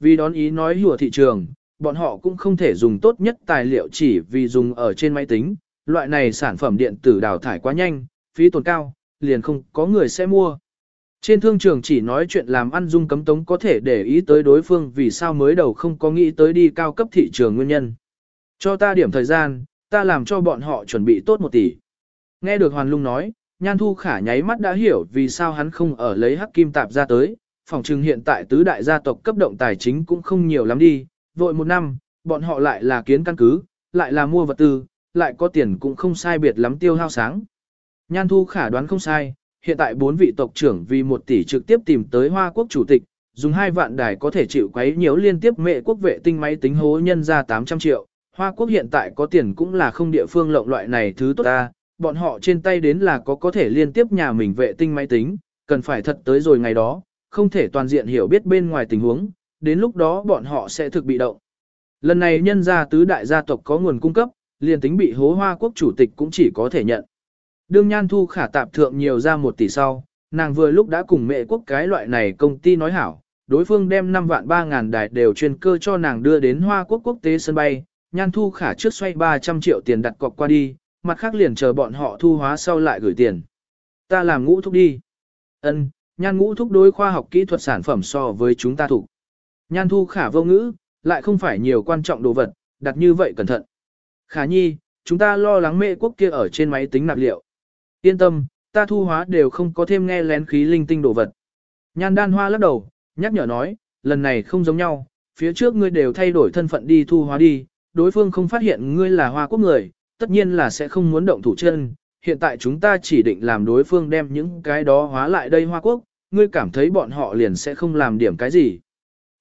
vì đón ý nói hùa thị trường, bọn họ cũng không thể dùng tốt nhất tài liệu chỉ vì dùng ở trên máy tính, loại này sản phẩm điện tử đào thải quá nhanh, phí tổn cao, liền không có người sẽ mua. Trên thương trường chỉ nói chuyện làm ăn dung cấm tống có thể để ý tới đối phương vì sao mới đầu không có nghĩ tới đi cao cấp thị trường nguyên nhân. Cho ta điểm thời gian, ta làm cho bọn họ chuẩn bị tốt một tỷ. Nghe được Hoàn Lung nói, Nhan Thu Khả nháy mắt đã hiểu vì sao hắn không ở lấy hắc kim tạp ra tới, phòng trừng hiện tại tứ đại gia tộc cấp động tài chính cũng không nhiều lắm đi, vội một năm, bọn họ lại là kiến căn cứ, lại là mua vật tư, lại có tiền cũng không sai biệt lắm tiêu hao sáng. Nhan Thu Khả đoán không sai, hiện tại bốn vị tộc trưởng vì một tỷ trực tiếp tìm tới Hoa Quốc chủ tịch, dùng hai vạn đài có thể chịu quấy nhiều liên tiếp mẹ quốc vệ tinh máy tính hố nhân ra 800 triệu. Hoa Quốc hiện tại có tiền cũng là không địa phương lộng loại này thứ tốt ta, bọn họ trên tay đến là có có thể liên tiếp nhà mình vệ tinh máy tính, cần phải thật tới rồi ngày đó, không thể toàn diện hiểu biết bên ngoài tình huống, đến lúc đó bọn họ sẽ thực bị động. Lần này nhân gia tứ đại gia tộc có nguồn cung cấp, liền tính bị hố hoa quốc chủ tịch cũng chỉ có thể nhận. Đương Nhan Thu khả tạp thượng nhiều ra một tỷ sau, nàng vừa lúc đã cùng mẹ quốc cái loại này công ty nói hảo, đối phương đem 5 vạn 3 ngàn đài đều chuyên cơ cho nàng đưa đến Hoa Quốc quốc tế sân bay, Nhan Thu khả trước xoay 300 triệu tiền đặt cọc qua đi, mặt khác liền chờ bọn họ thu hóa sau lại gửi tiền. Ta làm ngũ thúc đi. Ân, Nhan ngũ thúc đối khoa học kỹ thuật sản phẩm so với chúng ta thủ. Nhan Thu khả vô ngữ, lại không phải nhiều quan trọng đồ vật, đặt như vậy cẩn thận. Khả nhi, chúng ta lo lắng mẹ quốc kia ở trên máy tính nạp liệu. Yên tâm, ta thu hóa đều không có thêm nghe lén khí linh tinh đồ vật. Nhan đan hoa lắc đầu, nhắc nhở nói, lần này không giống nhau, phía trước ngươi đều thay đổi thân phận đi thu hóa đi, đối phương không phát hiện ngươi là hoa quốc người, tất nhiên là sẽ không muốn động thủ chân. Hiện tại chúng ta chỉ định làm đối phương đem những cái đó hóa lại đây hoa quốc, ngươi cảm thấy bọn họ liền sẽ không làm điểm cái gì.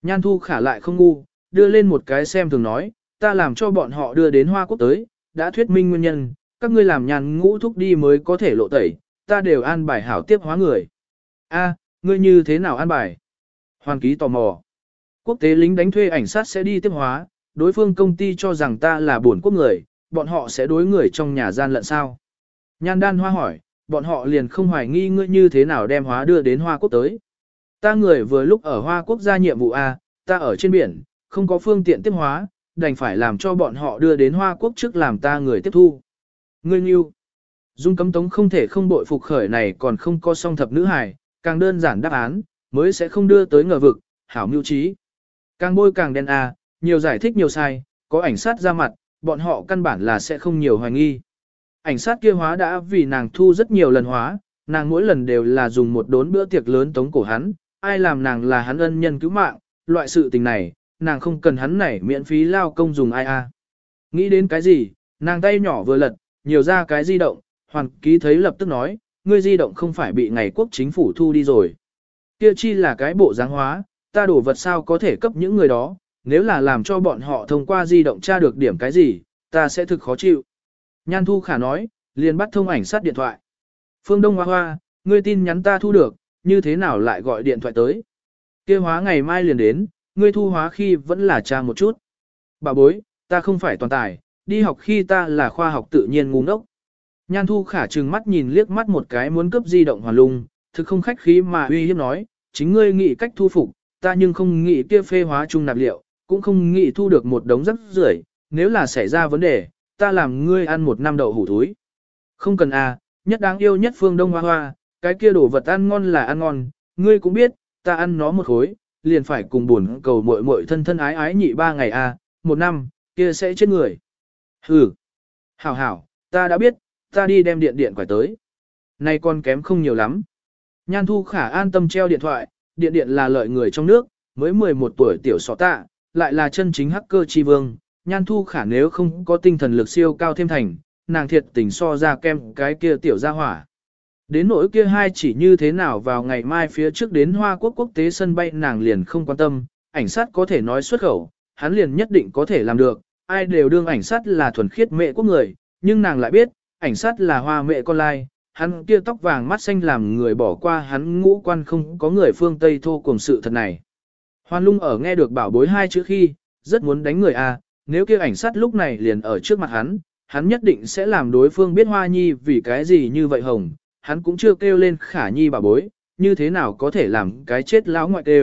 Nhan thu khả lại không ngu, đưa lên một cái xem thường nói, ta làm cho bọn họ đưa đến hoa quốc tới, đã thuyết minh nguyên nhân, các ngươi làm nhàn ngũ thúc đi mới có thể lộ tẩy, ta đều an bài hảo tiếp hóa người. A, ngươi như thế nào an bài? Hoàn ký tò mò. Quốc tế lính đánh thuê ảnh sát sẽ đi tiếp hóa, đối phương công ty cho rằng ta là buồn quốc người, bọn họ sẽ đối người trong nhà gian lận sao? Nhan đan hoa hỏi, bọn họ liền không hoài nghi ngươi như thế nào đem hóa đưa đến Hoa Quốc tới. Ta người vừa lúc ở Hoa Quốc ra nhiệm vụ A, ta ở trên biển, không có phương tiện tiếp hóa, đành phải làm cho bọn họ đưa đến Hoa Quốc trước làm ta người tiếp thu. Ngươi nghiêu. Dung cấm tống không thể không bội phục khởi này còn không có song thập nữ hài, càng đơn giản đáp án, mới sẽ không đưa tới ngờ vực, hảo mưu trí. Càng bôi càng đen a, nhiều giải thích nhiều sai, có ảnh sát ra mặt, bọn họ căn bản là sẽ không nhiều hoài nghi. Ảnh sát kia hóa đã vì nàng thu rất nhiều lần hóa, nàng mỗi lần đều là dùng một đốn bữa tiệc lớn tống cổ hắn, ai làm nàng là hắn ân nhân cứu mạng, loại sự tình này, nàng không cần hắn này miễn phí lao công dùng ai a. Nghĩ đến cái gì, nàng tay nhỏ vừa lật, nhiều ra cái di động, hoàn ký thấy lập tức nói, ngươi di động không phải bị ngày quốc chính phủ thu đi rồi. Kia chi là cái bộ dáng hóa, ta đổ vật sao có thể cấp những người đó, nếu là làm cho bọn họ thông qua di động tra được điểm cái gì, ta sẽ thực khó chịu. Nhan Thu Khả nói, liền bắt thông ảnh sát điện thoại. Phương Đông Hoa Hoa, ngươi tin nhắn ta thu được, như thế nào lại gọi điện thoại tới. Kêu hóa ngày mai liền đến, ngươi thu hóa khi vẫn là tra một chút. Bà bối, ta không phải toàn tài, đi học khi ta là khoa học tự nhiên ngu ngốc. Nhan thu khả trừng mắt nhìn liếc mắt một cái muốn cướp di động hoàn lung, thực không khách khí mà uy hiếp nói, chính ngươi nghĩ cách thu phục, ta nhưng không nghĩ kia phê hóa chung nạp liệu, cũng không nghĩ thu được một đống rắc rưởi, nếu là xảy ra vấn đề, ta làm ngươi ăn một năm đậu hủ túi. Không cần à, nhất đáng yêu nhất phương đông hoa hoa, cái kia đồ vật ăn ngon là ăn ngon, ngươi cũng biết, ta ăn nó một khối, liền phải cùng buồn cầu muội muội thân thân ái ái nhị ba ngày à, một năm, kia sẽ chết người. Hừ. Hảo hảo, ta đã biết, ta đi đem điện điện quải tới. Này con kém không nhiều lắm. Nhan thu khả an tâm treo điện thoại, điện điện là lợi người trong nước, mới 11 tuổi tiểu sọ tạ, lại là chân chính hacker chi vương. Nhan thu khả nếu không có tinh thần lực siêu cao thêm thành, nàng thiệt tình so ra kem cái kia tiểu gia hỏa. Đến nỗi kia hai chỉ như thế nào vào ngày mai phía trước đến Hoa Quốc quốc tế sân bay nàng liền không quan tâm, ảnh sát có thể nói xuất khẩu, hắn liền nhất định có thể làm được, ai đều đương ảnh sát là thuần khiết mẹ quốc người, nhưng nàng lại biết, ảnh sát là hoa mẹ con lai, hắn kia tóc vàng mắt xanh làm người bỏ qua hắn ngũ quan không có người phương Tây thô cùng sự thật này. Hoan lung ở nghe được bảo bối hai chữ khi, rất muốn đánh người a nếu kia ảnh sát lúc này liền ở trước mặt hắn, hắn nhất định sẽ làm đối phương biết hoa nhi vì cái gì như vậy hồng, hắn cũng chưa kêu lên khả nhi bà bối, như thế nào có thể làm cái chết lão ngoại tê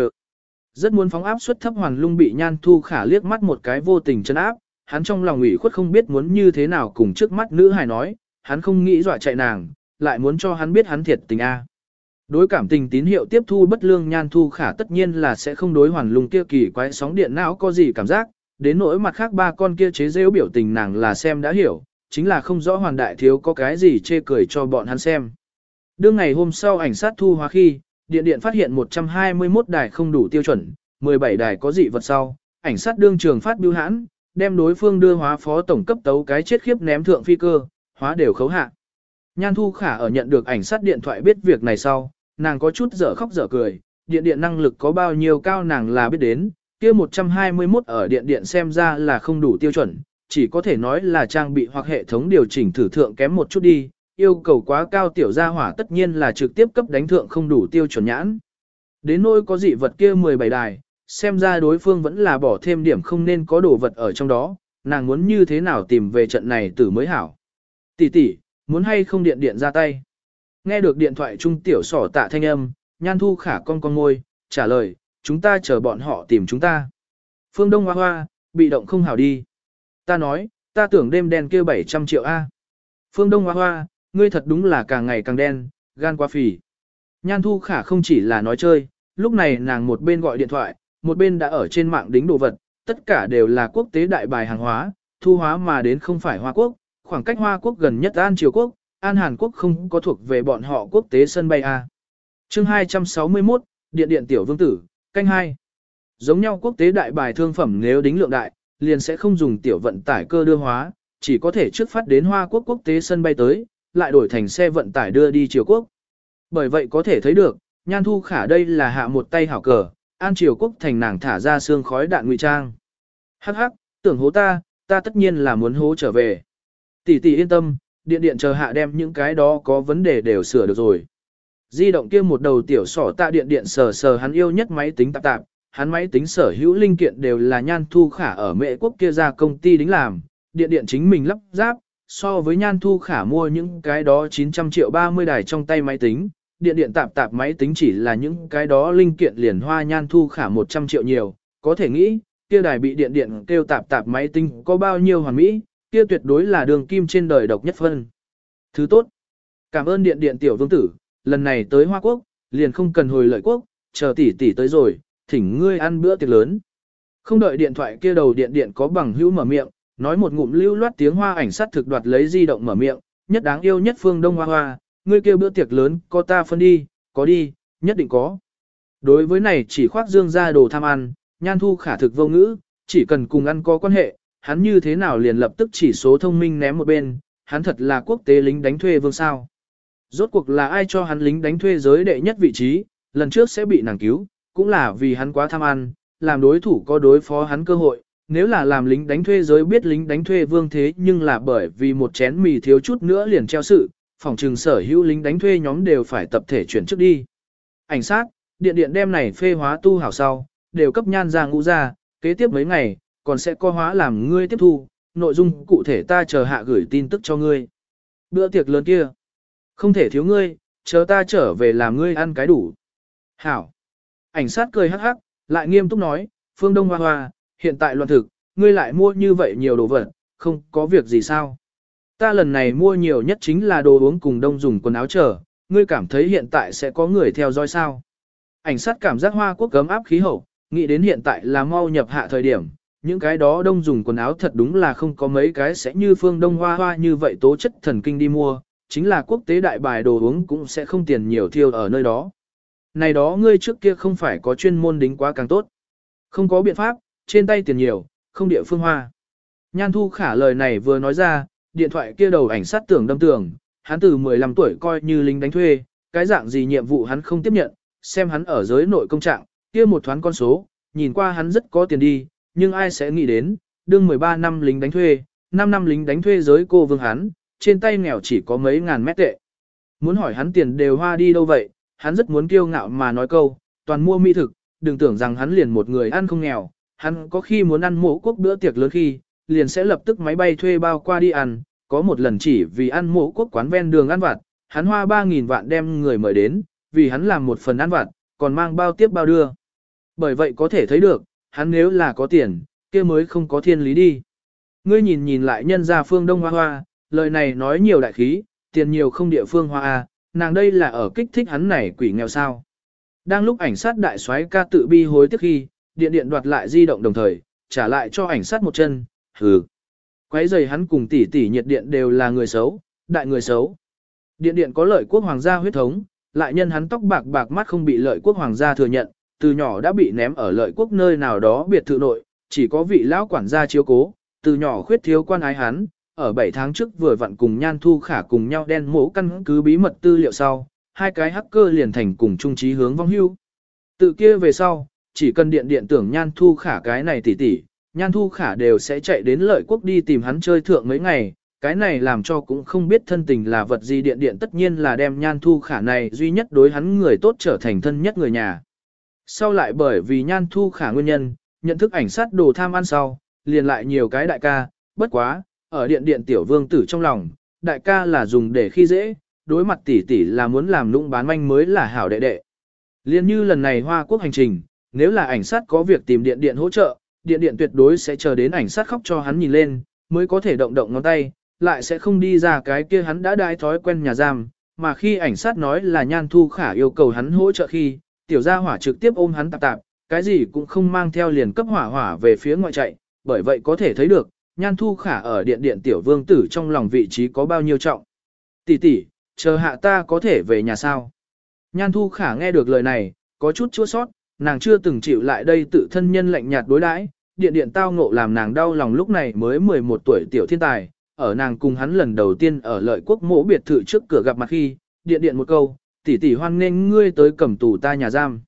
Rất muốn phóng áp suất thấp hoàn lung bị nhan thu khả liếc mắt một cái vô tình chân áp, hắn trong lòng ủy khuất không biết muốn như thế nào cùng trước mắt nữ hài nói, hắn không nghĩ dọa chạy nàng, lại muốn cho hắn biết hắn thiệt tình a. Đối cảm tình tín hiệu tiếp thu bất lương nhan thu khả tất nhiên là sẽ không đối hoàn lung kia kỳ quái sóng điện não có gì cảm giác, đến nỗi mặt khác ba con kia chế rêu biểu tình nàng là xem đã hiểu, chính là không rõ hoàn đại thiếu có cái gì chê cười cho bọn hắn xem. Đương ngày hôm sau ảnh sát thu hóa khi, điện điện phát hiện 121 đài không đủ tiêu chuẩn, 17 đài có dị vật sau, ảnh sát đương trường phát biểu hãn, đem đối phương đưa hóa phó tổng cấp tấu cái chết khiếp ném thượng phi cơ, hóa đều khấu hạ. Nhan Thu Khả ở nhận được ảnh sát điện thoại biết việc này sau, nàng có chút dở khóc dở cười, điện điện năng lực có bao nhiêu cao nàng là biết đến, kia 121 ở điện điện xem ra là không đủ tiêu chuẩn, chỉ có thể nói là trang bị hoặc hệ thống điều chỉnh thử thượng kém một chút đi, yêu cầu quá cao tiểu gia hỏa tất nhiên là trực tiếp cấp đánh thượng không đủ tiêu chuẩn nhãn. Đến nỗi có dị vật kia 17 đài, xem ra đối phương vẫn là bỏ thêm điểm không nên có đồ vật ở trong đó, nàng muốn như thế nào tìm về trận này tử mới hảo. Tỷ tỷ, muốn hay không điện điện ra tay. Nghe được điện thoại trung tiểu sỏ tạ thanh âm, nhan thu khả con con ngôi, trả lời, chúng ta chờ bọn họ tìm chúng ta. Phương Đông Hoa Hoa, bị động không hảo đi. Ta nói, ta tưởng đêm đen kia 700 triệu A. Phương Đông Hoa Hoa, ngươi thật đúng là càng ngày càng đen, gan quá phì. Nhan thu khả không chỉ là nói chơi, lúc này nàng một bên gọi điện thoại, một bên đã ở trên mạng đính đồ vật, tất cả đều là quốc tế đại bài hàng hóa, thu hóa mà đến không phải Hoa Quốc, khoảng cách Hoa Quốc gần nhất An Triều Quốc, An Hàn Quốc không có thuộc về bọn họ quốc tế sân bay A. chương 261, Điện Điện Tiểu Vương Tử, canh 2. Giống nhau quốc tế đại bài thương phẩm nếu đính lượng đại, liền sẽ không dùng tiểu vận tải cơ đưa hóa, chỉ có thể trước phát đến Hoa Quốc quốc tế sân bay tới, lại đổi thành xe vận tải đưa đi Triều Quốc. Bởi vậy có thể thấy được, Nhan Thu Khả đây là hạ một tay hảo cờ, An Triều Quốc thành nàng thả ra xương khói đạn ngụy trang. Hắc hắc, tưởng hố ta, ta tất nhiên là muốn hố trở về. Tỷ tỷ yên tâm, điện điện chờ hạ đem những cái đó có vấn đề đều sửa được rồi. Di động kia một đầu tiểu sỏ tạ điện điện sờ sờ hắn yêu nhất máy tính tạp tạp, hắn máy tính sở hữu linh kiện đều là nhan thu khả ở mệ quốc kia ra công ty đính làm, điện điện chính mình lắp ráp, so với nhan thu khả mua những cái đó 900 triệu 30 đài trong tay máy tính, điện điện tạp tạp máy tính chỉ là những cái đó linh kiện liền hoa nhan thu khả 100 triệu nhiều, có thể nghĩ, kia đài bị điện điện kêu tạp tạp máy tính có bao nhiêu hoàn mỹ, kia tuyệt đối là đường kim trên đời độc nhất phân. Thứ tốt. Cảm ơn điện điện tiểu vương tử, lần này tới Hoa Quốc, liền không cần hồi lợi quốc, chờ tỷ tỷ tới rồi, thỉnh ngươi ăn bữa tiệc lớn. Không đợi điện thoại kia đầu điện điện có bằng hữu mở miệng, nói một ngụm lưu loát tiếng hoa ảnh sát thực đoạt lấy di động mở miệng, nhất đáng yêu nhất phương Đông Hoa Hoa, ngươi kêu bữa tiệc lớn, có ta phân đi, có đi, nhất định có. Đối với này chỉ khoác dương ra đồ tham ăn, nhan thu khả thực vô ngữ, chỉ cần cùng ăn có quan hệ, hắn như thế nào liền lập tức chỉ số thông minh ném một bên, hắn thật là quốc tế lính đánh thuê vương sao. Rốt cuộc là ai cho hắn lính đánh thuê giới đệ nhất vị trí, lần trước sẽ bị nàng cứu, cũng là vì hắn quá tham ăn, làm đối thủ có đối phó hắn cơ hội. Nếu là làm lính đánh thuê giới biết lính đánh thuê vương thế nhưng là bởi vì một chén mì thiếu chút nữa liền treo sự, phòng trừng sở hữu lính đánh thuê nhóm đều phải tập thể chuyển trước đi. Ảnh sát, điện điện đem này phê hóa tu hảo sau, đều cấp nhan ra ngũ ra, kế tiếp mấy ngày, còn sẽ co hóa làm ngươi tiếp thu, nội dung cụ thể ta chờ hạ gửi tin tức cho ngươi. Bữa tiệc lớn kia, không thể thiếu ngươi, chờ ta trở về làm ngươi ăn cái đủ. Hảo. Ảnh sát cười hắc hắc, lại nghiêm túc nói, Phương Đông Hoa Hoa, hiện tại loạn thực, ngươi lại mua như vậy nhiều đồ vật, không có việc gì sao. Ta lần này mua nhiều nhất chính là đồ uống cùng đông dùng quần áo trở, ngươi cảm thấy hiện tại sẽ có người theo dõi sao. Ảnh sát cảm giác Hoa Quốc cấm áp khí hậu, nghĩ đến hiện tại là mau nhập hạ thời điểm, những cái đó đông dùng quần áo thật đúng là không có mấy cái sẽ như phương đông hoa hoa như vậy tố chất thần kinh đi mua, chính là quốc tế đại bài đồ uống cũng sẽ không tiền nhiều thiêu ở nơi đó. Này đó ngươi trước kia không phải có chuyên môn đính quá càng tốt. Không có biện pháp, trên tay tiền nhiều, không địa phương hoa. Nhan thu khả lời này vừa nói ra, điện thoại kia đầu ảnh sát tưởng đâm tưởng, hắn từ 15 tuổi coi như lính đánh thuê, cái dạng gì nhiệm vụ hắn không tiếp nhận, xem hắn ở giới nội công trạng, kia một thoáng con số, nhìn qua hắn rất có tiền đi, nhưng ai sẽ nghĩ đến, đương 13 năm lính đánh thuê, 5 năm lính đánh thuê giới cô vương hắn, trên tay nghèo chỉ có mấy ngàn mét tệ. Muốn hỏi hắn tiền đều hoa đi đâu vậy, hắn rất muốn kiêu ngạo mà nói câu, toàn mua mỹ thực, đừng tưởng rằng hắn liền một người ăn không nghèo, hắn có khi muốn ăn mộ quốc bữa tiệc lớn khi, liền sẽ lập tức máy bay thuê bao qua đi ăn, có một lần chỉ vì ăn mộ quốc quán ven đường ăn vặt, hắn hoa 3.000 vạn đem người mời đến, vì hắn làm một phần ăn vặt, còn mang bao tiếp bao đưa. Bởi vậy có thể thấy được, hắn nếu là có tiền, kia mới không có thiên lý đi. Ngươi nhìn nhìn lại nhân gia phương đông hoa hoa, lời này nói nhiều đại khí, tiền nhiều không địa phương hoa a, nàng đây là ở kích thích hắn này quỷ nghèo sao. Đang lúc ảnh sát đại soái ca tự bi hối tiếc khi, điện điện đoạt lại di động đồng thời, trả lại cho ảnh sát một chân, hừ. Quấy giày hắn cùng tỷ tỷ nhiệt điện đều là người xấu, đại người xấu. Điện điện có lợi quốc hoàng gia huyết thống, lại nhân hắn tóc bạc bạc mắt không bị lợi quốc hoàng gia thừa nhận, từ nhỏ đã bị ném ở lợi quốc nơi nào đó biệt thự nội, chỉ có vị lão quản gia chiếu cố, từ nhỏ khuyết thiếu quan ái hắn, ở 7 tháng trước vừa vặn cùng Nhan Thu Khả cùng nhau đen mổ căn cứ bí mật tư liệu sau, hai cái hacker liền thành cùng chung trí hướng vong hưu. Tự kia về sau, chỉ cần điện điện tưởng Nhan Thu Khả cái này tỉ tỉ, Nhan Thu Khả đều sẽ chạy đến lợi quốc đi tìm hắn chơi thượng mấy ngày, cái này làm cho cũng không biết thân tình là vật gì điện điện tất nhiên là đem Nhan Thu Khả này duy nhất đối hắn người tốt trở thành thân nhất người nhà. Sau lại bởi vì Nhan Thu Khả nguyên nhân, nhận thức ảnh sát đồ tham ăn sau, liền lại nhiều cái đại ca, bất quá, ở điện điện tiểu vương tử trong lòng, đại ca là dùng để khi dễ, đối mặt tỷ tỷ là muốn làm lũng bán manh mới là hảo đệ đệ. Liên như lần này Hoa Quốc hành trình, nếu là ảnh sát có việc tìm điện điện hỗ trợ, điện điện tuyệt đối sẽ chờ đến ảnh sát khóc cho hắn nhìn lên, mới có thể động động ngón tay, lại sẽ không đi ra cái kia hắn đã đai thói quen nhà giam, mà khi ảnh sát nói là nhan thu khả yêu cầu hắn hỗ trợ khi, tiểu gia hỏa trực tiếp ôm hắn tạp tạp, cái gì cũng không mang theo liền cấp hỏa hỏa về phía ngoại chạy, bởi vậy có thể thấy được, nhan thu khả ở điện điện tiểu vương tử trong lòng vị trí có bao nhiêu trọng. Tỷ tỷ, chờ hạ ta có thể về nhà sao? Nhan thu khả nghe được lời này, có chút chua sót, nàng chưa từng chịu lại đây tự thân nhân lạnh nhạt đối đãi, điện điện tao ngộ làm nàng đau lòng lúc này mới 11 tuổi tiểu thiên tài, ở nàng cùng hắn lần đầu tiên ở lợi quốc mỗ biệt thự trước cửa gặp mặt khi, điện điện một câu, tỷ tỷ hoan nên ngươi tới cầm tù ta nhà giam.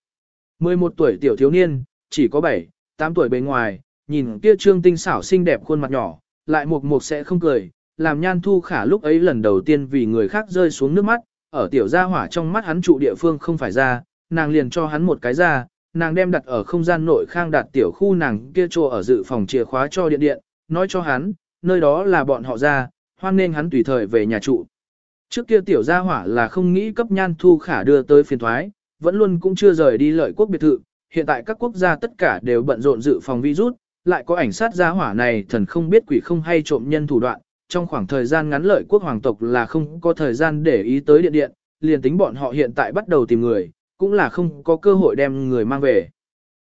11 tuổi tiểu thiếu niên, chỉ có 7, 8 tuổi bên ngoài, nhìn kia trương tinh xảo xinh đẹp khuôn mặt nhỏ, lại mục mục sẽ không cười, làm nhan thu khả lúc ấy lần đầu tiên vì người khác rơi xuống nước mắt, ở tiểu gia hỏa trong mắt hắn trụ địa phương không phải ra, nàng liền cho hắn một cái ra, nàng đem đặt ở không gian nội khang đặt tiểu khu nàng kia chỗ ở dự phòng chìa khóa cho điện điện, nói cho hắn, nơi đó là bọn họ ra, hoan nên hắn tùy thời về nhà trụ. Trước kia tiểu gia hỏa là không nghĩ cấp nhan thu khả đưa tới phiền thoái, vẫn luôn cũng chưa rời đi lợi quốc biệt thự, hiện tại các quốc gia tất cả đều bận rộn dự phòng virus, lại có ảnh sát gia hỏa này thần không biết quỷ không hay trộm nhân thủ đoạn, trong khoảng thời gian ngắn lợi quốc hoàng tộc là không có thời gian để ý tới điện điện, liền tính bọn họ hiện tại bắt đầu tìm người, cũng là không có cơ hội đem người mang về.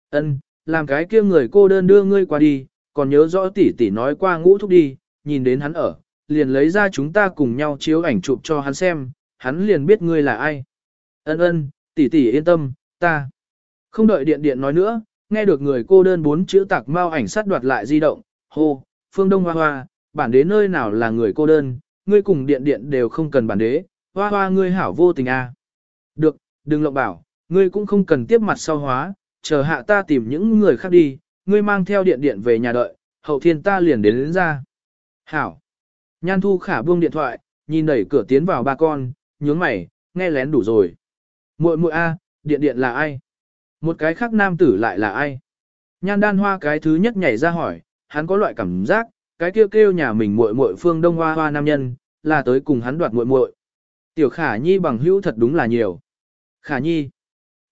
Ân, làm cái kia người cô đơn đưa ngươi qua đi, còn nhớ rõ tỷ tỷ nói qua ngũ thúc đi, nhìn đến hắn ở, liền lấy ra chúng ta cùng nhau chiếu ảnh chụp cho hắn xem, hắn liền biết ngươi là ai. Ân ân, tỷ tỷ yên tâm, ta. Không đợi điện điện nói nữa, nghe được người cô đơn bốn chữ tạc mau ảnh sát đoạt lại di động, hô, phương đông hoa hoa, bản đế nơi nào là người cô đơn, ngươi cùng điện điện đều không cần bản đế, hoa hoa ngươi hảo vô tình a. À. Được, đừng lộng bảo, ngươi cũng không cần tiếp mặt sau hóa, chờ hạ ta tìm những người khác đi, ngươi mang theo điện điện về nhà đợi, hậu thiên ta liền đến, đến ra. Hảo. Nhan thu khả buông điện thoại, nhìn đẩy cửa tiến vào ba con, nhướng mày, nghe lén đủ rồi. muội muội a, điện điện là ai? Một cái khác nam tử lại là ai? Nhan đan hoa cái thứ nhất nhảy ra hỏi, hắn có loại cảm giác, cái kêu kêu nhà mình muội muội phương đông hoa hoa nam nhân, là tới cùng hắn đoạt muội muội. Tiểu khả nhi bằng hữu thật đúng là nhiều. Khả nhi.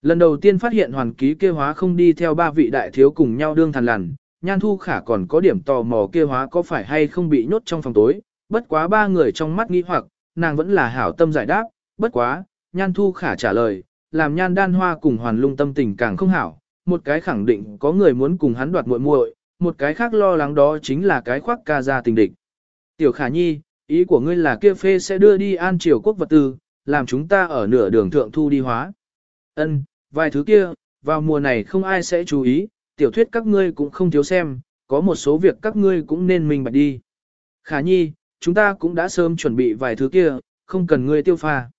Lần đầu tiên phát hiện hoàn ký kêu hóa không đi theo ba vị đại thiếu cùng nhau đương thằn lằn, nhan thu khả còn có điểm tò mò kêu hóa có phải hay không bị nhốt trong phòng tối, bất quá ba người trong mắt nghi hoặc, nàng vẫn là hảo tâm giải đáp, bất quá, nhan thu khả trả lời, làm nhan đan hoa cùng hoàn lung tâm tình càng không hảo, một cái khẳng định có người muốn cùng hắn đoạt muội muội, một cái khác lo lắng đó chính là cái khoác ca ra tình địch. Tiểu khả nhi, ý của ngươi là kia phê sẽ đưa đi an triều quốc vật tư, làm chúng ta ở nửa đường thượng thu đi hóa. Ân, vài thứ kia, vào mùa này không ai sẽ chú ý, tiểu thuyết các ngươi cũng không thiếu xem, có một số việc các ngươi cũng nên mình bạch đi. Khả nhi, chúng ta cũng đã sớm chuẩn bị vài thứ kia, không cần ngươi tiêu pha.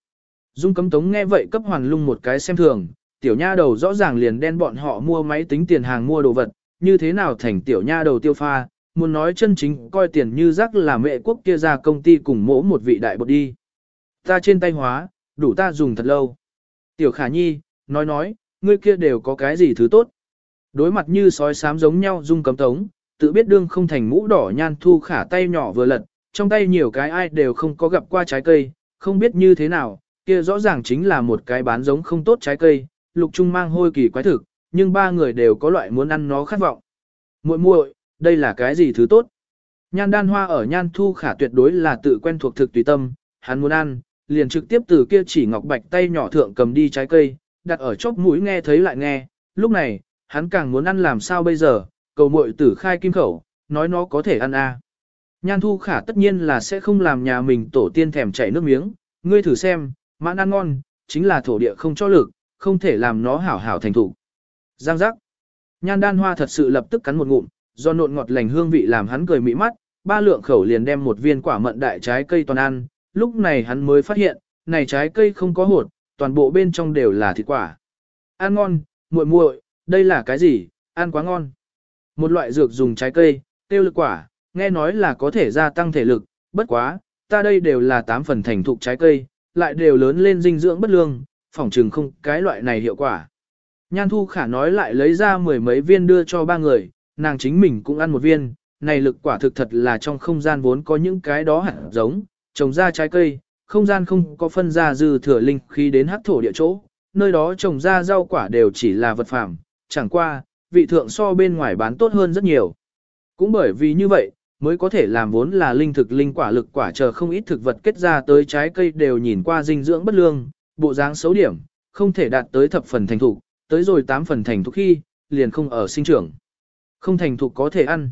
Dung cấm tống nghe vậy cấp hoàn lung một cái xem thường, tiểu nha đầu rõ ràng liền đen bọn họ mua máy tính tiền hàng mua đồ vật, như thế nào thành tiểu nha đầu tiêu pha, muốn nói chân chính coi tiền như rắc là mẹ quốc kia ra công ty cùng mỗ một vị đại bột đi. Ta trên tay hóa, đủ ta dùng thật lâu. Tiểu khả nhi, nói nói, ngươi kia đều có cái gì thứ tốt. Đối mặt như sói sám giống nhau dung cấm tống, tự biết đương không thành mũ đỏ nhan thu khả tay nhỏ vừa lật, trong tay nhiều cái ai đều không có gặp qua trái cây, không biết như thế nào, kia rõ ràng chính là một cái bán giống không tốt trái cây, lục trung mang hôi kỳ quái thực, nhưng ba người đều có loại muốn ăn nó khát vọng. Muội muội, đây là cái gì thứ tốt? Nhan đan hoa ở nhan thu khả tuyệt đối là tự quen thuộc thực tùy tâm, hắn muốn ăn, liền trực tiếp từ kia chỉ ngọc bạch tay nhỏ thượng cầm đi trái cây, đặt ở chóp mũi nghe thấy lại nghe, lúc này, hắn càng muốn ăn làm sao bây giờ, cầu muội tử khai kim khẩu, nói nó có thể ăn a. À. Nhan thu khả tất nhiên là sẽ không làm nhà mình tổ tiên thèm chảy nước miếng, ngươi thử xem, mãn ăn ngon, chính là thổ địa không cho lực, không thể làm nó hảo hảo thành thủ. Giang giác. Nhan đan hoa thật sự lập tức cắn một ngụm, do nộn ngọt lành hương vị làm hắn cười mỹ mắt, ba lượng khẩu liền đem một viên quả mận đại trái cây toàn ăn, lúc này hắn mới phát hiện, này trái cây không có hột, toàn bộ bên trong đều là thịt quả. Ăn ngon, muội muội, đây là cái gì, ăn quá ngon. Một loại dược dùng trái cây, tiêu lực quả, nghe nói là có thể gia tăng thể lực, bất quá, ta đây đều là tám phần thành thục trái cây, lại đều lớn lên dinh dưỡng bất lương, phỏng chừng không cái loại này hiệu quả. Nhan Thu Khả nói lại lấy ra mười mấy viên đưa cho ba người, nàng chính mình cũng ăn một viên, này lực quả thực thật là trong không gian vốn có những cái đó hẳn giống, trồng ra trái cây, không gian không có phân ra dư thừa linh khí đến hắc thổ địa chỗ, nơi đó trồng ra rau quả đều chỉ là vật phẩm, chẳng qua, vị thượng so bên ngoài bán tốt hơn rất nhiều. Cũng bởi vì như vậy, mới có thể làm vốn là linh thực linh quả lực quả chờ không ít thực vật kết ra tới trái cây đều nhìn qua dinh dưỡng bất lương, bộ dáng xấu điểm, không thể đạt tới thập phần thành thục, tới rồi tám phần thành thục khi, liền không ở sinh trưởng. Không thành thục có thể ăn.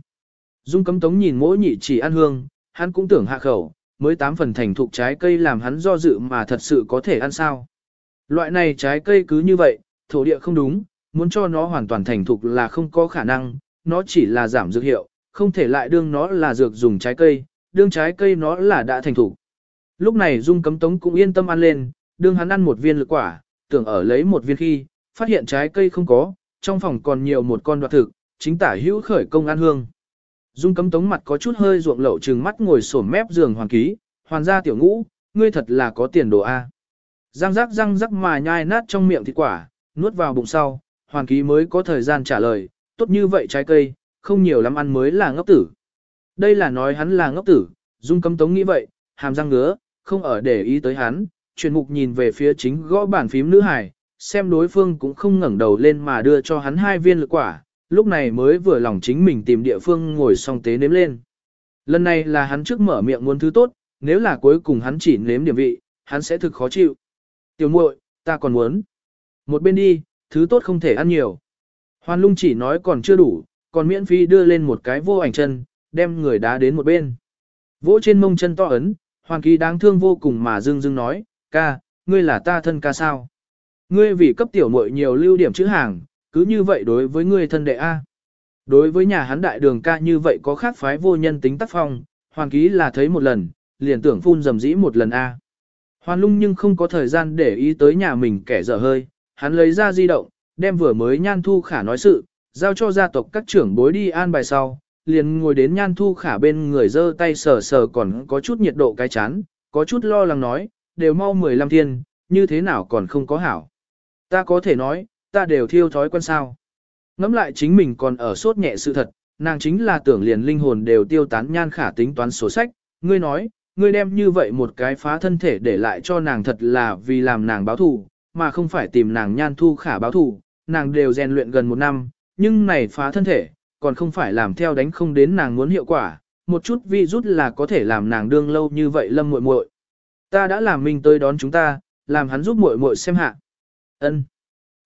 Dung cấm tống nhìn mỗi nhị chỉ ăn hương, hắn cũng tưởng hạ khẩu, mới tám phần thành thục trái cây làm hắn do dự mà thật sự có thể ăn sao. Loại này trái cây cứ như vậy, thổ địa không đúng, muốn cho nó hoàn toàn thành thục là không có khả năng, nó chỉ là giảm dược hiệu, không thể lại đương nó là dược dùng trái cây, đương trái cây nó là đã thành thủ. Lúc này Dung Cấm Tống cũng yên tâm ăn lên, đương hắn ăn một viên lực quả, tưởng ở lấy một viên khi, phát hiện trái cây không có, trong phòng còn nhiều một con đoạt thực, chính tả hữu khởi công ăn hương. Dung Cấm Tống mặt có chút hơi ruộng lậu trừng mắt ngồi xổm mép giường hoàn ký, hoàn gia tiểu ngũ, ngươi thật là có tiền đồ a. Răng rắc răng rắc mà nhai nát trong miệng thịt quả, nuốt vào bụng sau, hoàn ký mới có thời gian trả lời, tốt như vậy trái cây, không nhiều lắm ăn mới là ngốc tử. Đây là nói hắn là ngốc tử, Dung Cấm Tống nghĩ vậy, hàm răng ngứa, không ở để ý tới hắn, chuyển mục nhìn về phía chính gõ bàn phím nữ hải, xem đối phương cũng không ngẩng đầu lên mà đưa cho hắn hai viên lực quả, lúc này mới vừa lòng chính mình tìm địa phương ngồi xong tế nếm lên. Lần này là hắn trước mở miệng muốn thứ tốt, nếu là cuối cùng hắn chỉ nếm điểm vị, hắn sẽ thực khó chịu. Tiểu muội, ta còn muốn. Một bên đi, thứ tốt không thể ăn nhiều. Hoàn lung chỉ nói còn chưa đủ, còn miễn phí đưa lên một cái vô ảnh chân, đem người đá đến một bên. Vỗ trên mông chân to ấn, hoàng Kỳ đáng thương vô cùng mà dưng dưng nói, ca, ngươi là ta thân ca sao? Ngươi vì cấp tiểu muội nhiều lưu điểm chữ hàng, cứ như vậy đối với ngươi thân đệ A. Đối với nhà hắn đại đường ca như vậy có khác phái vô nhân tính tác phong, hoàng Ký là thấy một lần, liền tưởng phun dầm dĩ một lần A. Hoàn lung nhưng không có thời gian để ý tới nhà mình kẻ dở hơi, hắn lấy ra di động, đem vừa mới nhan thu khả nói sự, giao cho gia tộc các trưởng bối đi an bài sau, liền ngồi đến nhan thu khả bên người dơ tay sờ sờ còn có chút nhiệt độ cái chán, có chút lo lắng nói, đều mau 15 thiên, như thế nào còn không có hảo. Ta có thể nói, ta đều thiêu thói quen sao. Ngắm lại chính mình còn ở sốt nhẹ sự thật, nàng chính là tưởng liền linh hồn đều tiêu tán nhan khả tính toán sổ sách, ngươi nói, ngươi đem như vậy một cái phá thân thể để lại cho nàng thật là vì làm nàng báo thù, mà không phải tìm nàng nhan thu khả báo thù, nàng đều rèn luyện gần một năm, nhưng này phá thân thể, còn không phải làm theo đánh không đến nàng muốn hiệu quả, một chút vi rút là có thể làm nàng đương lâu như vậy lâm muội muội. Ta đã làm mình tới đón chúng ta, làm hắn giúp muội muội xem hạ. Ân.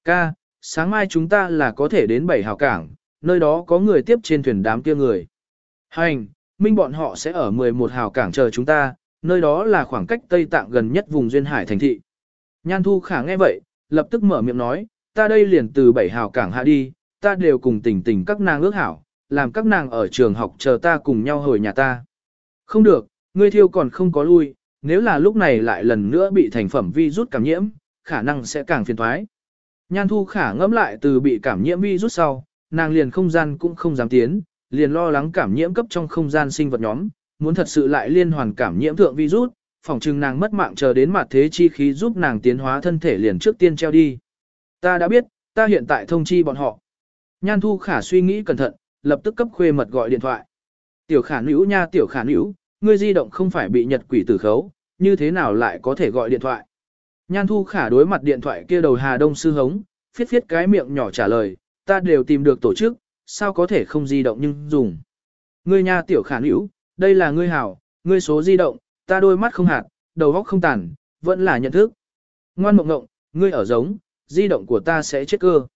Ca, sáng mai chúng ta là có thể đến bảy hào cảng, nơi đó có người tiếp trên thuyền đám kia người. Hành, minh bọn họ sẽ ở 11 hào cảng chờ chúng ta, nơi đó là khoảng cách Tây Tạng gần nhất vùng duyên hải thành thị. Nhan Thu Khả nghe vậy, lập tức mở miệng nói, ta đây liền từ bảy hào cảng hạ đi, ta đều cùng tình tình các nàng ước hảo, làm các nàng ở trường học chờ ta cùng nhau hồi nhà ta. Không được, ngươi thiêu còn không có lui, nếu là lúc này lại lần nữa bị thành phẩm vi rút cảm nhiễm, khả năng sẽ càng phiền thoái. Nhan thu khả ngẫm lại từ bị cảm nhiễm vi rút sau, nàng liền không gian cũng không dám tiến, liền lo lắng cảm nhiễm cấp trong không gian sinh vật nhóm, muốn thật sự lại liên hoàn cảm nhiễm thượng virus, phòng trừng nàng mất mạng chờ đến mặt thế chi khí giúp nàng tiến hóa thân thể liền trước tiên treo đi. Ta đã biết, ta hiện tại thông chi bọn họ. Nhan thu khả suy nghĩ cẩn thận, lập tức cấp khuê mật gọi điện thoại. Tiểu khả nữ nha tiểu khả nữ, ngươi di động không phải bị nhật quỷ tử khấu, như thế nào lại có thể gọi điện thoại. Nhan thu khả đối mặt điện thoại kia đầu Hà Đông sư hống, phiết phiết cái miệng nhỏ trả lời, ta đều tìm được tổ chức, sao có thể không di động nhưng dùng. Ngươi nha tiểu khả nữ, đây là ngươi hảo, ngươi số di động, ta đôi mắt không hạt, đầu óc không tàn, vẫn là nhận thức. Ngoan mộng ngộng, ngươi ở giống, di động của ta sẽ chết cơ.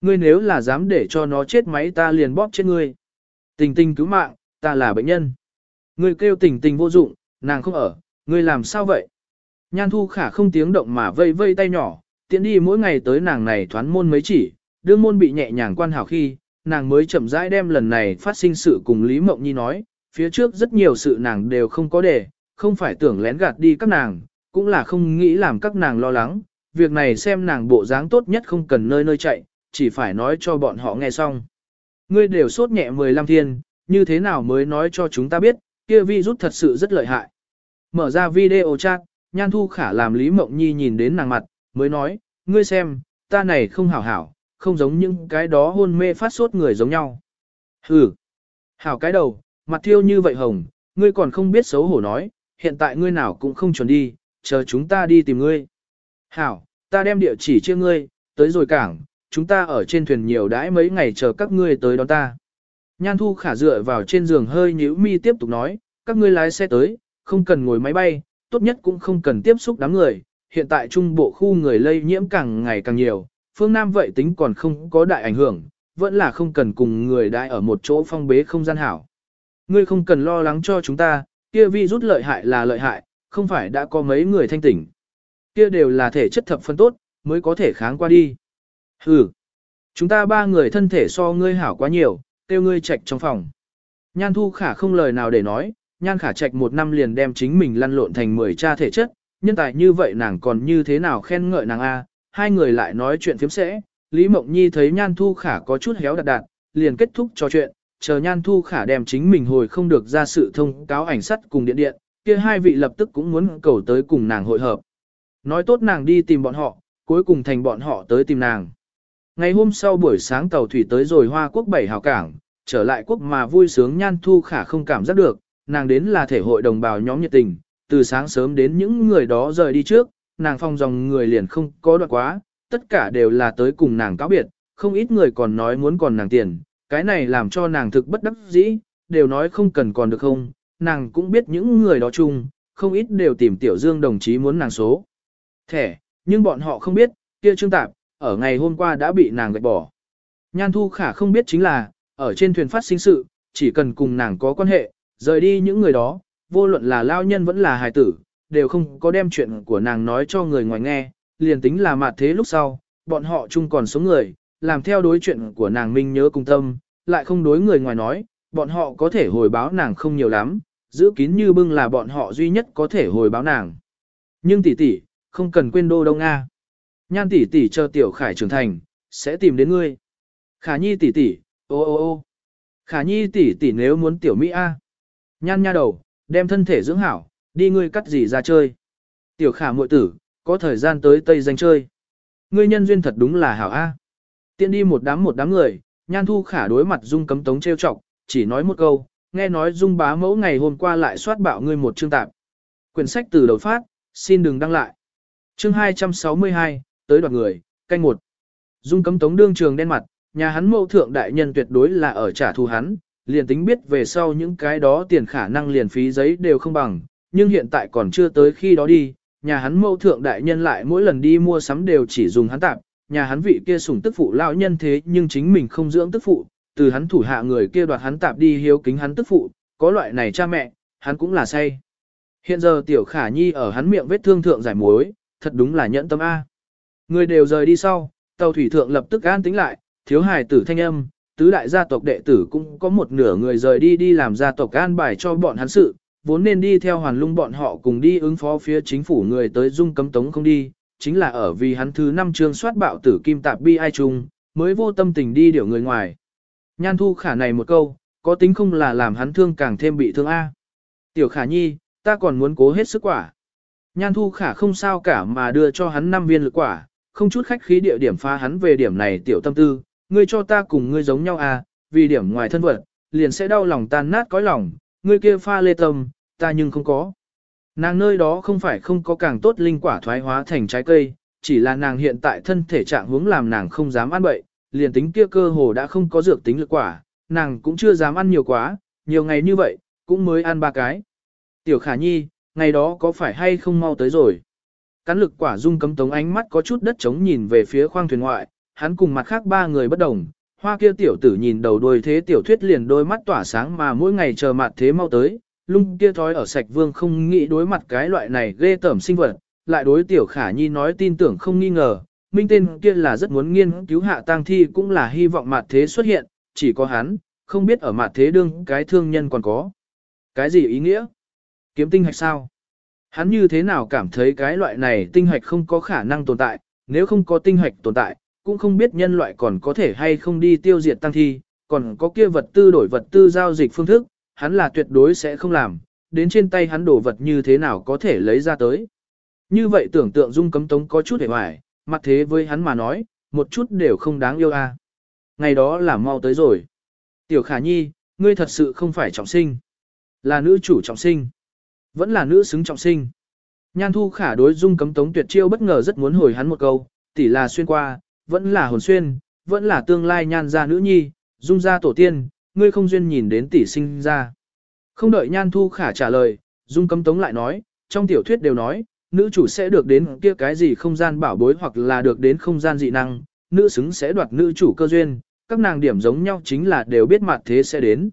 Ngươi nếu là dám để cho nó chết máy ta liền bóp chết ngươi. Tình tình cứu mạng, ta là bệnh nhân. Ngươi kêu tình tình vô dụng, nàng không ở, ngươi làm sao vậy? Nhan thu khả không tiếng động mà vây vây tay nhỏ, tiện đi mỗi ngày tới nàng này thoán môn mấy chỉ, đương môn bị nhẹ nhàng quan hảo khi, nàng mới chậm rãi đem lần này phát sinh sự cùng Lý Mộng Nhi nói, phía trước rất nhiều sự nàng đều không có để, không phải tưởng lén gạt đi các nàng, cũng là không nghĩ làm các nàng lo lắng, việc này xem nàng bộ dáng tốt nhất không cần nơi nơi chạy, chỉ phải nói cho bọn họ nghe xong. Ngươi đều sốt nhẹ 15 thiên, như thế nào mới nói cho chúng ta biết, kia virus thật sự rất lợi hại. Mở ra video chat, Nhan Thu Khả làm Lý Mộng Nhi nhìn đến nàng mặt, mới nói, ngươi xem, ta này không hảo hảo, không giống những cái đó hôn mê phát sốt người giống nhau. Hừ, hảo cái đầu, mặt thiêu như vậy hồng, ngươi còn không biết xấu hổ nói, hiện tại ngươi nào cũng không chuẩn đi, chờ chúng ta đi tìm ngươi. Hảo, ta đem địa chỉ cho ngươi, tới rồi cảng, chúng ta ở trên thuyền nhiều đãi mấy ngày chờ các ngươi tới đón ta. Nhan Thu Khả dựa vào trên giường hơi nhíu mi tiếp tục nói, các ngươi lái xe tới, không cần ngồi máy bay, tốt nhất cũng không cần tiếp xúc đám người. Hiện tại trung bộ khu người lây nhiễm càng ngày càng nhiều, phương Nam vậy tính còn không có đại ảnh hưởng, vẫn là không cần cùng người đại ở một chỗ phong bế không gian hảo. Ngươi không cần lo lắng cho chúng ta, kia vi rút lợi hại là lợi hại, không phải đã có mấy người thanh tỉnh. Kia đều là thể chất thập phân tốt, mới có thể kháng qua đi. Hừ, chúng ta ba người thân thể so ngươi hảo quá nhiều, tiêu ngươi trạch trong phòng. Nhan thu khả không lời nào để nói, nhan khả trạch một năm liền đem chính mình lăn lộn thành 10 cha thể chất, nhân tài như vậy nàng còn như thế nào khen ngợi nàng A, hai người lại nói chuyện phiếm sẽ, Lý Mộng Nhi thấy nhan thu khả có chút héo đạt đạt, liền kết thúc trò chuyện, chờ nhan thu khả đem chính mình hồi không được ra sự thông cáo ảnh sắt cùng điện điện, kia hai vị lập tức cũng muốn cầu tới cùng nàng hội hợp. Nói tốt nàng đi tìm bọn họ, cuối cùng thành bọn họ tới tìm nàng. Ngày hôm sau buổi sáng tàu thủy tới rồi Hoa Quốc bảy hào cảng, trở lại quốc mà vui sướng nhan thu khả không cảm giác được, nàng đến là thể hội đồng bào nhóm nhiệt tình, từ sáng sớm đến những người đó rời đi trước, nàng phong dòng người liền không có đoạn quá, tất cả đều là tới cùng nàng cáo biệt, không ít người còn nói muốn còn nàng tiền, cái này làm cho nàng thực bất đắc dĩ, đều nói không cần còn được không, nàng cũng biết những người đó chung, không ít đều tìm Tiểu Dương đồng chí muốn nàng số. Thẻ, nhưng bọn họ không biết, kia Trương Tạp, ở ngày hôm qua đã bị nàng gạch bỏ. Nhan Thu Khả không biết chính là, ở trên thuyền phát sinh sự, chỉ cần cùng nàng có quan hệ, rời đi những người đó, vô luận là lao nhân vẫn là hài tử, đều không có đem chuyện của nàng nói cho người ngoài nghe, liền tính là mặt thế lúc sau, bọn họ chung còn sống người, làm theo đối chuyện của nàng minh nhớ cung tâm, lại không đối người ngoài nói, bọn họ có thể hồi báo nàng không nhiều lắm, giữ kín như bưng là bọn họ duy nhất có thể hồi báo nàng. Nhưng tỷ tỷ, không cần quên đô đông Nga. Nhan tỷ tỷ chờ tiểu khải trưởng thành, sẽ tìm đến ngươi. Khả nhi tỷ tỷ, ô ô ô. Khả nhi tỷ tỷ nếu muốn tiểu Mỹ A. Nhan nha đầu, đem thân thể dưỡng hảo, đi ngươi cắt gì ra chơi. Tiểu khả muội tử, có thời gian tới Tây danh chơi. Ngươi nhân duyên thật đúng là hảo A. Tiện đi một đám một đám người, nhan thu khả đối mặt dung cấm tống trêu chọc, chỉ nói một câu, nghe nói dung bá mẫu ngày hôm qua lại soát bạo ngươi một chương tạp. Quyển sách từ đầu phát, xin đừng đăng lại. Chương 262, tới đoạt người, canh một. Dung cấm tống đương trường đen mặt, nhà hắn mẫu thượng đại nhân tuyệt đối là ở trả thù hắn, liền tính biết về sau những cái đó tiền khả năng liền phí giấy đều không bằng, nhưng hiện tại còn chưa tới khi đó đi, nhà hắn mẫu thượng đại nhân lại mỗi lần đi mua sắm đều chỉ dùng hắn tạp, nhà hắn vị kia sủng tức phụ lão nhân thế nhưng chính mình không dưỡng tức phụ, từ hắn thủ hạ người kia đoạt hắn tạp đi hiếu kính hắn tức phụ, có loại này cha mẹ, hắn cũng là say. Hiện giờ tiểu khả nhi ở hắn miệng vết thương thượng giải mối, thật đúng là nhẫn tâm A. Người đều rời đi sau, tàu thủy thượng lập tức an tính lại, thiếu hài tử thanh âm, tứ đại gia tộc đệ tử cũng có một nửa người rời đi đi làm gia tộc an bài cho bọn hắn sự, vốn nên đi theo hoàn lung bọn họ cùng đi ứng phó phía chính phủ người tới dung cấm tống không đi, chính là ở vì hắn thứ năm chương soát bạo tử kim tạp bi ai chung, mới vô tâm tình đi điều người ngoài. Nhan thu khả này một câu, có tính không là làm hắn thương càng thêm bị thương A. Tiểu khả nhi, ta còn muốn cố hết sức quả. Nhan thu khả không sao cả mà đưa cho hắn 5 viên lực quả, không chút khách khí địa điểm phá hắn về điểm này tiểu tâm tư, ngươi cho ta cùng ngươi giống nhau à, vì điểm ngoài thân vật, liền sẽ đau lòng tan nát cõi lòng, ngươi kia pha lê tâm, ta nhưng không có. Nàng nơi đó không phải không có càng tốt linh quả thoái hóa thành trái cây, chỉ là nàng hiện tại thân thể trạng hướng làm nàng không dám ăn bậy, liền tính kia cơ hồ đã không có dược tính lực quả, nàng cũng chưa dám ăn nhiều quá, nhiều ngày như vậy, cũng mới ăn ba cái. Tiểu khả nhi, ngày đó có phải hay không mau tới rồi? Cán lực quả dung cấm tống ánh mắt có chút đất trống nhìn về phía khoang thuyền ngoại, hắn cùng mặt khác ba người bất đồng. Hoa kia tiểu tử nhìn đầu đôi thế tiểu thuyết liền đôi mắt tỏa sáng mà mỗi ngày chờ mặt thế mau tới, lung kia thói ở sạch vương không nghĩ đối mặt cái loại này ghê tởm sinh vật, lại đối tiểu khả nhi nói tin tưởng không nghi ngờ, minh tên kia là rất muốn nghiên cứu hạ tang thi cũng là hy vọng mặt thế xuất hiện, chỉ có hắn, không biết ở mặt thế đương cái thương nhân còn có. Cái gì ý nghĩa? Kiếm tinh hạch sao? Hắn như thế nào cảm thấy cái loại này tinh hạch không có khả năng tồn tại, nếu không có tinh hạch tồn tại, cũng không biết nhân loại còn có thể hay không đi tiêu diệt tăng thi, còn có kia vật tư đổi vật tư giao dịch phương thức, hắn là tuyệt đối sẽ không làm, đến trên tay hắn đổ vật như thế nào có thể lấy ra tới. Như vậy tưởng tượng dung cấm tống có chút hề hoài, mặt thế với hắn mà nói, một chút đều không đáng yêu a. À. Ngày đó là mau tới rồi. Tiểu khả nhi, ngươi thật sự không phải trọng sinh. Là nữ chủ trọng sinh. Vẫn là nữ xứng trọng sinh. Nhan thu khả đối dung cấm tống tuyệt chiêu bất ngờ rất muốn hồi hắn một câu, tỷ là xuyên qua, vẫn là hồn xuyên, vẫn là tương lai nhan gia nữ nhi, dung gia tổ tiên, ngươi không duyên nhìn đến tỷ sinh ra. Không đợi nhan thu khả trả lời, dung cấm tống lại nói, trong tiểu thuyết đều nói, nữ chủ sẽ được đến kia cái gì không gian bảo bối hoặc là được đến không gian dị năng, nữ xứng sẽ đoạt nữ chủ cơ duyên, các nàng điểm giống nhau chính là đều biết mặt thế sẽ đến.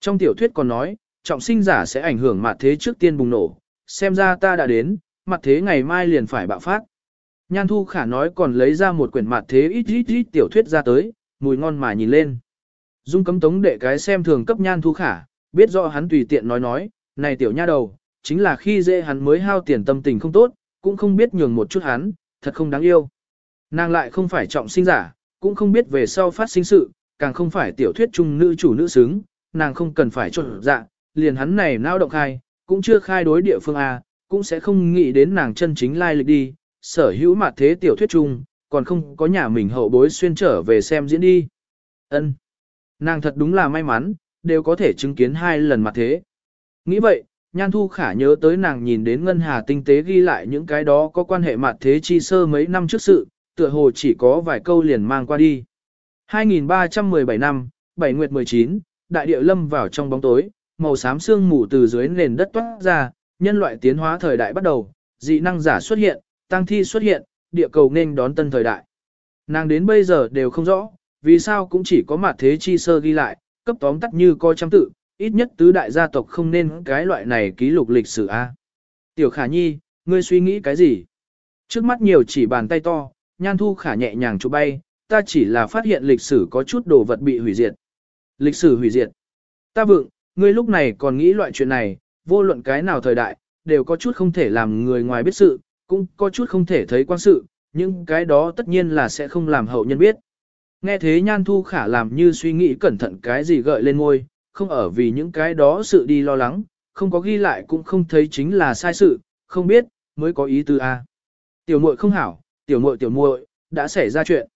Trong tiểu thuyết còn nói, trọng sinh giả sẽ ảnh hưởng mặt thế trước tiên bùng nổ, xem ra ta đã đến, mặt thế ngày mai liền phải bạo phát. Nhan Thu Khả nói còn lấy ra một quyển mặt thế ít ít ít tiểu thuyết ra tới, mùi ngon mà nhìn lên. Dung cấm tống đệ cái xem thường cấp Nhan Thu Khả, biết rõ hắn tùy tiện nói nói, này tiểu nha đầu, chính là khi dễ hắn mới hao tiền tâm tình không tốt, cũng không biết nhường một chút hắn, thật không đáng yêu. Nàng lại không phải trọng sinh giả, cũng không biết về sau phát sinh sự, càng không phải tiểu thuyết chung nữ chủ nữ xứng, nàng không cần phải trộn dạ, liền hắn này nao động khai, cũng chưa khai đối địa phương A, cũng sẽ không nghĩ đến nàng chân chính lai lịch đi, sở hữu mặt thế tiểu thuyết chung, còn không có nhà mình hậu bối xuyên trở về xem diễn đi. ân Nàng thật đúng là may mắn, đều có thể chứng kiến hai lần mặt thế. Nghĩ vậy, Nhan Thu Khả nhớ tới nàng nhìn đến Ngân Hà tinh tế ghi lại những cái đó có quan hệ mặt thế chi sơ mấy năm trước sự, tựa hồ chỉ có vài câu liền mang qua đi. 2317 năm, 7 nguyệt 19, đại địa lâm vào trong bóng tối, màu xám xương mù từ dưới nền đất toát ra, nhân loại tiến hóa thời đại bắt đầu, dị năng giả xuất hiện, tăng thi xuất hiện, địa cầu nên đón tân thời đại. Nàng đến bây giờ đều không rõ, vì sao cũng chỉ có mặt thế chi sơ ghi lại, cấp tóm tắt như coi trăm tự, ít nhất tứ đại gia tộc không nên cái loại này ký lục lịch sử A. Tiểu khả nhi, ngươi suy nghĩ cái gì? Trước mắt nhiều chỉ bàn tay to, nhan thu khả nhẹ nhàng chụp bay, ta chỉ là phát hiện lịch sử có chút đồ vật bị hủy diệt. Lịch sử hủy diệt. Ta vượng, ngươi lúc này còn nghĩ loại chuyện này, vô luận cái nào thời đại, đều có chút không thể làm người ngoài biết sự, cũng có chút không thể thấy quan sự, nhưng cái đó tất nhiên là sẽ không làm hậu nhân biết. Nghe thế nhan thu khả làm như suy nghĩ cẩn thận cái gì gợi lên ngôi, không ở vì những cái đó sự đi lo lắng, không có ghi lại cũng không thấy chính là sai sự, không biết, mới có ý tư A. Tiểu muội không hảo, tiểu muội tiểu muội đã xảy ra chuyện.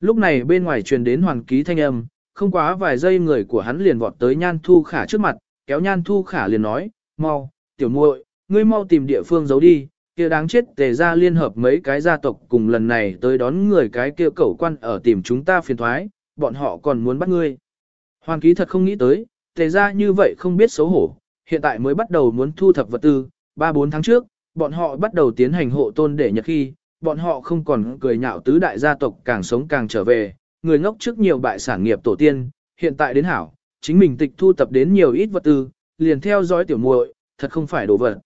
Lúc này bên ngoài truyền đến hoàn ký thanh âm, không quá vài giây người của hắn liền vọt tới Nhan Thu Khả trước mặt, kéo Nhan Thu Khả liền nói, mau, tiểu muội, ngươi mau tìm địa phương giấu đi, kia đáng chết tề ra liên hợp mấy cái gia tộc cùng lần này tới đón người cái kia cẩu quan ở tìm chúng ta phiền thoái, bọn họ còn muốn bắt ngươi. Hoàng ký thật không nghĩ tới, tề ra như vậy không biết xấu hổ, hiện tại mới bắt đầu muốn thu thập vật tư, 3-4 tháng trước, bọn họ bắt đầu tiến hành hộ tôn để nhật khi, bọn họ không còn cười nhạo tứ đại gia tộc càng sống càng trở về, người ngốc trước nhiều bại sản nghiệp tổ tiên, hiện tại đến hảo, chính mình tịch thu tập đến nhiều ít vật tư, liền theo dõi tiểu muội, thật không phải đồ vật.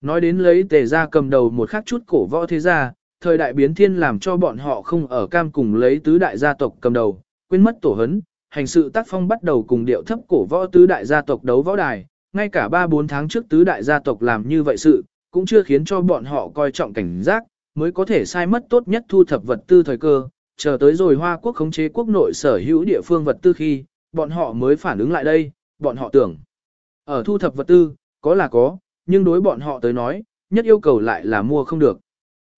Nói đến lấy tề ra cầm đầu một khắc chút cổ võ thế gia, thời đại biến thiên làm cho bọn họ không ở cam cùng lấy tứ đại gia tộc cầm đầu, quên mất tổ hấn, hành sự tác phong bắt đầu cùng điệu thấp cổ võ tứ đại gia tộc đấu võ đài, ngay cả 3-4 tháng trước tứ đại gia tộc làm như vậy sự, cũng chưa khiến cho bọn họ coi trọng cảnh giác, mới có thể sai mất tốt nhất thu thập vật tư thời cơ, chờ tới rồi Hoa Quốc khống chế quốc nội sở hữu địa phương vật tư khi, bọn họ mới phản ứng lại đây, bọn họ tưởng. Ở thu thập vật tư, có là có, nhưng đối bọn họ tới nói, nhất yêu cầu lại là mua không được.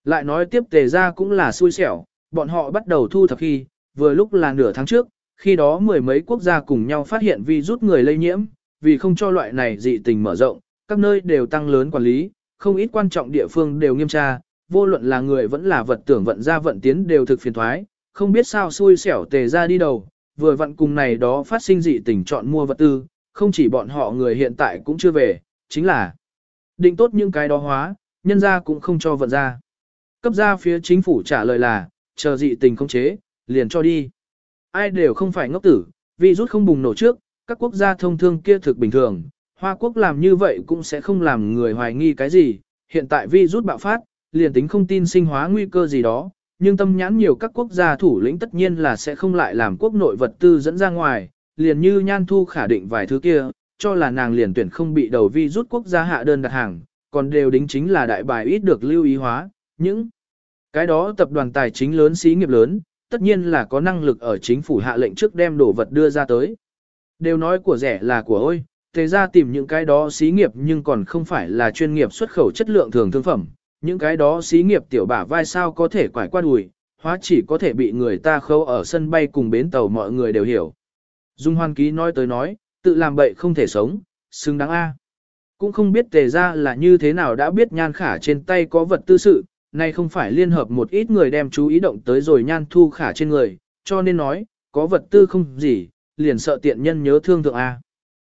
Lại nói tiếp tề ra cũng là xui xẻo, bọn họ bắt đầu thu thập khi, vừa lúc là nửa tháng trước, khi đó mười mấy quốc gia cùng nhau phát hiện vi rút người lây nhiễm, vì không cho loại này dị tình mở rộng, các nơi đều tăng lớn quản lý, không ít quan trọng địa phương đều nghiêm tra, vô luận là người vẫn là vật tưởng vận ra vận tiến đều thực phiền thoái, không biết sao xui xẻo tề ra đi đầu, vừa vặn cùng này đó phát sinh dị tình chọn mua vật tư, không chỉ bọn họ người hiện tại cũng chưa về, chính là định tốt những cái đó hóa, nhân ra cũng không cho vận ra. Cấp ra phía chính phủ trả lời là, chờ dị tình không chế, liền cho đi. Ai đều không phải ngốc tử, vì rút không bùng nổ trước, các quốc gia thông thương kia thực bình thường, Hoa Quốc làm như vậy cũng sẽ không làm người hoài nghi cái gì, hiện tại vi rút bạo phát, liền tính không tin sinh hóa nguy cơ gì đó, nhưng tâm nhãn nhiều các quốc gia thủ lĩnh tất nhiên là sẽ không lại làm quốc nội vật tư dẫn ra ngoài, liền như nhan thu khả định vài thứ kia, cho là nàng liền tuyển không bị đầu vi rút quốc gia hạ đơn đặt hàng, còn đều đính chính là đại bài ít được lưu ý hóa, những cái đó tập đoàn tài chính lớn xí nghiệp lớn, tất nhiên là có năng lực ở chính phủ hạ lệnh trước đem đồ vật đưa ra tới. Đều nói của rẻ là của ôi, thế ra tìm những cái đó xí nghiệp nhưng còn không phải là chuyên nghiệp xuất khẩu chất lượng thường thương phẩm, những cái đó xí nghiệp tiểu bả vai sao có thể quải qua đùi, hóa chỉ có thể bị người ta khâu ở sân bay cùng bến tàu mọi người đều hiểu. Dung Hoan Ký nói tới nói, tự làm bậy không thể sống, xứng đáng A. Cũng không biết tề ra là như thế nào đã biết nhan khả trên tay có vật tư sự, nay không phải liên hợp một ít người đem chú ý động tới rồi nhan thu khả trên người, cho nên nói, có vật tư không gì, liền sợ tiện nhân nhớ thương thượng A.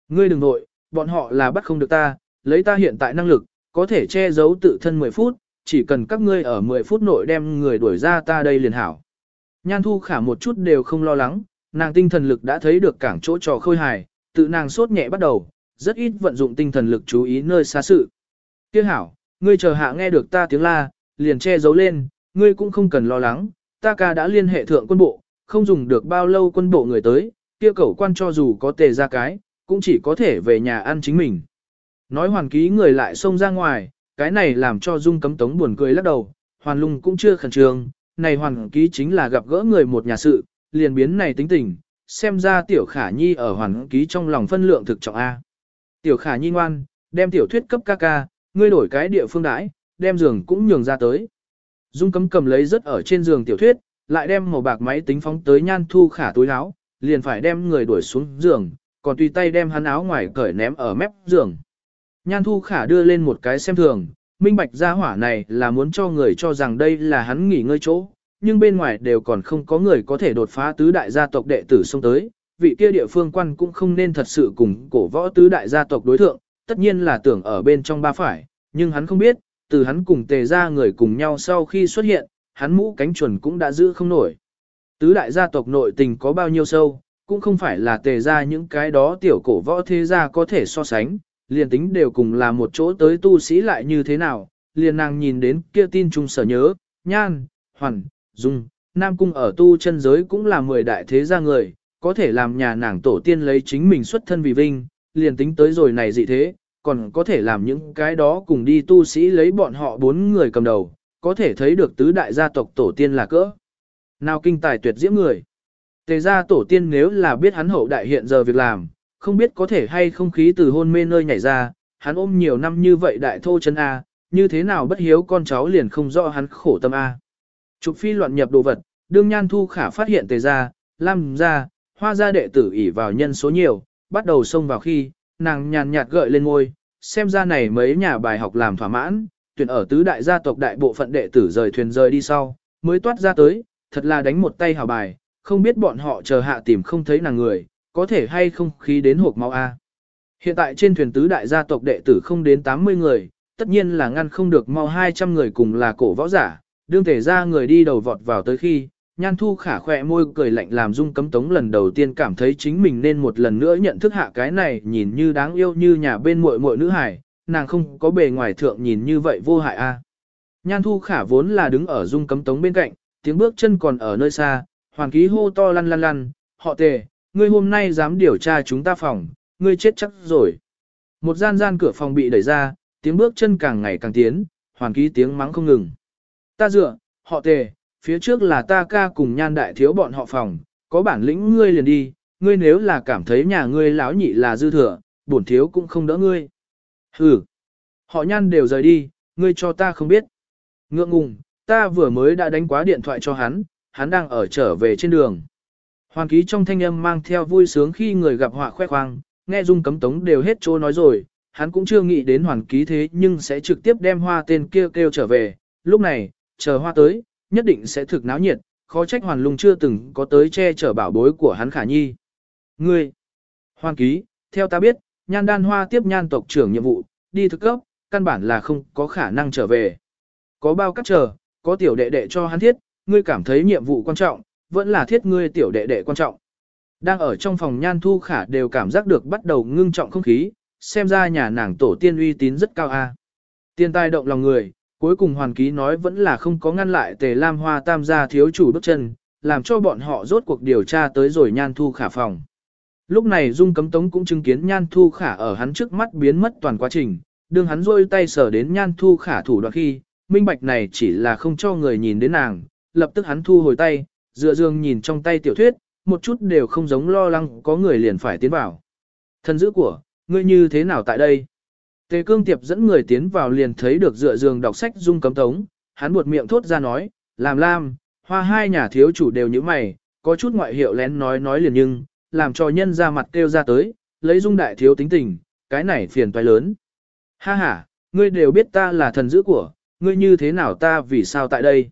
Ngươi đừng nội, bọn họ là bắt không được ta, lấy ta hiện tại năng lực, có thể che giấu tự thân 10 phút, chỉ cần các ngươi ở 10 phút nội đem người đuổi ra ta đây liền hảo. Nhan thu khả một chút đều không lo lắng, nàng tinh thần lực đã thấy được cảng chỗ trò khôi hài, tự nàng sốt nhẹ bắt đầu, rất ít vận dụng tinh thần lực chú ý nơi xa sự. Tiếc hảo, ngươi chờ hạ nghe được ta tiếng la, liền che giấu lên, ngươi cũng không cần lo lắng, ta ca đã liên hệ thượng quân bộ, không dùng được bao lâu quân bộ người tới, kia cẩu quan cho dù có tề ra cái, cũng chỉ có thể về nhà ăn chính mình. Nói hoàn ký người lại xông ra ngoài, cái này làm cho Dung cấm tống buồn cười lắc đầu, hoàn lung cũng chưa khẩn trương, này hoàn ký chính là gặp gỡ người một nhà sự, liền biến này tính tình, xem ra tiểu khả nhi ở hoàn ký trong lòng phân lượng thực trọng A. Tiểu khả nhi ngoan, đem tiểu thuyết cấp ca ca, ngươi đổi cái địa phương đãi, đem giường cũng nhường ra tới. Dung cấm cầm lấy rất ở trên giường tiểu thuyết, lại đem màu bạc máy tính phóng tới nhan thu khả túi áo, liền phải đem người đuổi xuống giường, còn tùy tay đem hắn áo ngoài cởi ném ở mép giường. Nhan thu khả đưa lên một cái xem thường, minh bạch gia hỏa này là muốn cho người cho rằng đây là hắn nghỉ ngơi chỗ, nhưng bên ngoài đều còn không có người có thể đột phá tứ đại gia tộc đệ tử xông tới, vị kia địa phương quan cũng không nên thật sự cùng cổ võ tứ đại gia tộc đối thượng, tất nhiên là tưởng ở bên trong ba phải, nhưng hắn không biết, từ hắn cùng tề ra người cùng nhau sau khi xuất hiện, hắn mũ cánh chuẩn cũng đã giữ không nổi. Tứ đại gia tộc nội tình có bao nhiêu sâu, cũng không phải là tề ra những cái đó tiểu cổ võ thế gia có thể so sánh, liền tính đều cùng là một chỗ tới tu sĩ lại như thế nào, liền nàng nhìn đến kia tin trung sở nhớ, nhan, hoàn, dung, nam cung ở tu chân giới cũng là mười đại thế gia người, có thể làm nhà nàng tổ tiên lấy chính mình xuất thân vì vinh, liền tính tới rồi này dị thế, còn có thể làm những cái đó cùng đi tu sĩ lấy bọn họ bốn người cầm đầu, có thể thấy được tứ đại gia tộc tổ tiên là cỡ. Nào kinh tài tuyệt diễm người. Tề gia tổ tiên nếu là biết hắn hậu đại hiện giờ việc làm, không biết có thể hay không khí từ hôn mê nơi nhảy ra, hắn ôm nhiều năm như vậy đại thô chân A, như thế nào bất hiếu con cháu liền không rõ hắn khổ tâm A. Trục phi loạn nhập đồ vật, đương nhan thu khả phát hiện tề gia, lam gia, hoa gia đệ tử ỉ vào nhân số nhiều, bắt đầu xông vào khi, nàng nhàn nhạt gợi lên ngôi, xem ra này mấy nhà bài học làm thỏa mãn, tuyển ở tứ đại gia tộc đại bộ phận đệ tử rời thuyền rời đi sau, mới toát ra tới, thật là đánh một tay hào bài, không biết bọn họ chờ hạ tìm không thấy nàng người, có thể hay không khí đến hộp máu A. Hiện tại trên thuyền tứ đại gia tộc đệ tử không đến 80 người, tất nhiên là ngăn không được mau 200 người cùng là cổ võ giả, đương thể ra người đi đầu vọt vào tới khi, nhan thu khả khỏe môi cười lạnh làm dung cấm tống lần đầu tiên cảm thấy chính mình nên một lần nữa nhận thức hạ cái này nhìn như đáng yêu như nhà bên muội muội nữ hải, nàng không có bề ngoài thượng nhìn như vậy vô hại a. Nhan thu khả vốn là đứng ở dung cấm tống bên cạnh, tiếng bước chân còn ở nơi xa, hoàng ký hô to lăn lăn lăn, họ tề, ngươi hôm nay dám điều tra chúng ta phòng, ngươi chết chắc rồi. Một gian gian cửa phòng bị đẩy ra, tiếng bước chân càng ngày càng tiến, hoàng ký tiếng mắng không ngừng. Ta dựa, họ tề, phía trước là ta ca cùng nhan đại thiếu bọn họ phòng, có bản lĩnh ngươi liền đi, ngươi nếu là cảm thấy nhà ngươi lão nhị là dư thừa, bổn thiếu cũng không đỡ ngươi. Hừ, họ nhan đều rời đi, ngươi cho ta không biết. Ngượng ngùng, ta vừa mới đã đánh quá điện thoại cho hắn, hắn đang ở trở về trên đường. Hoàng ký trong thanh âm mang theo vui sướng khi người gặp họa khoe khoang, nghe dung cấm tống đều hết chỗ nói rồi, hắn cũng chưa nghĩ đến hoàng ký thế nhưng sẽ trực tiếp đem hoa tên kêu kêu trở về, lúc này, chờ hoa tới, nhất định sẽ thực náo nhiệt, khó trách hoàn lung chưa từng có tới che chở bảo bối của hắn khả nhi. Ngươi, hoàn ký, theo ta biết, nhan đan hoa tiếp nhan tộc trưởng nhiệm vụ, đi thực cấp, căn bản là không có khả năng trở về. Có bao cắt chờ, có tiểu đệ đệ cho hắn thiết, ngươi cảm thấy nhiệm vụ quan trọng, vẫn là thiết ngươi tiểu đệ đệ quan trọng. Đang ở trong phòng nhan thu khả đều cảm giác được bắt đầu ngưng trọng không khí, xem ra nhà nàng tổ tiên uy tín rất cao a. À. Tiên tai động lòng người, cuối cùng hoàn ký nói vẫn là không có ngăn lại tề lam hoa tam gia thiếu chủ bước chân, làm cho bọn họ rốt cuộc điều tra tới rồi nhan thu khả phòng. Lúc này Dung Cấm Tống cũng chứng kiến Nhan Thu Khả ở hắn trước mắt biến mất toàn quá trình, đương hắn rôi tay sờ đến Nhan Thu Khả thủ đoạn khi, minh bạch này chỉ là không cho người nhìn đến nàng, lập tức hắn thu hồi tay, dựa dương nhìn trong tay tiểu thuyết, một chút đều không giống lo lắng có người liền phải tiến vào. Thân giữ của, ngươi như thế nào tại đây? Tề cương tiệp dẫn người tiến vào liền thấy được dựa giường đọc sách dung cấm tống, hắn buột miệng thốt ra nói, làm lam, hoa hai nhà thiếu chủ đều như mày, có chút ngoại hiệu lén nói nói liền nhưng, làm cho nhân ra mặt kêu ra tới, lấy dung đại thiếu tính tình, cái này phiền toái lớn. Ha ha, ngươi đều biết ta là thần dữ của, ngươi như thế nào ta vì sao tại đây?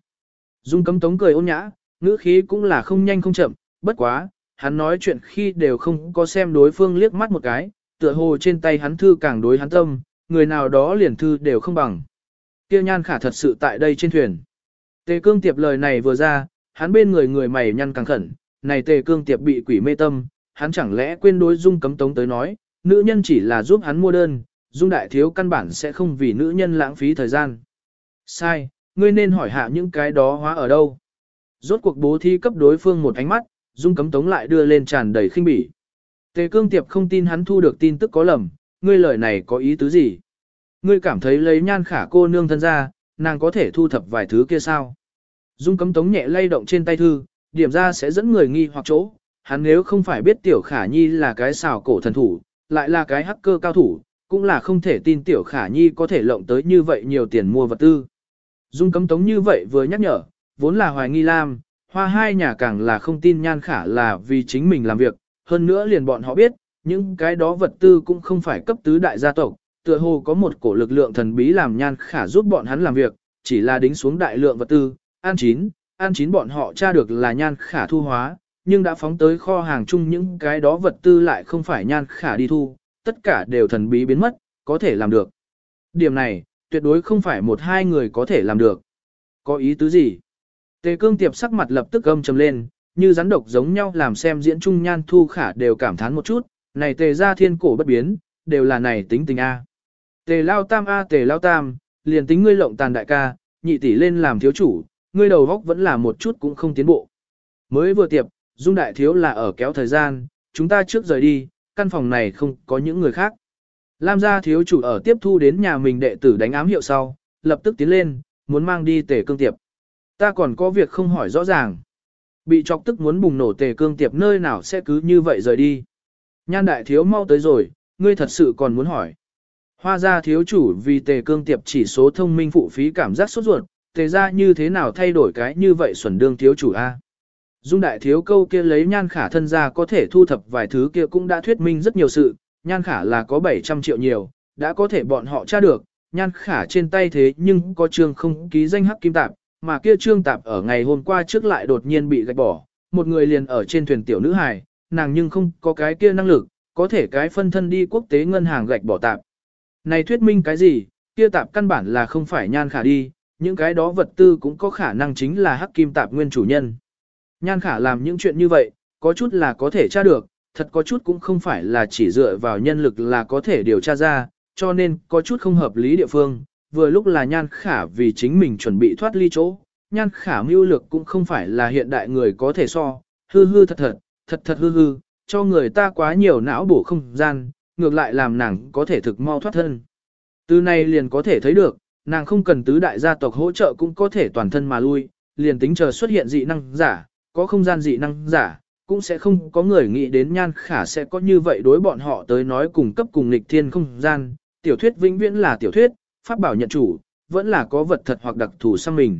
Dung cấm tống cười ôn nhã, ngữ khí cũng là không nhanh không chậm, bất quá, hắn nói chuyện khi đều không có xem đối phương liếc mắt một cái, tựa hồ trên tay hắn thư càng đối hắn tâm, người nào đó liền thư đều không bằng. Tiêu nhan khả thật sự tại đây trên thuyền. Tề cương tiệp lời này vừa ra, hắn bên người người mày nhăn càng khẩn, này tề cương tiệp bị quỷ mê tâm, hắn chẳng lẽ quên đối dung cấm tống tới nói, nữ nhân chỉ là giúp hắn mua đơn, dung đại thiếu căn bản sẽ không vì nữ nhân lãng phí thời gian. Sai, ngươi nên hỏi hạ những cái đó hóa ở đâu. Rốt cuộc bố thi cấp đối phương một ánh mắt, dung cấm tống lại đưa lên tràn đầy khinh bỉ. Tề cương tiệp không tin hắn thu được tin tức có lầm, ngươi lời này có ý tứ gì? Ngươi cảm thấy lấy nhan khả cô nương thân ra, nàng có thể thu thập vài thứ kia sao? Dung cấm tống nhẹ lay động trên tay thư, điểm ra sẽ dẫn người nghi hoặc chỗ, hắn nếu không phải biết tiểu khả nhi là cái xào cổ thần thủ, lại là cái hacker cao thủ, cũng là không thể tin tiểu khả nhi có thể lộng tới như vậy nhiều tiền mua vật tư. Dung cấm tống như vậy vừa nhắc nhở, vốn là hoài nghi lam, hoa hai nhà càng là không tin nhan khả là vì chính mình làm việc, hơn nữa liền bọn họ biết, những cái đó vật tư cũng không phải cấp tứ đại gia tộc, tựa hồ có một cổ lực lượng thần bí làm nhan khả giúp bọn hắn làm việc, chỉ là đính xuống đại lượng vật tư, an chín, an chín bọn họ tra được là nhan khả thu hóa, nhưng đã phóng tới kho hàng chung những cái đó vật tư lại không phải nhan khả đi thu, tất cả đều thần bí biến mất, có thể làm được. Điểm này, tuyệt đối không phải một hai người có thể làm được. Có ý tứ gì? Tề cương tiệp sắc mặt lập tức âm trầm lên, như rắn độc giống nhau làm xem diễn trung nhan thu khả đều cảm thán một chút, này tề ra thiên cổ bất biến, đều là này tính tình A. Tề lao tam A tề lao tam, liền tính ngươi lộng tàn đại ca, nhị tỷ lên làm thiếu chủ, ngươi đầu góc vẫn là một chút cũng không tiến bộ. Mới vừa tiệp, dung đại thiếu là ở kéo thời gian, chúng ta trước rời đi, căn phòng này không có những người khác. Lam gia thiếu chủ ở tiếp thu đến nhà mình đệ tử đánh ám hiệu sau, lập tức tiến lên, muốn mang đi tề cương tiệp. Ta còn có việc không hỏi rõ ràng. Bị chọc tức muốn bùng nổ tề cương tiệp nơi nào sẽ cứ như vậy rời đi. Nhan đại thiếu mau tới rồi, ngươi thật sự còn muốn hỏi. Hoa gia thiếu chủ vì tề cương tiệp chỉ số thông minh phụ phí cảm giác sốt ruột, tề ra như thế nào thay đổi cái như vậy xuẩn đương thiếu chủ A. Dung đại thiếu câu kia lấy nhan khả thân ra có thể thu thập vài thứ kia cũng đã thuyết minh rất nhiều sự, nhan khả là có 700 triệu nhiều, đã có thể bọn họ tra được, nhan khả trên tay thế nhưng có trương không ký danh hắc kim tạp, mà kia trương tạp ở ngày hôm qua trước lại đột nhiên bị gạch bỏ, một người liền ở trên thuyền tiểu nữ hài, nàng nhưng không có cái kia năng lực, có thể cái phân thân đi quốc tế ngân hàng gạch bỏ tạp. Này thuyết minh cái gì, kia tạp căn bản là không phải nhan khả đi, những cái đó vật tư cũng có khả năng chính là hắc kim tạp nguyên chủ nhân. Nhan khả làm những chuyện như vậy, có chút là có thể tra được, thật có chút cũng không phải là chỉ dựa vào nhân lực là có thể điều tra ra, cho nên có chút không hợp lý địa phương, vừa lúc là nhan khả vì chính mình chuẩn bị thoát ly chỗ, nhan khả mưu lược cũng không phải là hiện đại người có thể so, hư hư thật thật, thật thật hư hư, cho người ta quá nhiều não bổ không gian, ngược lại làm nàng có thể thực mau thoát thân. Từ này liền có thể thấy được, nàng không cần tứ đại gia tộc hỗ trợ cũng có thể toàn thân mà lui, liền tính chờ xuất hiện dị năng giả, có không gian dị năng giả, cũng sẽ không có người nghĩ đến nhan khả sẽ có như vậy đối bọn họ tới nói cùng cấp cùng lịch thiên không gian, tiểu thuyết vĩnh viễn là tiểu thuyết, pháp bảo nhận chủ, vẫn là có vật thật hoặc đặc thù sang mình.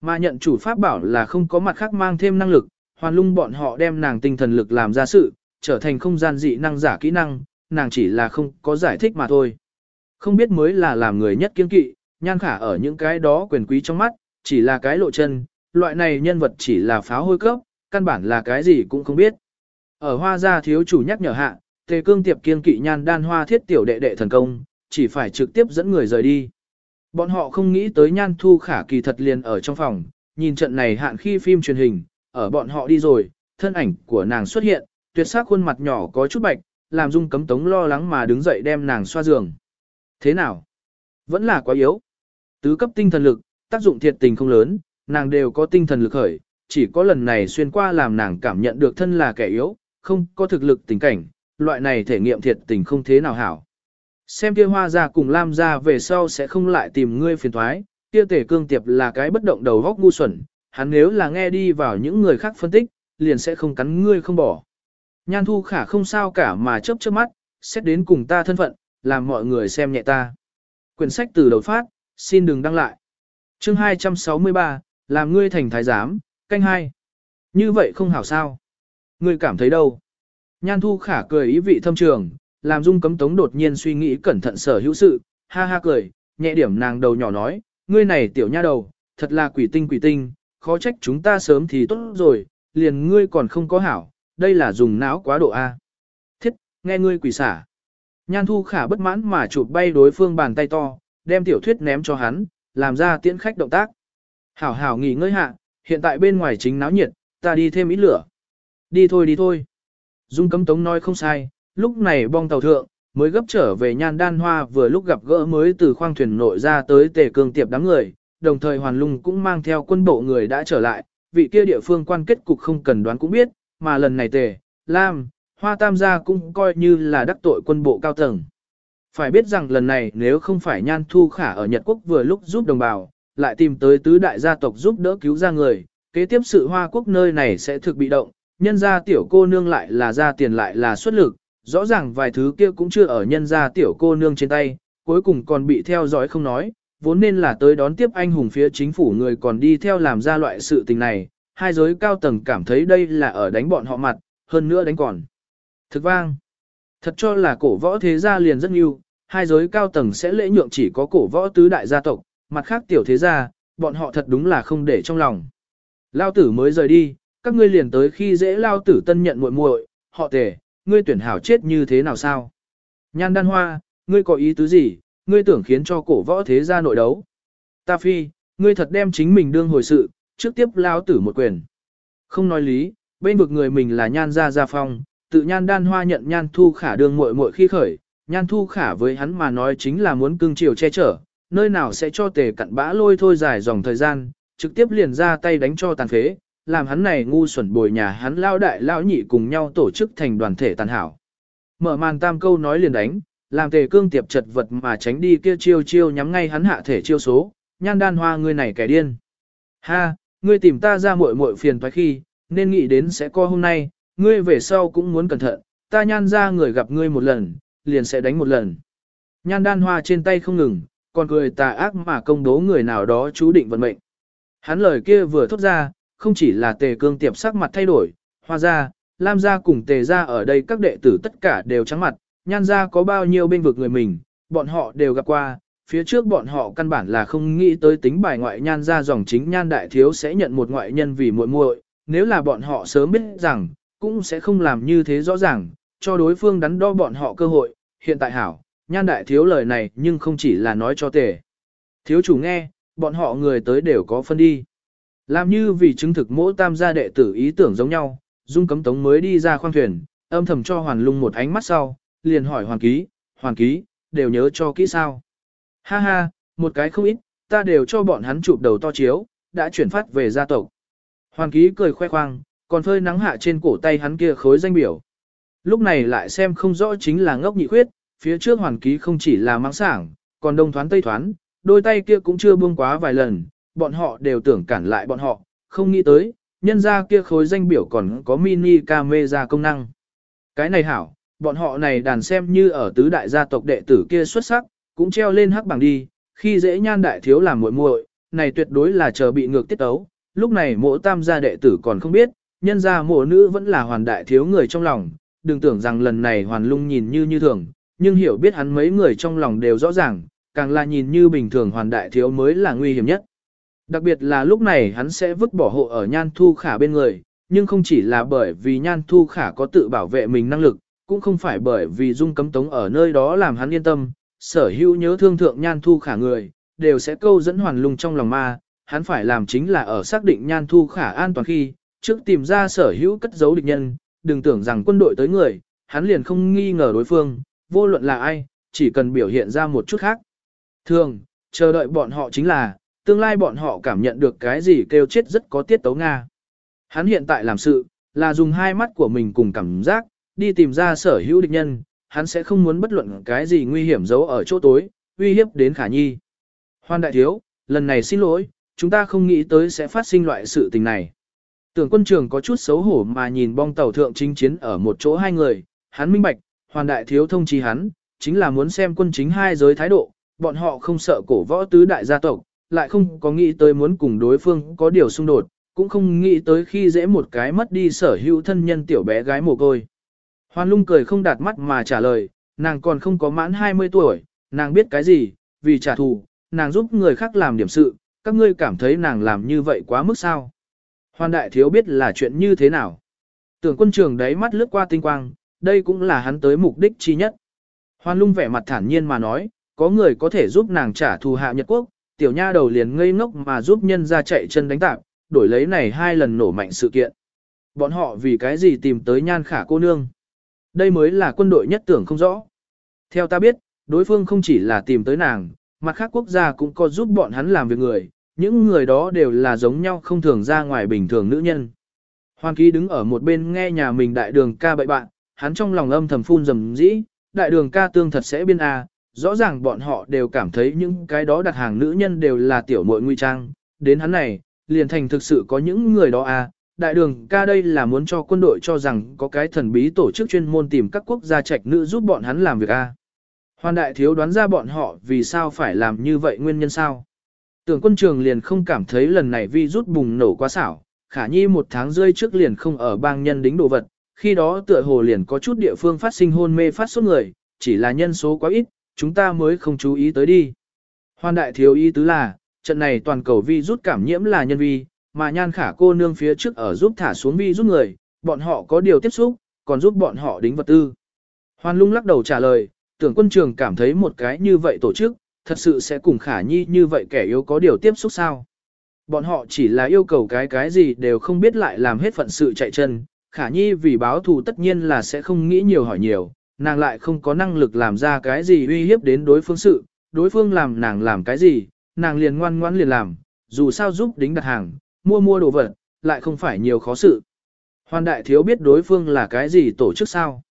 Mà nhận chủ pháp bảo là không có mặt khác mang thêm năng lực, hoàn lung bọn họ đem nàng tinh thần lực làm ra sự, trở thành không gian dị năng giả kỹ năng, nàng chỉ là không có giải thích mà thôi. Không biết mới là làm người nhất kiên kỵ, nhan khả ở những cái đó quyền quý trong mắt, chỉ là cái lộ chân, loại này nhân vật chỉ là pháo hôi cấp, căn bản là cái gì cũng không biết. Ở hoa gia thiếu chủ nhắc nhở hạ, tề cương tiệp kiên kỵ nhan đan hoa thiết tiểu đệ đệ thần công, chỉ phải trực tiếp dẫn người rời đi. Bọn họ không nghĩ tới nhan thu khả kỳ thật liền ở trong phòng, nhìn trận này hạn khi phim truyền hình, ở bọn họ đi rồi, thân ảnh của nàng xuất hiện, tuyệt sắc khuôn mặt nhỏ có chút bạch, làm dung cấm tống lo lắng mà đứng dậy đem nàng xoa giường. Thế nào? Vẫn là quá yếu. Tứ cấp tinh thần lực, tác dụng thiệt tình không lớn, nàng đều có tinh thần lực khởi, chỉ có lần này xuyên qua làm nàng cảm nhận được thân là kẻ yếu, không có thực lực tình cảnh, loại này thể nghiệm thiệt tình không thế nào hảo. Xem kia hoa ra cùng Lam ra về sau sẽ không lại tìm ngươi phiền thoái, kia tể cương tiệp là cái bất động đầu góc ngu xuẩn, hắn nếu là nghe đi vào những người khác phân tích, liền sẽ không cắn ngươi không bỏ. Nhan thu khả không sao cả mà chớp chớp mắt, xét đến cùng ta thân phận, làm mọi người xem nhẹ ta. Quyển sách từ đầu phát, xin đừng đăng lại. chương 263, làm ngươi thành thái giám, canh hai. Như vậy không hảo sao? Ngươi cảm thấy đâu? Nhan thu khả cười ý vị thâm trường, làm dung cấm tống đột nhiên suy nghĩ cẩn thận sở hữu sự, ha ha cười, nhẹ điểm nàng đầu nhỏ nói, ngươi này tiểu nha đầu, thật là quỷ tinh quỷ tinh, khó trách chúng ta sớm thì tốt rồi, liền ngươi còn không có hảo, đây là dùng não quá độ A. Thiết, nghe ngươi quỷ xả. Nhan thu khả bất mãn mà chụp bay đối phương bàn tay to, đem tiểu thuyết ném cho hắn, làm ra tiễn khách động tác. Hảo hảo nghỉ ngơi hạ, hiện tại bên ngoài chính náo nhiệt, ta đi thêm ít lửa. Đi thôi đi thôi. Dung cấm tống nói không sai, lúc này bong tàu thượng, mới gấp trở về nhan đan hoa vừa lúc gặp gỡ mới từ khoang thuyền nội ra tới tề cương tiệp đám người, đồng thời hoàn lung cũng mang theo quân bộ người đã trở lại, vị kia địa phương quan kết cục không cần đoán cũng biết, mà lần này tề, lam, hoa tam gia cũng coi như là đắc tội quân bộ cao tầng. Phải biết rằng lần này nếu không phải nhan thu khả ở Nhật Quốc vừa lúc giúp đồng bào, lại tìm tới tứ đại gia tộc giúp đỡ cứu ra người, kế tiếp sự hoa quốc nơi này sẽ thực bị động, nhân ra tiểu cô nương lại là ra tiền lại là xuất lực, rõ ràng vài thứ kia cũng chưa ở nhân gia tiểu cô nương trên tay, cuối cùng còn bị theo dõi không nói, vốn nên là tới đón tiếp anh hùng phía chính phủ người còn đi theo làm ra loại sự tình này, hai giới cao tầng cảm thấy đây là ở đánh bọn họ mặt, hơn nữa đánh còn. Thực vang, thật cho là cổ võ thế gia liền rất nhiều, hai giới cao tầng sẽ lễ nhượng chỉ có cổ võ tứ đại gia tộc, mặt khác tiểu thế gia, bọn họ thật đúng là không để trong lòng. Lao tử mới rời đi, các ngươi liền tới khi dễ lao tử tân nhận muội muội, họ tề, ngươi tuyển hảo chết như thế nào sao? Nhan đan hoa, ngươi có ý tứ gì, ngươi tưởng khiến cho cổ võ thế gia nội đấu. Ta phi, ngươi thật đem chính mình đương hồi sự, trước tiếp lao tử một quyền. Không nói lý, bên vực người mình là nhan gia gia phong, tự nhan đan hoa nhận nhan thu khả đương muội muội khi khởi, nhan thu khả với hắn mà nói chính là muốn cưng chiều che chở, nơi nào sẽ cho tề cặn bã lôi thôi dài dòng thời gian, trực tiếp liền ra tay đánh cho tàn phế, làm hắn này ngu xuẩn bồi nhà hắn lao đại lao nhị cùng nhau tổ chức thành đoàn thể tàn hảo. Mở màn tam câu nói liền đánh, làm tề cương tiệp chật vật mà tránh đi kia chiêu chiêu nhắm ngay hắn hạ thể chiêu số, nhan đan hoa ngươi này kẻ điên. Ha, ngươi tìm ta ra muội muội phiền toái khi, nên nghĩ đến sẽ có hôm nay, ngươi về sau cũng muốn cẩn thận, ta nhan ra người gặp ngươi một lần, liền sẽ đánh một lần. Nhan đan hoa trên tay không ngừng, còn cười tà ác mà công bố người nào đó chú định vận mệnh. Hắn lời kia vừa thốt ra, không chỉ là tề cương tiệp sắc mặt thay đổi, hoa ra, lam ra cùng tề ra ở đây các đệ tử tất cả đều trắng mặt, nhan ra có bao nhiêu bên vực người mình, bọn họ đều gặp qua, phía trước bọn họ căn bản là không nghĩ tới tính bài ngoại nhan ra dòng chính nhan đại thiếu sẽ nhận một ngoại nhân vì muội muội, nếu là bọn họ sớm biết rằng, cũng sẽ không làm như thế rõ ràng, cho đối phương đắn đo bọn họ cơ hội, hiện tại hảo, nhan đại thiếu lời này nhưng không chỉ là nói cho tề. Thiếu chủ nghe, bọn họ người tới đều có phân đi. Làm như vì chứng thực mỗi tam gia đệ tử ý tưởng giống nhau, Dung Cấm Tống mới đi ra khoang thuyền, âm thầm cho Hoàn Lung một ánh mắt sau, liền hỏi Hoàn Ký, Hoàn Ký, đều nhớ cho kỹ sao. Ha ha, một cái không ít, ta đều cho bọn hắn chụp đầu to chiếu, đã chuyển phát về gia tộc. Hoàn Ký cười khoe khoang, còn phơi nắng hạ trên cổ tay hắn kia khối danh biểu. Lúc này lại xem không rõ chính là ngốc nhị khuyết, phía trước Hoàn Ký không chỉ là mang sảng, còn đông thoán tây thoán, đôi tay kia cũng chưa buông quá vài lần, bọn họ đều tưởng cản lại bọn họ, không nghĩ tới, nhân ra kia khối danh biểu còn có mini camera công năng. Cái này hảo, bọn họ này đàn xem như ở tứ đại gia tộc đệ tử kia xuất sắc, cũng treo lên hắc bảng đi, khi dễ nhan đại thiếu làm muội muội, này tuyệt đối là chờ bị ngược tiết tấu, lúc này mỗi tam gia đệ tử còn không biết, nhân gia mộ nữ vẫn là hoàn đại thiếu người trong lòng, đừng tưởng rằng lần này hoàn lung nhìn như như thường, nhưng hiểu biết hắn mấy người trong lòng đều rõ ràng, càng là nhìn như bình thường hoàn đại thiếu mới là nguy hiểm nhất. Đặc biệt là lúc này hắn sẽ vứt bỏ hộ ở nhan thu khả bên người, nhưng không chỉ là bởi vì nhan thu khả có tự bảo vệ mình năng lực, cũng không phải bởi vì dung cấm tống ở nơi đó làm hắn yên tâm, sở hữu nhớ thương thượng nhan thu khả người, đều sẽ câu dẫn hoàn lung trong lòng ma, hắn phải làm chính là ở xác định nhan thu khả an toàn khi, trước tìm ra sở hữu cất giấu địch nhân, đừng tưởng rằng quân đội tới người, hắn liền không nghi ngờ đối phương, vô luận là ai, chỉ cần biểu hiện ra một chút khác. Thường, chờ đợi bọn họ chính là, tương lai bọn họ cảm nhận được cái gì kêu chết rất có tiết tấu Nga. Hắn hiện tại làm sự, là dùng hai mắt của mình cùng cảm giác, đi tìm ra sở hữu địch nhân, hắn sẽ không muốn bất luận cái gì nguy hiểm giấu ở chỗ tối, uy hiếp đến khả nhi. Hoan đại thiếu, lần này xin lỗi, chúng ta không nghĩ tới sẽ phát sinh loại sự tình này. Tưởng quân trường có chút xấu hổ mà nhìn bong tàu thượng chính chiến ở một chỗ hai người, hắn minh bạch, hoàn đại thiếu thông chí hắn, chính là muốn xem quân chính hai giới thái độ, bọn họ không sợ cổ võ tứ đại gia tộc, lại không có nghĩ tới muốn cùng đối phương có điều xung đột, cũng không nghĩ tới khi dễ một cái mất đi sở hữu thân nhân tiểu bé gái mồ côi. Hoan lung cười không đạt mắt mà trả lời, nàng còn không có mãn 20 tuổi, nàng biết cái gì, vì trả thù, nàng giúp người khác làm điểm sự, các ngươi cảm thấy nàng làm như vậy quá mức sao. Hoan đại thiếu biết là chuyện như thế nào. Tưởng quân trường đấy mắt lướt qua tinh quang, đây cũng là hắn tới mục đích chi nhất. Hoan lung vẻ mặt thản nhiên mà nói, có người có thể giúp nàng trả thù hạ Nhật Quốc, tiểu nha đầu liền ngây ngốc mà giúp nhân ra chạy chân đánh tạp, đổi lấy này hai lần nổ mạnh sự kiện. Bọn họ vì cái gì tìm tới nhan khả cô nương? Đây mới là quân đội nhất tưởng không rõ. Theo ta biết, đối phương không chỉ là tìm tới nàng, mặt khác quốc gia cũng có giúp bọn hắn làm việc người, những người đó đều là giống nhau không thường ra ngoài bình thường nữ nhân. Hoàng ký đứng ở một bên nghe nhà mình đại đường ca bậy bạn, hắn trong lòng âm thầm phun rầm dĩ, đại đường ca tương thật sẽ biên A, rõ ràng bọn họ đều cảm thấy những cái đó đặt hàng nữ nhân đều là tiểu muội nguy trang, đến hắn này, liền thành thực sự có những người đó A, đại đường ca đây là muốn cho quân đội cho rằng có cái thần bí tổ chức chuyên môn tìm các quốc gia trạch nữ giúp bọn hắn làm việc à. A. Hoàn đại thiếu đoán ra bọn họ vì sao phải làm như vậy nguyên nhân sao. Tưởng quân trường liền không cảm thấy lần này vi rút bùng nổ quá xảo, khả nhi một tháng rơi trước liền không ở bang nhân đính đồ vật, khi đó tựa hồ liền có chút địa phương phát sinh hôn mê phát sốt người, chỉ là nhân số quá ít, chúng ta mới không chú ý tới đi. Hoan đại thiếu ý tứ là, trận này toàn cầu vi rút cảm nhiễm là nhân vi, mà nhan khả cô nương phía trước ở giúp thả xuống vi rút người, bọn họ có điều tiếp xúc, còn giúp bọn họ đính vật tư. Hoan lung lắc đầu trả lời, tưởng quân trường cảm thấy một cái như vậy tổ chức, thật sự sẽ cùng khả nhi như vậy kẻ yếu có điều tiếp xúc sao. Bọn họ chỉ là yêu cầu cái cái gì đều không biết lại làm hết phận sự chạy chân, khả nhi vì báo thù tất nhiên là sẽ không nghĩ nhiều hỏi nhiều, nàng lại không có năng lực làm ra cái gì uy hiếp đến đối phương sự, đối phương làm nàng làm cái gì, nàng liền ngoan ngoãn liền làm, dù sao giúp đính đặt hàng, mua mua đồ vật, lại không phải nhiều khó sự. Hoàn đại thiếu biết đối phương là cái gì tổ chức sao?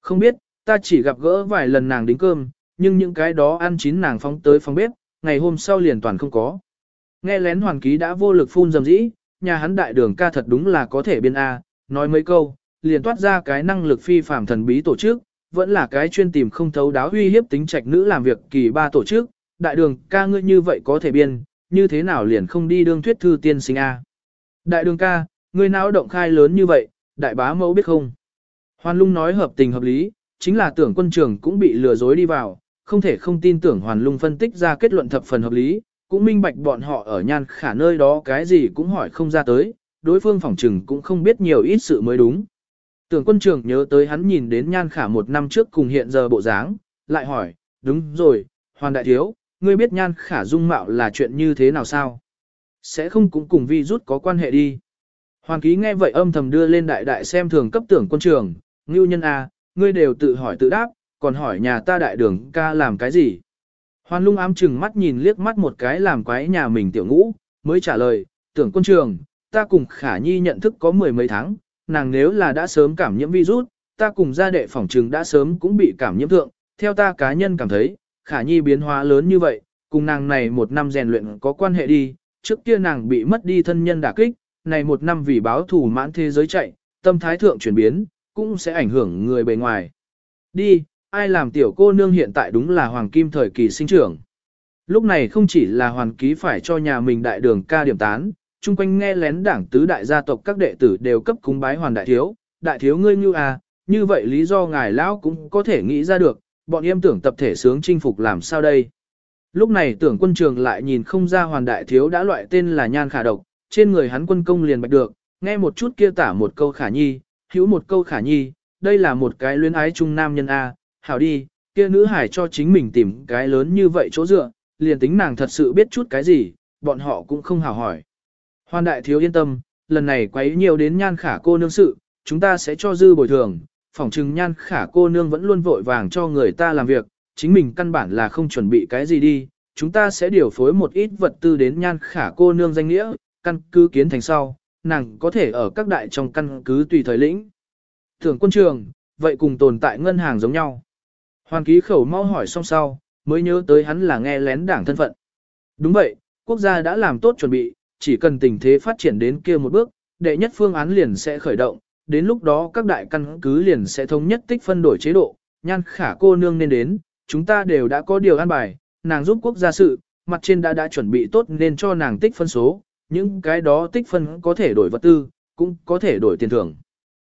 Không biết, ta chỉ gặp gỡ vài lần nàng đính cơm, nhưng những cái đó ăn chín nàng phóng tới phòng bếp, ngày hôm sau liền toàn không có. Nghe lén hoàn ký đã vô lực phun dầm dĩ, nhà hắn đại đường ca thật đúng là có thể biên A, nói mấy câu, liền toát ra cái năng lực phi phàm thần bí tổ chức, vẫn là cái chuyên tìm không thấu đáo uy hiếp tính trạch nữ làm việc kỳ ba tổ chức, đại đường ca ngươi như vậy có thể biên, như thế nào liền không đi đương thuyết thư tiên sinh A. Đại đường ca, ngươi não động khai lớn như vậy, đại bá mẫu biết không? hoàn lung nói hợp tình hợp lý, chính là tưởng quân trường cũng bị lừa dối đi vào, không thể không tin tưởng hoàn lung phân tích ra kết luận thập phần hợp lý, cũng minh bạch bọn họ ở nhan khả nơi đó cái gì cũng hỏi không ra tới, đối phương phỏng trừng cũng không biết nhiều ít sự mới đúng. Tưởng quân trường nhớ tới hắn nhìn đến nhan khả một năm trước cùng hiện giờ bộ dáng, lại hỏi, đúng rồi, hoàn đại thiếu, ngươi biết nhan khả dung mạo là chuyện như thế nào sao? Sẽ không cũng cùng vi rút có quan hệ đi. Hoàng ký nghe vậy âm thầm đưa lên đại đại xem thường cấp tưởng quân trường, ngưu nhân A, ngươi đều tự hỏi tự đáp, còn hỏi nhà ta đại đường ca làm cái gì? Hoàn lung ám chừng mắt nhìn liếc mắt một cái làm quái nhà mình tiểu ngũ, mới trả lời, tưởng quân trường, ta cùng khả nhi nhận thức có mười mấy tháng, nàng nếu là đã sớm cảm nhiễm virus, ta cùng gia đệ phỏng trừng đã sớm cũng bị cảm nhiễm thượng, theo ta cá nhân cảm thấy, khả nhi biến hóa lớn như vậy, cùng nàng này một năm rèn luyện có quan hệ đi, trước kia nàng bị mất đi thân nhân đả kích, này một năm vì báo thù mãn thế giới chạy, tâm thái thượng chuyển biến, cũng sẽ ảnh hưởng người bề ngoài. Đi, ai làm tiểu cô nương hiện tại đúng là hoàng kim thời kỳ sinh trưởng. Lúc này không chỉ là hoàn ký phải cho nhà mình đại đường ca điểm tán, chung quanh nghe lén đảng tứ đại gia tộc các đệ tử đều cấp cúng bái hoàn đại thiếu, đại thiếu ngươi như à, như vậy lý do ngài lão cũng có thể nghĩ ra được, bọn em tưởng tập thể sướng chinh phục làm sao đây. Lúc này tưởng quân trường lại nhìn không ra hoàn đại thiếu đã loại tên là nhan khả độc, trên người hắn quân công liền bạch được, nghe một chút kia tả một câu khả nhi, hữu một câu khả nhi, đây là một cái luyến ái trung nam nhân A, hảo đi, kia nữ hải cho chính mình tìm cái lớn như vậy chỗ dựa, liền tính nàng thật sự biết chút cái gì, bọn họ cũng không hào hỏi. Hoàn đại thiếu yên tâm, lần này quấy nhiều đến nhan khả cô nương sự, chúng ta sẽ cho dư bồi thường, phỏng chừng nhan khả cô nương vẫn luôn vội vàng cho người ta làm việc, chính mình căn bản là không chuẩn bị cái gì đi, chúng ta sẽ điều phối một ít vật tư đến nhan khả cô nương danh nghĩa, căn cứ kiến thành sau, nàng có thể ở các đại trong căn cứ tùy thời lĩnh. Thưởng quân trường, vậy cùng tồn tại ngân hàng giống nhau. Hoàn ký khẩu mau hỏi xong sau, mới nhớ tới hắn là nghe lén đảng thân phận. Đúng vậy, quốc gia đã làm tốt chuẩn bị, chỉ cần tình thế phát triển đến kia một bước, đệ nhất phương án liền sẽ khởi động, đến lúc đó các đại căn cứ liền sẽ thống nhất tích phân đổi chế độ, nhan khả cô nương nên đến, chúng ta đều đã có điều an bài, nàng giúp quốc gia sự, mặt trên đã đã chuẩn bị tốt nên cho nàng tích phân số, những cái đó tích phân có thể đổi vật tư, cũng có thể đổi tiền thưởng.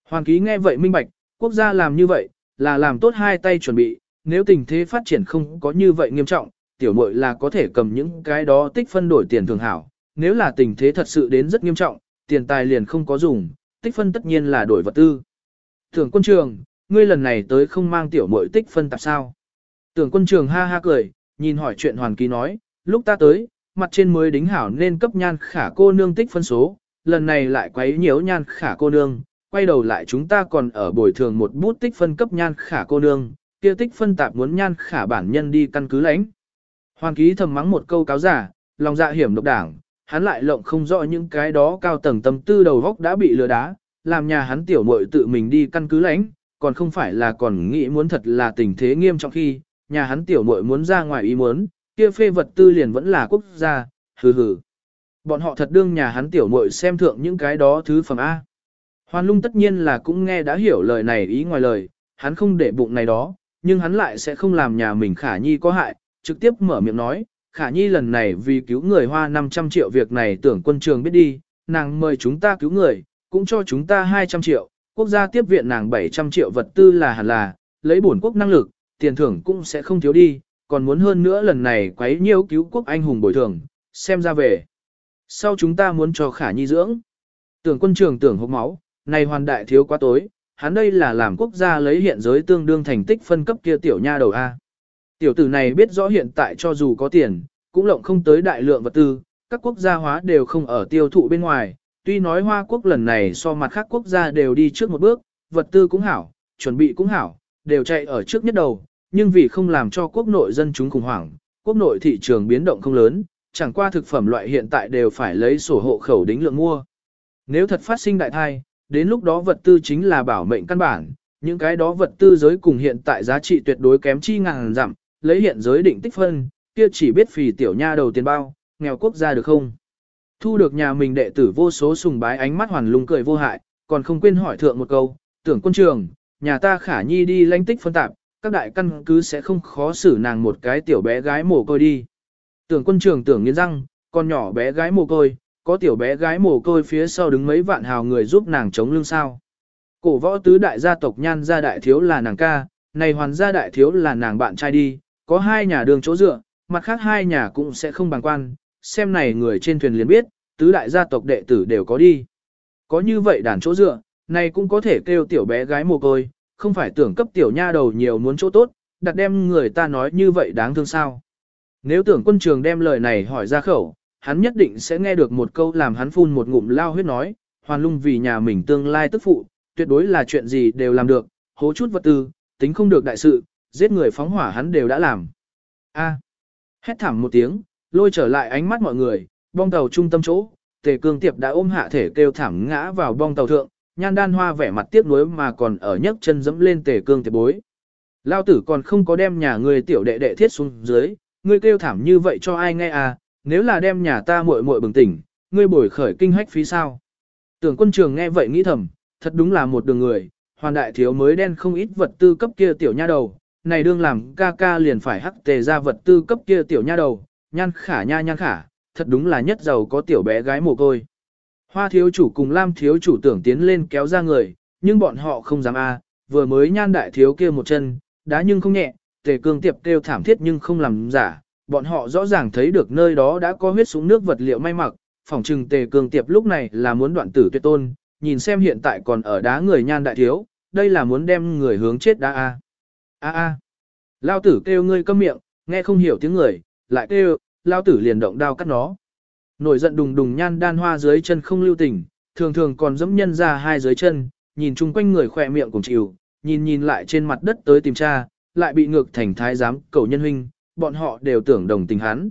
Hoàng ký nghe vậy minh bạch, quốc gia làm như vậy, là làm tốt hai tay chuẩn bị, nếu tình thế phát triển không có như vậy nghiêm trọng, tiểu muội là có thể cầm những cái đó tích phân đổi tiền thưởng hảo, nếu là tình thế thật sự đến rất nghiêm trọng, tiền tài liền không có dùng, tích phân tất nhiên là đổi vật tư. Tưởng quân trường, ngươi lần này tới không mang tiểu muội tích phân tạp sao? Tưởng quân trường ha ha cười, nhìn hỏi chuyện hoàn ký nói, lúc ta tới, mặt trên mới đính hảo nên cấp nhan khả cô nương tích phân số, lần này lại quấy nhiễu nhan khả cô nương, quay đầu lại chúng ta còn ở bồi thường một bút tích phân cấp nhan khả cô nương, kia tích phân tạp muốn nhan khả bản nhân đi căn cứ lãnh. Hoàn ký thầm mắng một câu cáo giả, lòng dạ hiểm độc đảng, hắn lại lộng không rõ những cái đó cao tầng tâm tư đầu góc đã bị lừa đá, làm nhà hắn tiểu muội tự mình đi căn cứ lãnh, còn không phải là còn nghĩ muốn thật là tình thế nghiêm trọng khi, nhà hắn tiểu muội muốn ra ngoài ý muốn, kia phê vật tư liền vẫn là quốc gia, hừ hừ. Bọn họ thật đương nhà hắn tiểu muội xem thượng những cái đó thứ phẩm A. Hoàn lung tất nhiên là cũng nghe đã hiểu lời này ý ngoài lời, hắn không để bụng này đó, nhưng hắn lại sẽ không làm nhà mình khả nhi có hại, trực tiếp mở miệng nói, khả nhi lần này vì cứu người hoa 500 triệu việc này tưởng quân trường biết đi, nàng mời chúng ta cứu người, cũng cho chúng ta 200 triệu, quốc gia tiếp viện nàng 700 triệu vật tư là hẳn là, lấy bổn quốc năng lực, tiền thưởng cũng sẽ không thiếu đi, còn muốn hơn nữa lần này quấy nhiêu cứu quốc anh hùng bồi thường, xem ra về. Sau chúng ta muốn cho khả nhi dưỡng. Tưởng quân trường tưởng hốc máu, này hoàn đại thiếu quá tối, hắn đây là làm quốc gia lấy hiện giới tương đương thành tích phân cấp kia tiểu nha đầu A. Tiểu tử này biết rõ hiện tại cho dù có tiền, cũng lộng không tới đại lượng vật tư, các quốc gia hóa đều không ở tiêu thụ bên ngoài, tuy nói Hoa quốc lần này so mặt khác quốc gia đều đi trước một bước, vật tư cũng hảo, chuẩn bị cũng hảo, đều chạy ở trước nhất đầu, nhưng vì không làm cho quốc nội dân chúng khủng hoảng, quốc nội thị trường biến động không lớn, chẳng qua thực phẩm loại hiện tại đều phải lấy sổ hộ khẩu đính lượng mua. Nếu thật phát sinh đại thai, đến lúc đó vật tư chính là bảo mệnh căn bản, những cái đó vật tư giới cùng hiện tại giá trị tuyệt đối kém chi ngàn giảm, lấy hiện giới định tích phân, kia chỉ biết phì tiểu nha đầu tiền bao, nghèo quốc gia được không? Thu được nhà mình đệ tử vô số sùng bái ánh mắt hoàn lung cười vô hại, còn không quên hỏi thượng một câu, tưởng quân trường, nhà ta khả nhi đi lãnh tích phân tạp, các đại căn cứ sẽ không khó xử nàng một cái tiểu bé gái mồ côi đi. Tưởng quân trường tưởng nghiến răng, con nhỏ bé gái mồ côi, có tiểu bé gái mồ côi phía sau đứng mấy vạn hào người giúp nàng chống lưng sao. Cổ võ tứ đại gia tộc nhan gia đại thiếu là nàng ca, này hoàn gia đại thiếu là nàng bạn trai đi, có hai nhà đường chỗ dựa, mặt khác hai nhà cũng sẽ không bằng quan, xem này người trên thuyền liền biết, tứ đại gia tộc đệ tử đều có đi. Có như vậy đàn chỗ dựa, này cũng có thể kêu tiểu bé gái mồ côi, không phải tưởng cấp tiểu nha đầu nhiều muốn chỗ tốt, đặt đem người ta nói như vậy đáng thương sao. Nếu tưởng quân trường đem lời này hỏi ra khẩu, hắn nhất định sẽ nghe được một câu làm hắn phun một ngụm lao huyết nói, hoàn lung vì nhà mình tương lai tức phụ, tuyệt đối là chuyện gì đều làm được, hố chút vật tư, tính không được đại sự, giết người phóng hỏa hắn đều đã làm. A. Hét thảm một tiếng, lôi trở lại ánh mắt mọi người, bong tàu trung tâm chỗ, tề cương tiệp đã ôm hạ thể kêu thảm ngã vào bong tàu thượng, nhan đan hoa vẻ mặt tiếc nuối mà còn ở nhấc chân dẫm lên tề cương tiệp bối. Lao tử còn không có đem nhà người tiểu đệ đệ thiết xuống dưới, ngươi kêu thảm như vậy cho ai nghe à, nếu là đem nhà ta muội muội bừng tỉnh, ngươi bồi khởi kinh hách phí sao. Tưởng quân trường nghe vậy nghĩ thầm, thật đúng là một đường người, hoàn đại thiếu mới đen không ít vật tư cấp kia tiểu nha đầu, này đương làm ca ca liền phải hắc tề ra vật tư cấp kia tiểu nha đầu, nhan khả nha nhan khả, thật đúng là nhất giàu có tiểu bé gái mồ côi. Hoa thiếu chủ cùng Lam thiếu chủ tưởng tiến lên kéo ra người, nhưng bọn họ không dám a, vừa mới nhan đại thiếu kia một chân, đá nhưng không nhẹ, tề cương tiệp kêu thảm thiết nhưng không làm giả, bọn họ rõ ràng thấy được nơi đó đã có huyết súng nước vật liệu may mặc, Phỏng trừng tề cường tiệp lúc này là muốn đoạn tử tuyệt tôn, nhìn xem hiện tại còn ở đá người nhan đại thiếu, đây là muốn đem người hướng chết đá a. A a. Lao tử kêu ngươi câm miệng, nghe không hiểu tiếng người, lại kêu, lao tử liền động đao cắt nó. Nổi giận đùng đùng nhan đan hoa dưới chân không lưu tình, thường thường còn dẫm nhân ra hai dưới chân, nhìn chung quanh người khỏe miệng cùng chịu, nhìn nhìn lại trên mặt đất tới tìm cha, lại bị ngược thành thái giám cầu nhân huynh, bọn họ đều tưởng đồng tình hắn.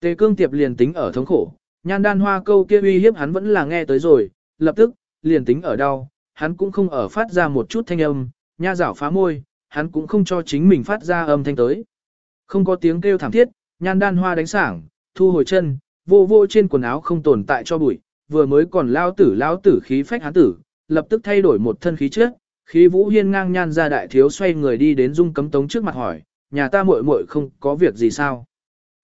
Tề cương tiệp liền tính ở thống khổ, nhan đan hoa câu kia uy hiếp hắn vẫn là nghe tới rồi, lập tức, liền tính ở đau, hắn cũng không ở phát ra một chút thanh âm, nha rảo phá môi, hắn cũng không cho chính mình phát ra âm thanh tới. Không có tiếng kêu thảm thiết, nhan đan hoa đánh sảng, thu hồi chân, vô vô trên quần áo không tồn tại cho bụi, vừa mới còn lao tử lao tử khí phách hắn tử, lập tức thay đổi một thân khí trước, khí vũ hiên ngang nhan ra đại thiếu xoay người đi đến dung cấm tống trước mặt hỏi, nhà ta muội muội không có việc gì sao?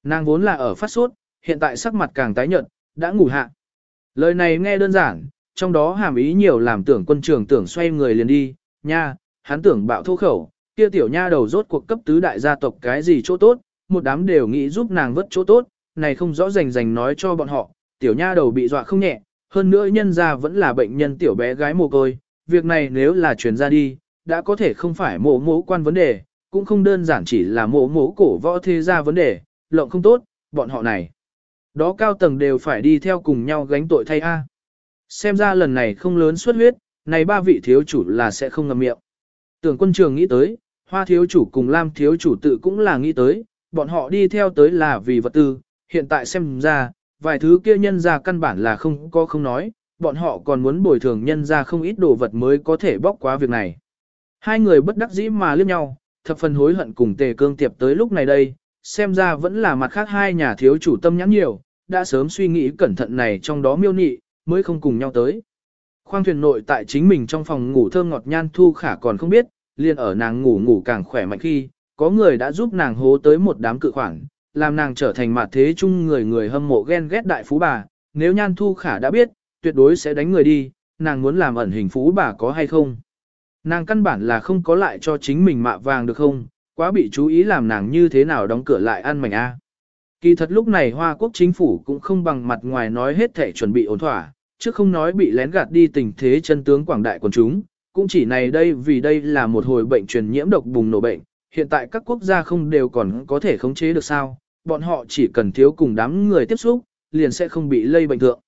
Nàng vốn là ở phát sốt, hiện tại sắc mặt càng tái nhợt, đã ngủ hạ. Lời này nghe đơn giản, trong đó hàm ý nhiều làm tưởng quân trưởng tưởng xoay người liền đi, nha, hắn tưởng bạo thô khẩu, kia tiểu nha đầu rốt cuộc cấp tứ đại gia tộc cái gì chỗ tốt, một đám đều nghĩ giúp nàng vớt chỗ tốt, này không rõ rành rành nói cho bọn họ, tiểu nha đầu bị dọa không nhẹ, hơn nữa nhân ra vẫn là bệnh nhân tiểu bé gái mồ côi, việc này nếu là truyền ra đi, đã có thể không phải mổ mố quan vấn đề, cũng không đơn giản chỉ là mổ mố cổ võ thế gia vấn đề, lộng không tốt, bọn họ này. Đó cao tầng đều phải đi theo cùng nhau gánh tội thay A. Xem ra lần này không lớn xuất huyết, này ba vị thiếu chủ là sẽ không ngầm miệng. Tưởng quân trường nghĩ tới, hoa thiếu chủ cùng lam thiếu chủ tự cũng là nghĩ tới, bọn họ đi theo tới là vì vật tư, hiện tại xem ra, vài thứ kia nhân ra căn bản là không có không nói, bọn họ còn muốn bồi thường nhân ra không ít đồ vật mới có thể bóc quá việc này. Hai người bất đắc dĩ mà liếc nhau, thập phần hối hận cùng tề cương tiệp tới lúc này đây, xem ra vẫn là mặt khác hai nhà thiếu chủ tâm nhãn nhiều, đã sớm suy nghĩ cẩn thận này trong đó miêu nị, mới không cùng nhau tới. Khoang thuyền nội tại chính mình trong phòng ngủ thơm ngọt nhan thu khả còn không biết, liền ở nàng ngủ ngủ càng khỏe mạnh khi, có người đã giúp nàng hố tới một đám cự khoản, làm nàng trở thành mặt thế chung người người hâm mộ ghen ghét đại phú bà, nếu nhan thu khả đã biết, tuyệt đối sẽ đánh người đi, nàng muốn làm ẩn hình phú bà có hay không. Nàng căn bản là không có lại cho chính mình mạ vàng được không, quá bị chú ý làm nàng như thế nào đóng cửa lại ăn mảnh a. Kỳ thật lúc này Hoa Quốc chính phủ cũng không bằng mặt ngoài nói hết thể chuẩn bị ổn thỏa, chứ không nói bị lén gạt đi tình thế chân tướng quảng đại quần chúng, cũng chỉ này đây vì đây là một hồi bệnh truyền nhiễm độc bùng nổ bệnh, hiện tại các quốc gia không đều còn có thể khống chế được sao, bọn họ chỉ cần thiếu cùng đám người tiếp xúc, liền sẽ không bị lây bệnh thượng.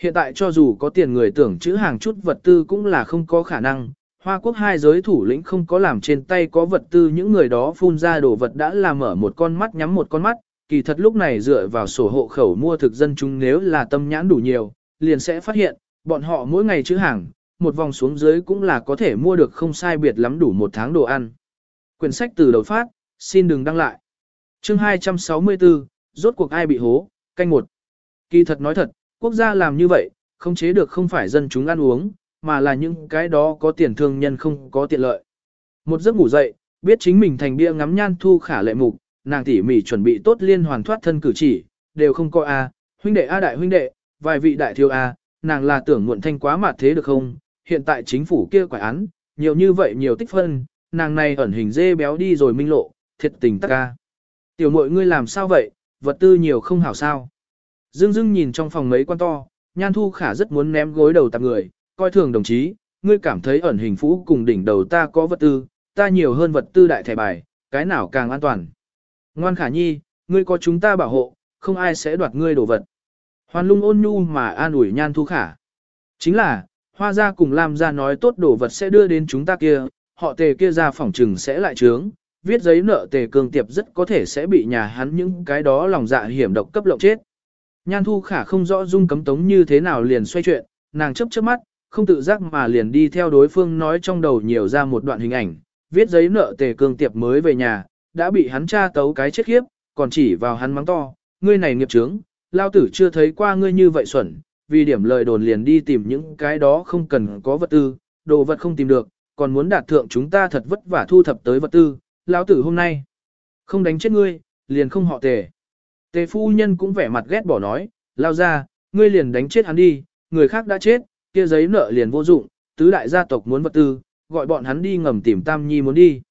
Hiện tại cho dù có tiền người tưởng chữ hàng chút vật tư cũng là không có khả năng, Hoa quốc hai giới thủ lĩnh không có làm trên tay có vật tư những người đó phun ra đồ vật đã làm mở một con mắt nhắm một con mắt, kỳ thật lúc này dựa vào sổ hộ khẩu mua thực dân chúng nếu là tâm nhãn đủ nhiều, liền sẽ phát hiện, bọn họ mỗi ngày chữ hàng, một vòng xuống dưới cũng là có thể mua được không sai biệt lắm đủ một tháng đồ ăn. Quyển sách từ đầu phát, xin đừng đăng lại. Chương 264, rốt cuộc ai bị hố, canh một. Kỳ thật nói thật, quốc gia làm như vậy, không chế được không phải dân chúng ăn uống, mà là những cái đó có tiền thương nhân không có tiện lợi. Một giấc ngủ dậy, biết chính mình thành bia ngắm nhan thu khả lệ mục, nàng tỉ mỉ chuẩn bị tốt liên hoàn thoát thân cử chỉ, đều không có A, huynh đệ A đại huynh đệ, vài vị đại thiếu A, nàng là tưởng muộn thanh quá mặt thế được không, hiện tại chính phủ kia quả án, nhiều như vậy nhiều tích phân, nàng này ẩn hình dê béo đi rồi minh lộ, thiệt tình tắc ca. Tiểu mội ngươi làm sao vậy, vật tư nhiều không hảo sao. Dương dưng nhìn trong phòng mấy quan to, nhan thu khả rất muốn ném gối đầu tạp người, coi thường đồng chí, ngươi cảm thấy ẩn hình phú cùng đỉnh đầu ta có vật tư, ta nhiều hơn vật tư đại thẻ bài, cái nào càng an toàn. Ngoan khả nhi, ngươi có chúng ta bảo hộ, không ai sẽ đoạt ngươi đồ vật. Hoàn lung ôn nhu mà an ủi nhan thu khả. Chính là, hoa gia cùng Lam gia nói tốt đồ vật sẽ đưa đến chúng ta kia, họ tề kia ra phòng trừng sẽ lại trướng, viết giấy nợ tề cường tiệp rất có thể sẽ bị nhà hắn những cái đó lòng dạ hiểm độc cấp lộng chết. Nhan thu khả không rõ dung cấm tống như thế nào liền xoay chuyện, nàng chấp chớp mắt, không tự giác mà liền đi theo đối phương nói trong đầu nhiều ra một đoạn hình ảnh, viết giấy nợ tề cương tiệp mới về nhà, đã bị hắn tra tấu cái chết khiếp, còn chỉ vào hắn mắng to, ngươi này nghiệp trướng, lao tử chưa thấy qua ngươi như vậy xuẩn, vì điểm lời đồn liền đi tìm những cái đó không cần có vật tư, đồ vật không tìm được, còn muốn đạt thượng chúng ta thật vất vả thu thập tới vật tư, lão tử hôm nay không đánh chết ngươi, liền không họ tề. Tề phu nhân cũng vẻ mặt ghét bỏ nói, lao ra, ngươi liền đánh chết hắn đi, người khác đã chết, kia giấy nợ liền vô dụng, tứ đại gia tộc muốn vật tư, gọi bọn hắn đi ngầm tìm Tam Nhi muốn đi.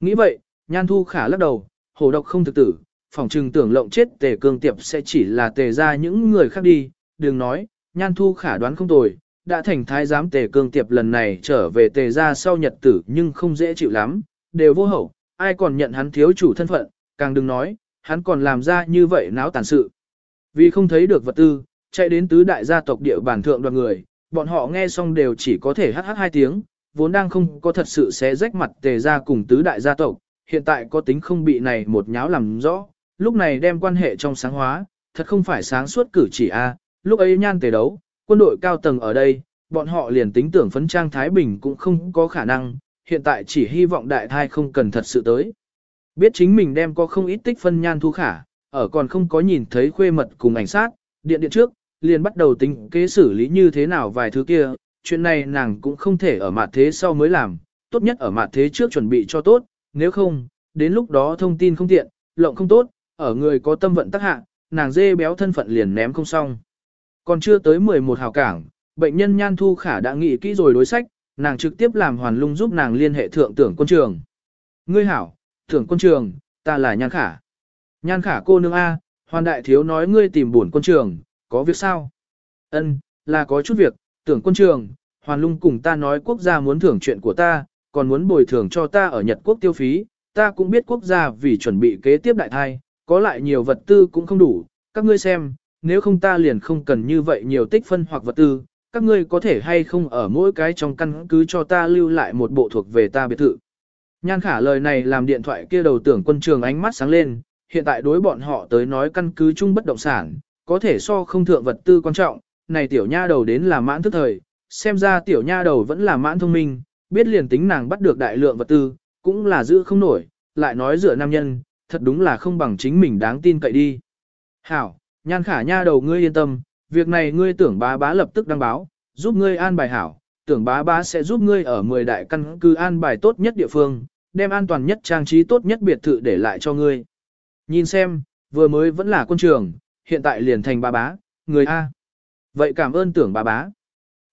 Nghĩ vậy, Nhan Thu Khả lắc đầu, hổ độc không thực tử, phòng trừng tưởng lộng chết tề cương tiệp sẽ chỉ là tề ra những người khác đi, đừng nói, nhan thu khả đoán không tồi, đã thành thái giám tề cương tiệp lần này trở về tề ra sau nhật tử nhưng không dễ chịu lắm, đều vô hậu, ai còn nhận hắn thiếu chủ thân phận, càng đừng nói, hắn còn làm ra như vậy náo tàn sự. Vì không thấy được vật tư, chạy đến tứ đại gia tộc địa bản thượng đoàn người, bọn họ nghe xong đều chỉ có thể hát hát hai tiếng, vốn đang không có thật sự sẽ rách mặt tề ra cùng tứ đại gia tộc, hiện tại có tính không bị này một nháo làm rõ, lúc này đem quan hệ trong sáng hóa, thật không phải sáng suốt cử chỉ a lúc ấy nhan tề đấu, quân đội cao tầng ở đây, bọn họ liền tính tưởng phấn trang Thái Bình cũng không có khả năng, hiện tại chỉ hy vọng đại thai không cần thật sự tới. Biết chính mình đem có không ít tích phân nhan thu khả, ở còn không có nhìn thấy khuê mật cùng ảnh sát, điện điện trước, liền bắt đầu tính kế xử lý như thế nào vài thứ kia, chuyện này nàng cũng không thể ở mặt thế sau mới làm, tốt nhất ở mặt thế trước chuẩn bị cho tốt, nếu không, đến lúc đó thông tin không tiện, lộng không tốt, ở người có tâm vận tác hạ, nàng dê béo thân phận liền ném không xong. Còn chưa tới 11 hào cảng, bệnh nhân Nhan Thu Khả đã nghĩ kỹ rồi đối sách, nàng trực tiếp làm hoàn lung giúp nàng liên hệ thượng tưởng quân trường. Ngươi hảo, tưởng quân trường, ta là Nhan Khả. Nhan Khả cô nương A, hoàn đại thiếu nói ngươi tìm buồn quân trường, có việc sao? Ân, là có chút việc, tưởng quân trường, hoàn lung cùng ta nói quốc gia muốn thưởng chuyện của ta, còn muốn bồi thường cho ta ở Nhật Quốc tiêu phí, ta cũng biết quốc gia vì chuẩn bị kế tiếp đại thai, có lại nhiều vật tư cũng không đủ, các ngươi xem, nếu không ta liền không cần như vậy nhiều tích phân hoặc vật tư, các ngươi có thể hay không ở mỗi cái trong căn cứ cho ta lưu lại một bộ thuộc về ta biệt thự. Nhan khả lời này làm điện thoại kia đầu tưởng quân trường ánh mắt sáng lên, hiện tại đối bọn họ tới nói căn cứ chung bất động sản, có thể so không thượng vật tư quan trọng, này tiểu nha đầu đến là mãn thức thời, xem ra tiểu nha đầu vẫn là mãn thông minh, biết liền tính nàng bắt được đại lượng vật tư, cũng là giữ không nổi, lại nói dựa nam nhân, thật đúng là không bằng chính mình đáng tin cậy đi. Hảo, nhan khả nha đầu ngươi yên tâm, việc này ngươi tưởng bá bá lập tức đăng báo, giúp ngươi an bài hảo, tưởng bá bá sẽ giúp ngươi ở 10 đại căn cứ an bài tốt nhất địa phương, đem an toàn nhất trang trí tốt nhất biệt thự để lại cho ngươi. Nhìn xem, vừa mới vẫn là quân trường, hiện tại liền thành bá bá, người A. Vậy cảm ơn tưởng bá bá.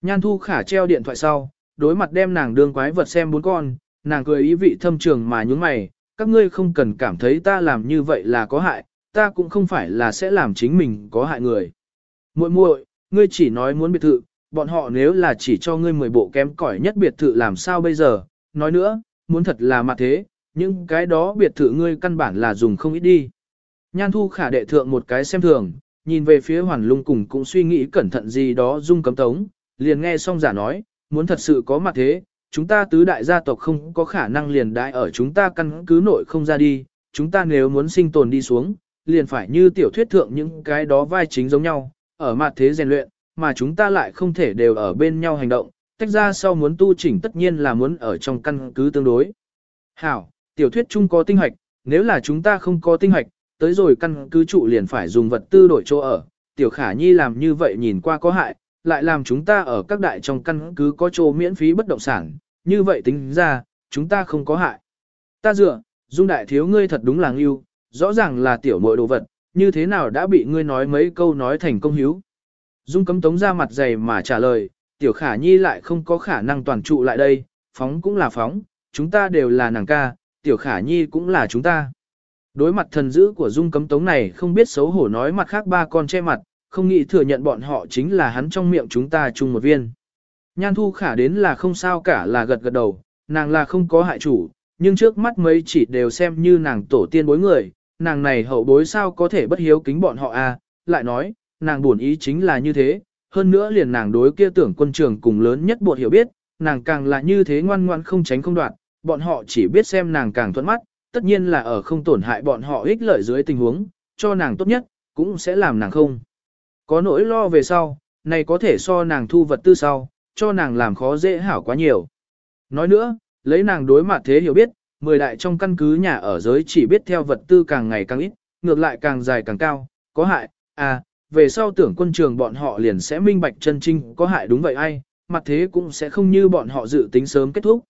Nhan thu khả treo điện thoại sau, đối mặt đem nàng đương quái vật xem bốn con, nàng cười ý vị thâm trường mà nhúng mày, các ngươi không cần cảm thấy ta làm như vậy là có hại, ta cũng không phải là sẽ làm chính mình có hại người. Muội muội, ngươi chỉ nói muốn biệt thự, bọn họ nếu là chỉ cho ngươi 10 bộ kém cỏi nhất biệt thự làm sao bây giờ, nói nữa, muốn thật là mặt thế, nhưng cái đó biệt thự ngươi căn bản là dùng không ít đi. Nhan thu khả đệ thượng một cái xem thường, nhìn về phía hoàn lung cùng cũng suy nghĩ cẩn thận gì đó dung cấm tống, liền nghe xong giả nói, muốn thật sự có mặt thế, chúng ta tứ đại gia tộc không có khả năng liền đại ở chúng ta căn cứ nội không ra đi, chúng ta nếu muốn sinh tồn đi xuống, liền phải như tiểu thuyết thượng những cái đó vai chính giống nhau, ở mặt thế rèn luyện, mà chúng ta lại không thể đều ở bên nhau hành động, tách ra sau muốn tu chỉnh tất nhiên là muốn ở trong căn cứ tương đối. Hảo, tiểu thuyết chung có tinh hoạch, nếu là chúng ta không có tinh hoạch, tới rồi căn cứ trụ liền phải dùng vật tư đổi chỗ ở, tiểu khả nhi làm như vậy nhìn qua có hại, lại làm chúng ta ở các đại trong căn cứ có chỗ miễn phí bất động sản, như vậy tính ra, chúng ta không có hại. Ta dựa, dung đại thiếu ngươi thật đúng là ngưu, rõ ràng là tiểu muội đồ vật, như thế nào đã bị ngươi nói mấy câu nói thành công hiếu. Dung cấm tống ra mặt dày mà trả lời, tiểu khả nhi lại không có khả năng toàn trụ lại đây, phóng cũng là phóng, chúng ta đều là nàng ca, tiểu khả nhi cũng là chúng ta. Đối mặt thần dữ của dung cấm tống này không biết xấu hổ nói mặt khác ba con che mặt, không nghĩ thừa nhận bọn họ chính là hắn trong miệng chúng ta chung một viên. Nhan thu khả đến là không sao cả là gật gật đầu, nàng là không có hại chủ, nhưng trước mắt mấy chỉ đều xem như nàng tổ tiên bối người, nàng này hậu bối sao có thể bất hiếu kính bọn họ a? À? lại nói, nàng buồn ý chính là như thế, hơn nữa liền nàng đối kia tưởng quân trường cùng lớn nhất bộ hiểu biết, nàng càng là như thế ngoan ngoan không tránh không đoạn, bọn họ chỉ biết xem nàng càng thuận mắt, tất nhiên là ở không tổn hại bọn họ ích lợi dưới tình huống, cho nàng tốt nhất, cũng sẽ làm nàng không. Có nỗi lo về sau, này có thể so nàng thu vật tư sau, cho nàng làm khó dễ hảo quá nhiều. Nói nữa, lấy nàng đối mặt thế hiểu biết, mười đại trong căn cứ nhà ở giới chỉ biết theo vật tư càng ngày càng ít, ngược lại càng dài càng cao, có hại, à, về sau tưởng quân trường bọn họ liền sẽ minh bạch chân trinh có hại đúng vậy ai, mặt thế cũng sẽ không như bọn họ dự tính sớm kết thúc.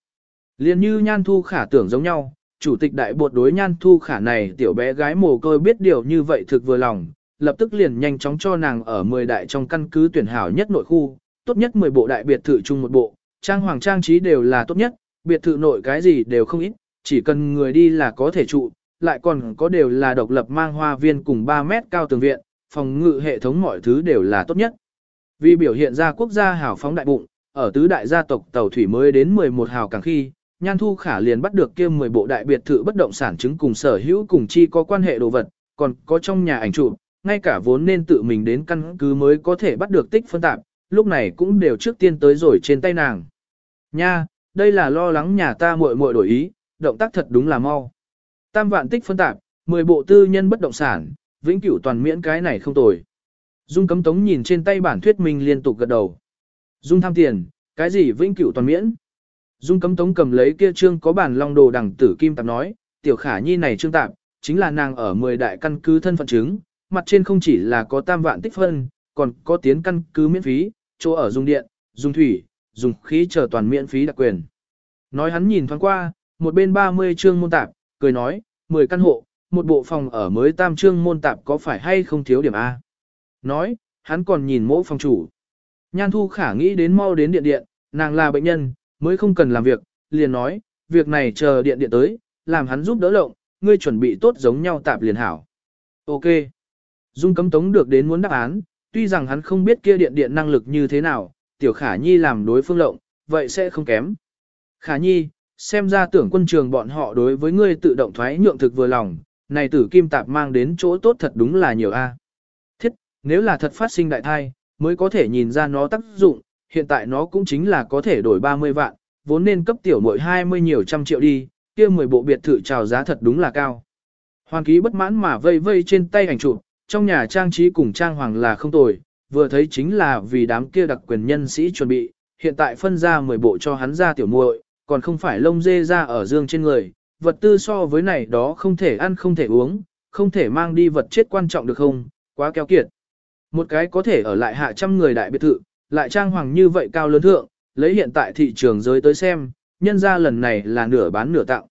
Liền như nhan thu khả tưởng giống nhau, chủ tịch đại bột đối nhan thu khả này tiểu bé gái mồ côi biết điều như vậy thực vừa lòng, lập tức liền nhanh chóng cho nàng ở 10 đại trong căn cứ tuyển hảo nhất nội khu, tốt nhất 10 bộ đại biệt thự chung một bộ, trang hoàng trang trí đều là tốt nhất, biệt thự nội cái gì đều không ít, chỉ cần người đi là có thể trụ, lại còn có đều là độc lập mang hoa viên cùng 3 mét cao tường viện, phòng ngự hệ thống mọi thứ đều là tốt nhất. Vì biểu hiện ra quốc gia hào phóng đại bụng, ở tứ đại gia tộc tàu thủy mới đến 11 hào càng khi, Nhan Thu Khả liền bắt được kia 10 bộ đại biệt thự bất động sản chứng cùng sở hữu cùng chi có quan hệ đồ vật, còn có trong nhà ảnh chụp, ngay cả vốn nên tự mình đến căn cứ mới có thể bắt được tích phân tạp, lúc này cũng đều trước tiên tới rồi trên tay nàng. Nha, đây là lo lắng nhà ta muội muội đổi ý, động tác thật đúng là mau. Tam vạn tích phân tạp, 10 bộ tư nhân bất động sản, vĩnh cửu toàn miễn cái này không tồi. Dung cấm tống nhìn trên tay bản thuyết minh liên tục gật đầu. Dung tham tiền, cái gì vĩnh cửu toàn miễn? Dung cấm tống cầm lấy kia trương có bản long đồ đằng tử kim tạp nói, tiểu khả nhi này trương tạp, chính là nàng ở 10 đại căn cứ thân phận chứng, mặt trên không chỉ là có tam vạn tích phân, còn có tiến căn cứ miễn phí, chỗ ở dung điện, dung thủy, dùng khí chờ toàn miễn phí đặc quyền. Nói hắn nhìn thoáng qua, một bên 30 trương môn tạp, cười nói, 10 căn hộ, một bộ phòng ở mới tam trương môn tạp có phải hay không thiếu điểm A. Nói, hắn còn nhìn mỗ phòng chủ. Nhan thu khả nghĩ đến mau đến điện điện, nàng là bệnh nhân, mới không cần làm việc, liền nói, việc này chờ điện điện tới, làm hắn giúp đỡ lộng, ngươi chuẩn bị tốt giống nhau tạp liền hảo. Ok. Dung cấm tống được đến muốn đáp án, tuy rằng hắn không biết kia điện điện năng lực như thế nào, tiểu khả nhi làm đối phương lộng, vậy sẽ không kém. Khả nhi, xem ra tưởng quân trường bọn họ đối với ngươi tự động thoái nhượng thực vừa lòng, này tử kim tạp mang đến chỗ tốt thật đúng là nhiều a. À. Thiết, nếu là thật phát sinh đại thai, mới có thể nhìn ra nó tác dụng, hiện tại nó cũng chính là có thể đổi 30 vạn, vốn nên cấp tiểu mỗi 20 nhiều trăm triệu đi, kia 10 bộ biệt thự chào giá thật đúng là cao. Hoàng ký bất mãn mà vây vây trên tay ảnh chụp, trong nhà trang trí cùng trang hoàng là không tồi, vừa thấy chính là vì đám kia đặc quyền nhân sĩ chuẩn bị, hiện tại phân ra 10 bộ cho hắn ra tiểu muội, còn không phải lông dê ra ở dương trên người, vật tư so với này đó không thể ăn không thể uống, không thể mang đi vật chết quan trọng được không, quá kéo kiệt. Một cái có thể ở lại hạ trăm người đại biệt thự, lại trang hoàng như vậy cao lớn thượng, lấy hiện tại thị trường giới tới xem, nhân ra lần này là nửa bán nửa tặng.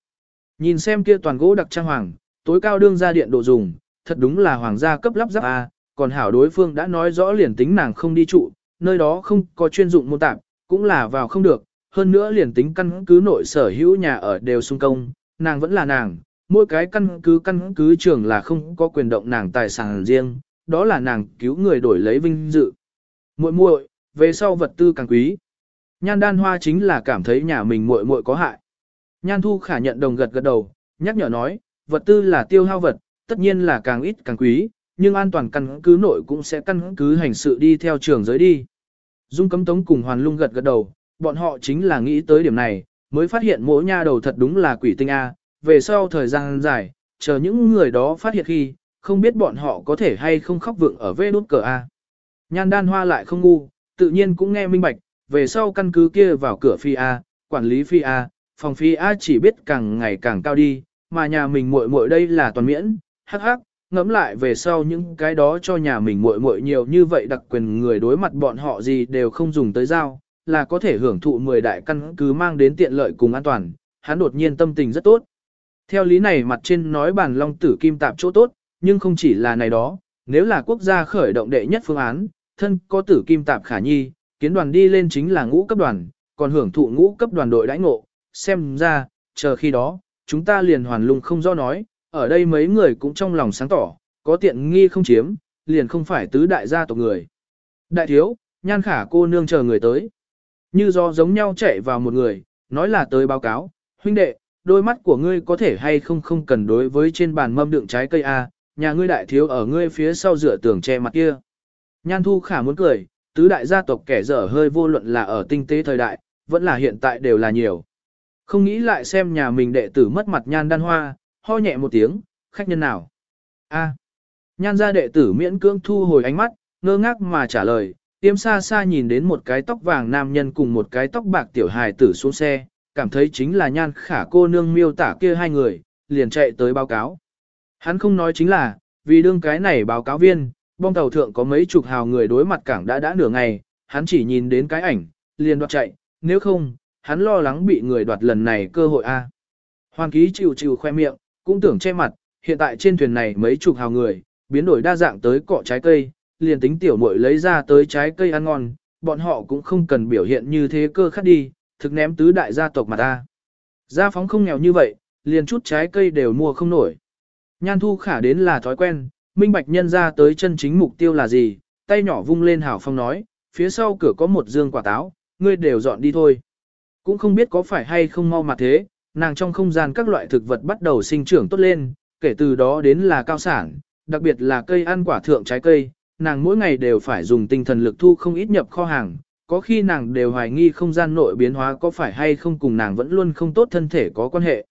Nhìn xem kia toàn gỗ đặc trang hoàng, tối cao đương ra điện độ dùng, thật đúng là hoàng gia cấp lắp ráp A, còn hảo đối phương đã nói rõ liền tính nàng không đi trụ, nơi đó không có chuyên dụng mô tạp, cũng là vào không được, hơn nữa liền tính căn cứ nội sở hữu nhà ở đều xung công, nàng vẫn là nàng, mỗi cái căn cứ căn cứ trưởng là không có quyền động nàng tài sản riêng, đó là nàng cứu người đổi lấy vinh dự. Muội muội, về sau vật tư càng quý. Nhan đan hoa chính là cảm thấy nhà mình muội muội có hại. Nhan thu khả nhận đồng gật gật đầu, nhắc nhở nói, vật tư là tiêu hao vật, tất nhiên là càng ít càng quý, nhưng an toàn căn cứ nội cũng sẽ căn cứ hành sự đi theo trường giới đi. Dung cấm tống cùng hoàn lung gật gật đầu, bọn họ chính là nghĩ tới điểm này, mới phát hiện mỗi nha đầu thật đúng là quỷ tinh A, về sau thời gian dài, chờ những người đó phát hiện khi, không biết bọn họ có thể hay không khóc vượng ở vê đốt cờ A. Nhan đan hoa lại không ngu, tự nhiên cũng nghe minh bạch, về sau căn cứ kia vào cửa phi A, quản lý phi A, phòng phi A chỉ biết càng ngày càng cao đi, mà nhà mình muội muội đây là toàn miễn, hắc hắc, ngẫm lại về sau những cái đó cho nhà mình muội muội nhiều như vậy đặc quyền người đối mặt bọn họ gì đều không dùng tới dao, là có thể hưởng thụ 10 đại căn cứ mang đến tiện lợi cùng an toàn, hắn đột nhiên tâm tình rất tốt. Theo lý này mặt trên nói bản long tử kim tạp chỗ tốt, nhưng không chỉ là này đó, nếu là quốc gia khởi động đệ nhất phương án, thân có tử kim tạp khả nhi, kiến đoàn đi lên chính là ngũ cấp đoàn, còn hưởng thụ ngũ cấp đoàn đội đãi ngộ, xem ra, chờ khi đó, chúng ta liền hoàn lung không do nói, ở đây mấy người cũng trong lòng sáng tỏ, có tiện nghi không chiếm, liền không phải tứ đại gia tộc người. Đại thiếu, nhan khả cô nương chờ người tới. Như do giống nhau chạy vào một người, nói là tới báo cáo, huynh đệ, đôi mắt của ngươi có thể hay không không cần đối với trên bàn mâm đựng trái cây A, nhà ngươi đại thiếu ở ngươi phía sau rửa tường che mặt kia. Nhan thu khả muốn cười, tứ đại gia tộc kẻ dở hơi vô luận là ở tinh tế thời đại, vẫn là hiện tại đều là nhiều. Không nghĩ lại xem nhà mình đệ tử mất mặt nhan đan hoa, ho nhẹ một tiếng, khách nhân nào? A. Nhan gia đệ tử miễn cưỡng thu hồi ánh mắt, ngơ ngác mà trả lời, tiêm xa xa nhìn đến một cái tóc vàng nam nhân cùng một cái tóc bạc tiểu hài tử xuống xe, cảm thấy chính là nhan khả cô nương miêu tả kia hai người, liền chạy tới báo cáo. Hắn không nói chính là, vì đương cái này báo cáo viên, bong tàu thượng có mấy chục hào người đối mặt cảng đã đã nửa ngày, hắn chỉ nhìn đến cái ảnh, liền đoạt chạy, nếu không, hắn lo lắng bị người đoạt lần này cơ hội a. Hoàn ký chịu chịu khoe miệng, cũng tưởng che mặt, hiện tại trên thuyền này mấy chục hào người, biến đổi đa dạng tới cọ trái cây, liền tính tiểu muội lấy ra tới trái cây ăn ngon, bọn họ cũng không cần biểu hiện như thế cơ khắc đi, thực ném tứ đại gia tộc mà ta. Gia phóng không nghèo như vậy, liền chút trái cây đều mua không nổi. Nhan thu khả đến là thói quen, minh bạch nhân ra tới chân chính mục tiêu là gì, tay nhỏ vung lên hảo phong nói, phía sau cửa có một dương quả táo, ngươi đều dọn đi thôi. Cũng không biết có phải hay không mau mà thế, nàng trong không gian các loại thực vật bắt đầu sinh trưởng tốt lên, kể từ đó đến là cao sản, đặc biệt là cây ăn quả thượng trái cây, nàng mỗi ngày đều phải dùng tinh thần lực thu không ít nhập kho hàng, có khi nàng đều hoài nghi không gian nội biến hóa có phải hay không cùng nàng vẫn luôn không tốt thân thể có quan hệ.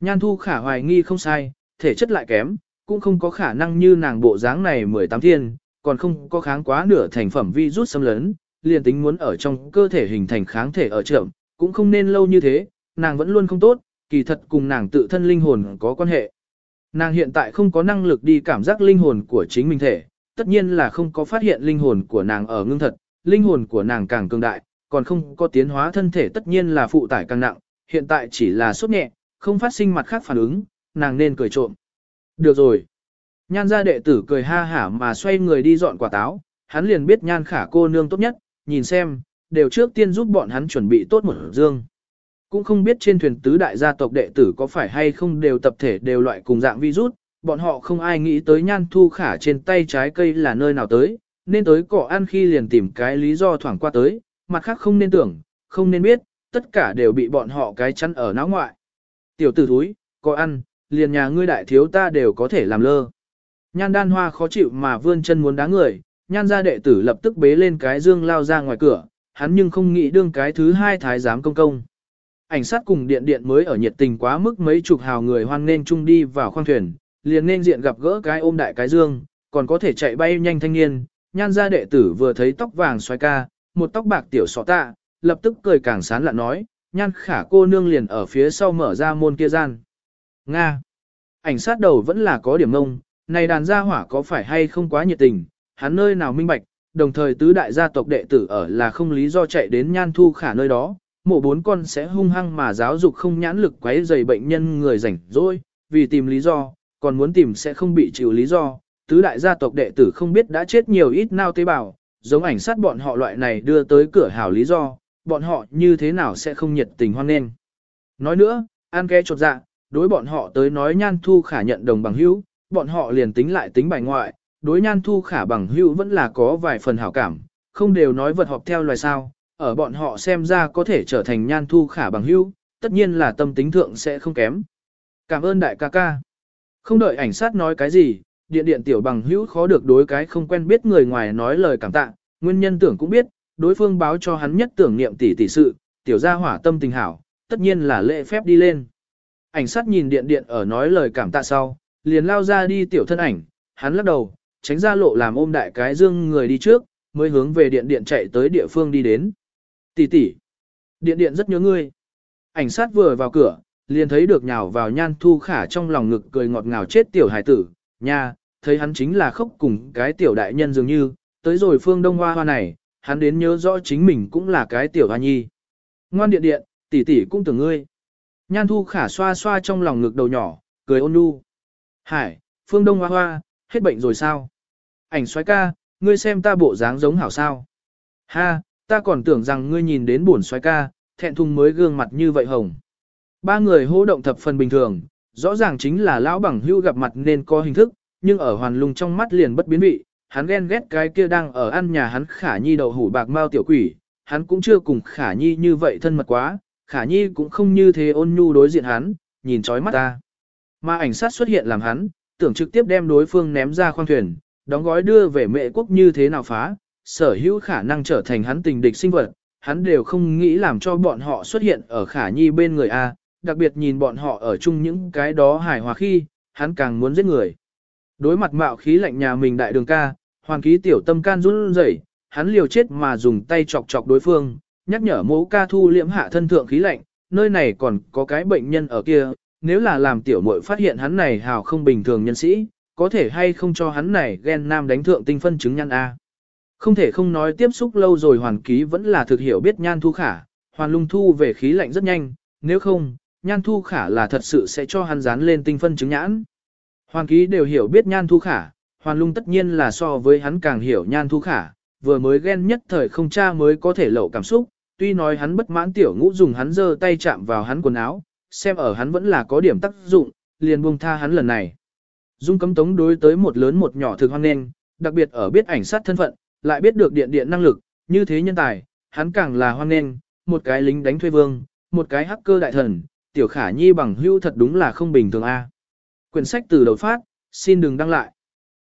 Nhan thu khả hoài nghi không sai, thể chất lại kém, cũng không có khả năng như nàng bộ dáng này 18 thiên, còn không có kháng quá nửa thành phẩm vi rút xâm lớn, liền tính muốn ở trong cơ thể hình thành kháng thể ở trưởng, cũng không nên lâu như thế, nàng vẫn luôn không tốt, kỳ thật cùng nàng tự thân linh hồn có quan hệ. Nàng hiện tại không có năng lực đi cảm giác linh hồn của chính mình thể, tất nhiên là không có phát hiện linh hồn của nàng ở ngưng thật, linh hồn của nàng càng cường đại, còn không có tiến hóa thân thể tất nhiên là phụ tải càng nặng, hiện tại chỉ là sốt nhẹ, không phát sinh mặt khác phản ứng, nàng nên cười trộm. Được rồi. Nhan gia đệ tử cười ha hả mà xoay người đi dọn quả táo, hắn liền biết nhan khả cô nương tốt nhất, nhìn xem, đều trước tiên giúp bọn hắn chuẩn bị tốt một dương. Cũng không biết trên thuyền tứ đại gia tộc đệ tử có phải hay không đều tập thể đều loại cùng dạng virus, bọn họ không ai nghĩ tới nhan thu khả trên tay trái cây là nơi nào tới, nên tới cỏ ăn khi liền tìm cái lý do thoảng qua tới, mặt khác không nên tưởng, không nên biết, tất cả đều bị bọn họ cái chắn ở não ngoại. Tiểu tử thúi, có ăn, liền nhà ngươi đại thiếu ta đều có thể làm lơ. Nhan đan hoa khó chịu mà vươn chân muốn đá người, nhan gia đệ tử lập tức bế lên cái dương lao ra ngoài cửa, hắn nhưng không nghĩ đương cái thứ hai thái giám công công. Ảnh sát cùng điện điện mới ở nhiệt tình quá mức mấy chục hào người hoan nên chung đi vào khoang thuyền, liền nên diện gặp gỡ cái ôm đại cái dương, còn có thể chạy bay nhanh thanh niên, nhan gia đệ tử vừa thấy tóc vàng xoay ca, một tóc bạc tiểu sọ tạ, lập tức cười càng sán lạ nói, nhan khả cô nương liền ở phía sau mở ra môn kia gian. Nga. Ảnh sát đầu vẫn là có điểm ngông, này đàn gia hỏa có phải hay không quá nhiệt tình, hắn nơi nào minh bạch, đồng thời tứ đại gia tộc đệ tử ở là không lý do chạy đến nhan thu khả nơi đó, mộ bốn con sẽ hung hăng mà giáo dục không nhãn lực quấy dày bệnh nhân người rảnh rỗi, vì tìm lý do, còn muốn tìm sẽ không bị chịu lý do, tứ đại gia tộc đệ tử không biết đã chết nhiều ít nao tế bào, giống ảnh sát bọn họ loại này đưa tới cửa hảo lý do, bọn họ như thế nào sẽ không nhiệt tình hoan nghênh. Nói nữa, an kê chột dạ, đối bọn họ tới nói nhan thu khả nhận đồng bằng hữu, bọn họ liền tính lại tính bài ngoại, đối nhan thu khả bằng hữu vẫn là có vài phần hảo cảm, không đều nói vật họp theo loài sao, ở bọn họ xem ra có thể trở thành nhan thu khả bằng hữu, tất nhiên là tâm tính thượng sẽ không kém. Cảm ơn đại ca ca. Không đợi ảnh sát nói cái gì, điện điện tiểu bằng hữu khó được đối cái không quen biết người ngoài nói lời cảm tạ, nguyên nhân tưởng cũng biết, đối phương báo cho hắn nhất tưởng niệm tỷ tỷ sự, tiểu gia hỏa tâm tình hảo, tất nhiên là lễ phép đi lên. Ảnh sát nhìn điện điện ở nói lời cảm tạ sau, liền lao ra đi tiểu thân ảnh, hắn lắc đầu, tránh ra lộ làm ôm đại cái dương người đi trước, mới hướng về điện điện chạy tới địa phương đi đến. Tỷ tỷ, điện điện rất nhớ ngươi. Ảnh sát vừa vào cửa, liền thấy được nhào vào nhan thu khả trong lòng ngực cười ngọt ngào chết tiểu hải tử, nha, thấy hắn chính là khóc cùng cái tiểu đại nhân dường như, tới rồi phương đông hoa hoa này, hắn đến nhớ rõ chính mình cũng là cái tiểu hoa nhi. Ngoan điện điện, tỷ tỷ cũng tưởng ngươi. Nhan thu khả xoa xoa trong lòng ngực đầu nhỏ, cười ôn nhu. Hải, phương đông hoa hoa, hết bệnh rồi sao? Ảnh xoái ca, ngươi xem ta bộ dáng giống hảo sao? Ha, ta còn tưởng rằng ngươi nhìn đến buồn xoái ca, thẹn thùng mới gương mặt như vậy hồng. Ba người hô động thập phần bình thường, rõ ràng chính là lão bằng hưu gặp mặt nên có hình thức, nhưng ở hoàn lung trong mắt liền bất biến vị, hắn ghen ghét cái kia đang ở ăn nhà hắn khả nhi đậu hủ bạc mao tiểu quỷ, hắn cũng chưa cùng khả nhi như vậy thân mật quá, khả nhi cũng không như thế ôn nhu đối diện hắn, nhìn chói mắt ta. Mà ảnh sát xuất hiện làm hắn, tưởng trực tiếp đem đối phương ném ra khoang thuyền, đóng gói đưa về mẹ quốc như thế nào phá, sở hữu khả năng trở thành hắn tình địch sinh vật, hắn đều không nghĩ làm cho bọn họ xuất hiện ở khả nhi bên người A, đặc biệt nhìn bọn họ ở chung những cái đó hài hòa khi, hắn càng muốn giết người. Đối mặt mạo khí lạnh nhà mình đại đường ca, hoàng ký tiểu tâm can run rẩy, hắn liều chết mà dùng tay chọc chọc đối phương, nhắc nhở mẫu ca thu liễm hạ thân thượng khí lạnh, nơi này còn có cái bệnh nhân ở kia, nếu là làm tiểu muội phát hiện hắn này hào không bình thường nhân sĩ, có thể hay không cho hắn này ghen nam đánh thượng tinh phân chứng nhăn A. Không thể không nói tiếp xúc lâu rồi hoàn ký vẫn là thực hiểu biết nhan thu khả, hoàn lung thu về khí lạnh rất nhanh, nếu không, nhan thu khả là thật sự sẽ cho hắn dán lên tinh phân chứng nhãn. Hoàn ký đều hiểu biết nhan thu khả, hoàn lung tất nhiên là so với hắn càng hiểu nhan thu khả, vừa mới ghen nhất thời không cha mới có thể lậu cảm xúc, tuy nói hắn bất mãn tiểu ngũ dùng hắn giơ tay chạm vào hắn quần áo, xem ở hắn vẫn là có điểm tác dụng, liền buông tha hắn lần này. Dung cấm tống đối tới một lớn một nhỏ thực hoang nên, đặc biệt ở biết ảnh sát thân phận, lại biết được điện điện năng lực, như thế nhân tài, hắn càng là hoang nên, một cái lính đánh thuê vương, một cái hacker đại thần, tiểu khả nhi bằng hưu thật đúng là không bình thường a. Quyển sách từ đầu phát, xin đừng đăng lại.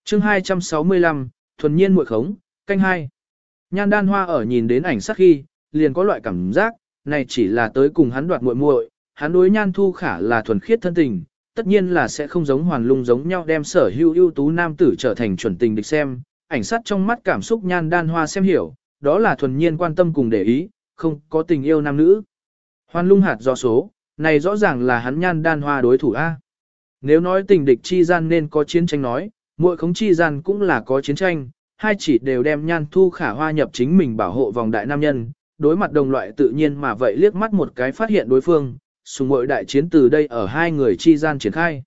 Chương 265, thuần nhiên muội khống, canh hai. Nhan đan hoa ở nhìn đến ảnh sắc khi, liền có loại cảm giác, này chỉ là tới cùng hắn đoạt muội muội, hắn đối nhan thu khả là thuần khiết thân tình, tất nhiên là sẽ không giống hoàn lung giống nhau đem sở hữu ưu tú nam tử trở thành chuẩn tình địch xem, ảnh sát trong mắt cảm xúc nhan đan hoa xem hiểu, đó là thuần nhiên quan tâm cùng để ý, không có tình yêu nam nữ. Hoàn lung hạt do số, này rõ ràng là hắn nhan đan hoa đối thủ A. Nếu nói tình địch chi gian nên có chiến tranh nói, muội khống chi gian cũng là có chiến tranh, hai chỉ đều đem nhan thu khả hoa nhập chính mình bảo hộ vòng đại nam nhân, đối mặt đồng loại tự nhiên mà vậy liếc mắt một cái phát hiện đối phương, sùng muội đại chiến từ đây ở hai người chi gian triển khai.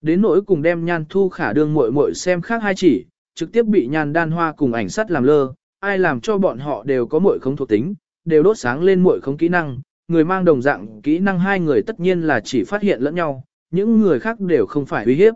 Đến nỗi cùng đem nhan thu khả đương muội muội xem khác hai chỉ, trực tiếp bị nhan đan hoa cùng ảnh sắt làm lơ, ai làm cho bọn họ đều có muội không thuộc tính, đều đốt sáng lên muội không kỹ năng, người mang đồng dạng kỹ năng hai người tất nhiên là chỉ phát hiện lẫn nhau, những người khác đều không phải uy hiếp.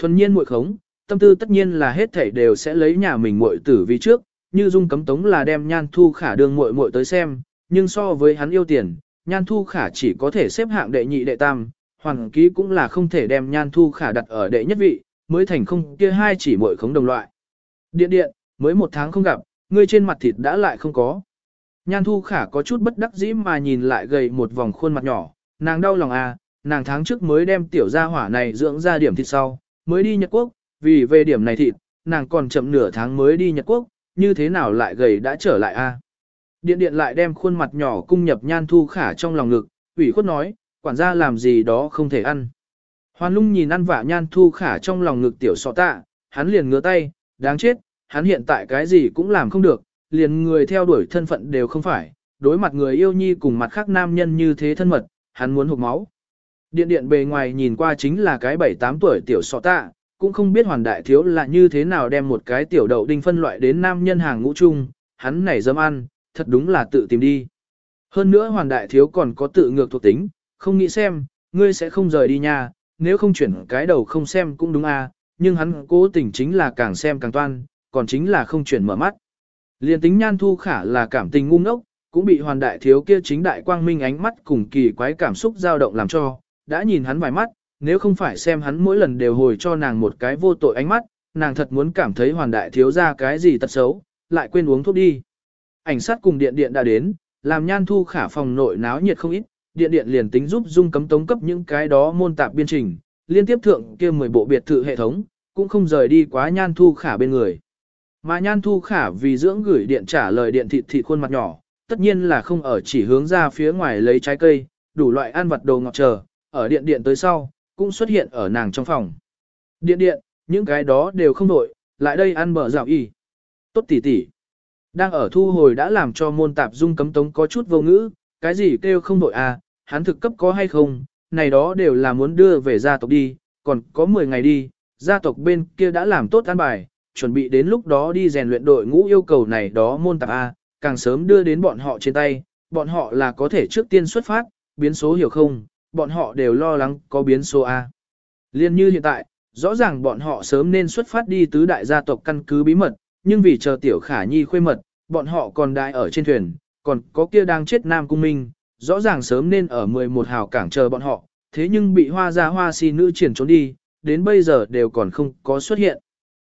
Thuần nhiên muội khống, tâm tư tất nhiên là hết thảy đều sẽ lấy nhà mình muội tử vì trước, như dung cấm tống là đem nhan thu khả đương muội muội tới xem, nhưng so với hắn yêu tiền, nhan thu khả chỉ có thể xếp hạng đệ nhị đệ tam, hoàng ký cũng là không thể đem nhan thu khả đặt ở đệ nhất vị, mới thành không kia hai chỉ muội khống đồng loại. Điện điện, mới một tháng không gặp, ngươi trên mặt thịt đã lại không có. Nhan thu khả có chút bất đắc dĩ mà nhìn lại gầy một vòng khuôn mặt nhỏ, nàng đau lòng à, nàng tháng trước mới đem tiểu gia hỏa này dưỡng ra điểm thịt sau, mới đi Nhật Quốc, vì về điểm này thịt, nàng còn chậm nửa tháng mới đi Nhật Quốc, như thế nào lại gầy đã trở lại a? Điện điện lại đem khuôn mặt nhỏ cung nhập nhan thu khả trong lòng ngực, ủy khuất nói, quản gia làm gì đó không thể ăn. Hoàn lung nhìn ăn vả nhan thu khả trong lòng ngực tiểu sọ tạ, hắn liền ngứa tay, đáng chết, hắn hiện tại cái gì cũng làm không được, liền người theo đuổi thân phận đều không phải, đối mặt người yêu nhi cùng mặt khác nam nhân như thế thân mật, hắn muốn hụt máu. Điện điện bề ngoài nhìn qua chính là cái 7-8 tuổi tiểu sọ tạ, cũng không biết hoàn đại thiếu là như thế nào đem một cái tiểu đậu đinh phân loại đến nam nhân hàng ngũ chung, hắn này dâm ăn, thật đúng là tự tìm đi. Hơn nữa hoàn đại thiếu còn có tự ngược thuộc tính, không nghĩ xem, ngươi sẽ không rời đi nha, nếu không chuyển cái đầu không xem cũng đúng à, nhưng hắn cố tình chính là càng xem càng toan, còn chính là không chuyển mở mắt. Liên tính nhan thu khả là cảm tình ngu ngốc, cũng bị hoàn đại thiếu kia chính đại quang minh ánh mắt cùng kỳ quái cảm xúc dao động làm cho, đã nhìn hắn vài mắt, nếu không phải xem hắn mỗi lần đều hồi cho nàng một cái vô tội ánh mắt, nàng thật muốn cảm thấy hoàn đại thiếu ra cái gì tật xấu, lại quên uống thuốc đi. Ảnh sát cùng điện điện đã đến, làm nhan thu khả phòng nội náo nhiệt không ít, điện điện liền tính giúp dung cấm tống cấp những cái đó môn tạp biên trình, liên tiếp thượng kia 10 bộ biệt thự hệ thống, cũng không rời đi quá nhan thu khả bên người. Mà nhan thu khả vì dưỡng gửi điện trả lời điện thịt thịt khuôn mặt nhỏ, tất nhiên là không ở chỉ hướng ra phía ngoài lấy trái cây, đủ loại ăn vật đồ ngọt chờ, ở điện điện tới sau, cũng xuất hiện ở nàng trong phòng. Điện điện, những cái đó đều không đổi, lại đây ăn bờ rào y. Tốt tỷ tỷ Đang ở thu hồi đã làm cho môn tạp dung cấm tống có chút vô ngữ, cái gì kêu không đổi à, hắn thực cấp có hay không, này đó đều là muốn đưa về gia tộc đi, còn có 10 ngày đi, gia tộc bên kia đã làm tốt an bài, chuẩn bị đến lúc đó đi rèn luyện đội ngũ yêu cầu này đó môn tạp A, càng sớm đưa đến bọn họ trên tay, bọn họ là có thể trước tiên xuất phát, biến số hiểu không, bọn họ đều lo lắng có biến số A. Liên như hiện tại, rõ ràng bọn họ sớm nên xuất phát đi tứ đại gia tộc căn cứ bí mật, nhưng vì chờ tiểu khả nhi khuê mật, bọn họ còn đại ở trên thuyền, còn có kia đang chết nam cung minh, rõ ràng sớm nên ở 11 hào cảng chờ bọn họ, thế nhưng bị hoa gia hoa si nữ triển trốn đi, đến bây giờ đều còn không có xuất hiện.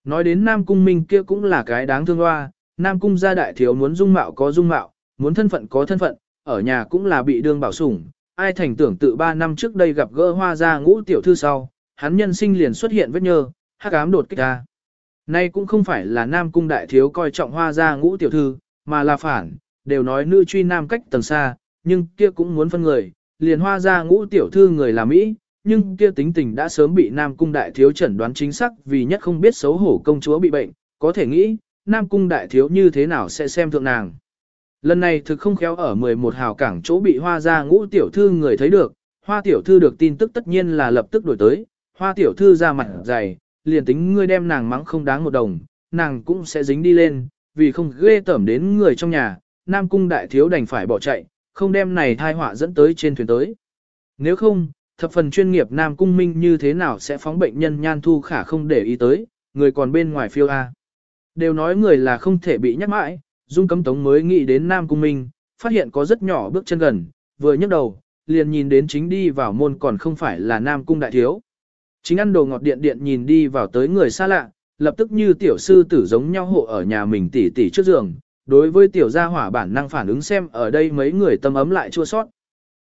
Nói đến nam cung minh kia cũng là cái đáng thương hoa, nam cung gia đại thiếu muốn dung mạo có dung mạo, muốn thân phận có thân phận, ở nhà cũng là bị đương bảo sủng, ai thành tưởng tự 3 năm trước đây gặp gỡ hoa gia ngũ tiểu thư sau, hắn nhân sinh liền xuất hiện vết nhơ, hắc ám đột kích ra. Nay cũng không phải là nam cung đại thiếu coi trọng hoa gia ngũ tiểu thư, mà là phản, đều nói nữ truy nam cách tầng xa, nhưng kia cũng muốn phân người, liền hoa gia ngũ tiểu thư người là Mỹ, nhưng kia tính tình đã sớm bị nam cung đại thiếu chẩn đoán chính xác vì nhất không biết xấu hổ công chúa bị bệnh, có thể nghĩ, nam cung đại thiếu như thế nào sẽ xem thượng nàng. Lần này thực không khéo ở 11 hào cảng chỗ bị hoa ra ngũ tiểu thư người thấy được, hoa tiểu thư được tin tức tất nhiên là lập tức đổi tới, hoa tiểu thư ra mặt dày, liền tính ngươi đem nàng mắng không đáng một đồng, nàng cũng sẽ dính đi lên, vì không ghê tởm đến người trong nhà, nam cung đại thiếu đành phải bỏ chạy, không đem này thai họa dẫn tới trên thuyền tới. Nếu không, thập phần chuyên nghiệp Nam Cung Minh như thế nào sẽ phóng bệnh nhân nhan thu khả không để ý tới, người còn bên ngoài phiêu A. Đều nói người là không thể bị nhắc mãi, Dung Cấm Tống mới nghĩ đến Nam Cung Minh, phát hiện có rất nhỏ bước chân gần, vừa nhấc đầu, liền nhìn đến chính đi vào môn còn không phải là Nam Cung Đại Thiếu. Chính ăn đồ ngọt điện điện nhìn đi vào tới người xa lạ, lập tức như tiểu sư tử giống nhau hộ ở nhà mình tỉ tỉ trước giường, đối với tiểu gia hỏa bản năng phản ứng xem ở đây mấy người tâm ấm lại chua sót.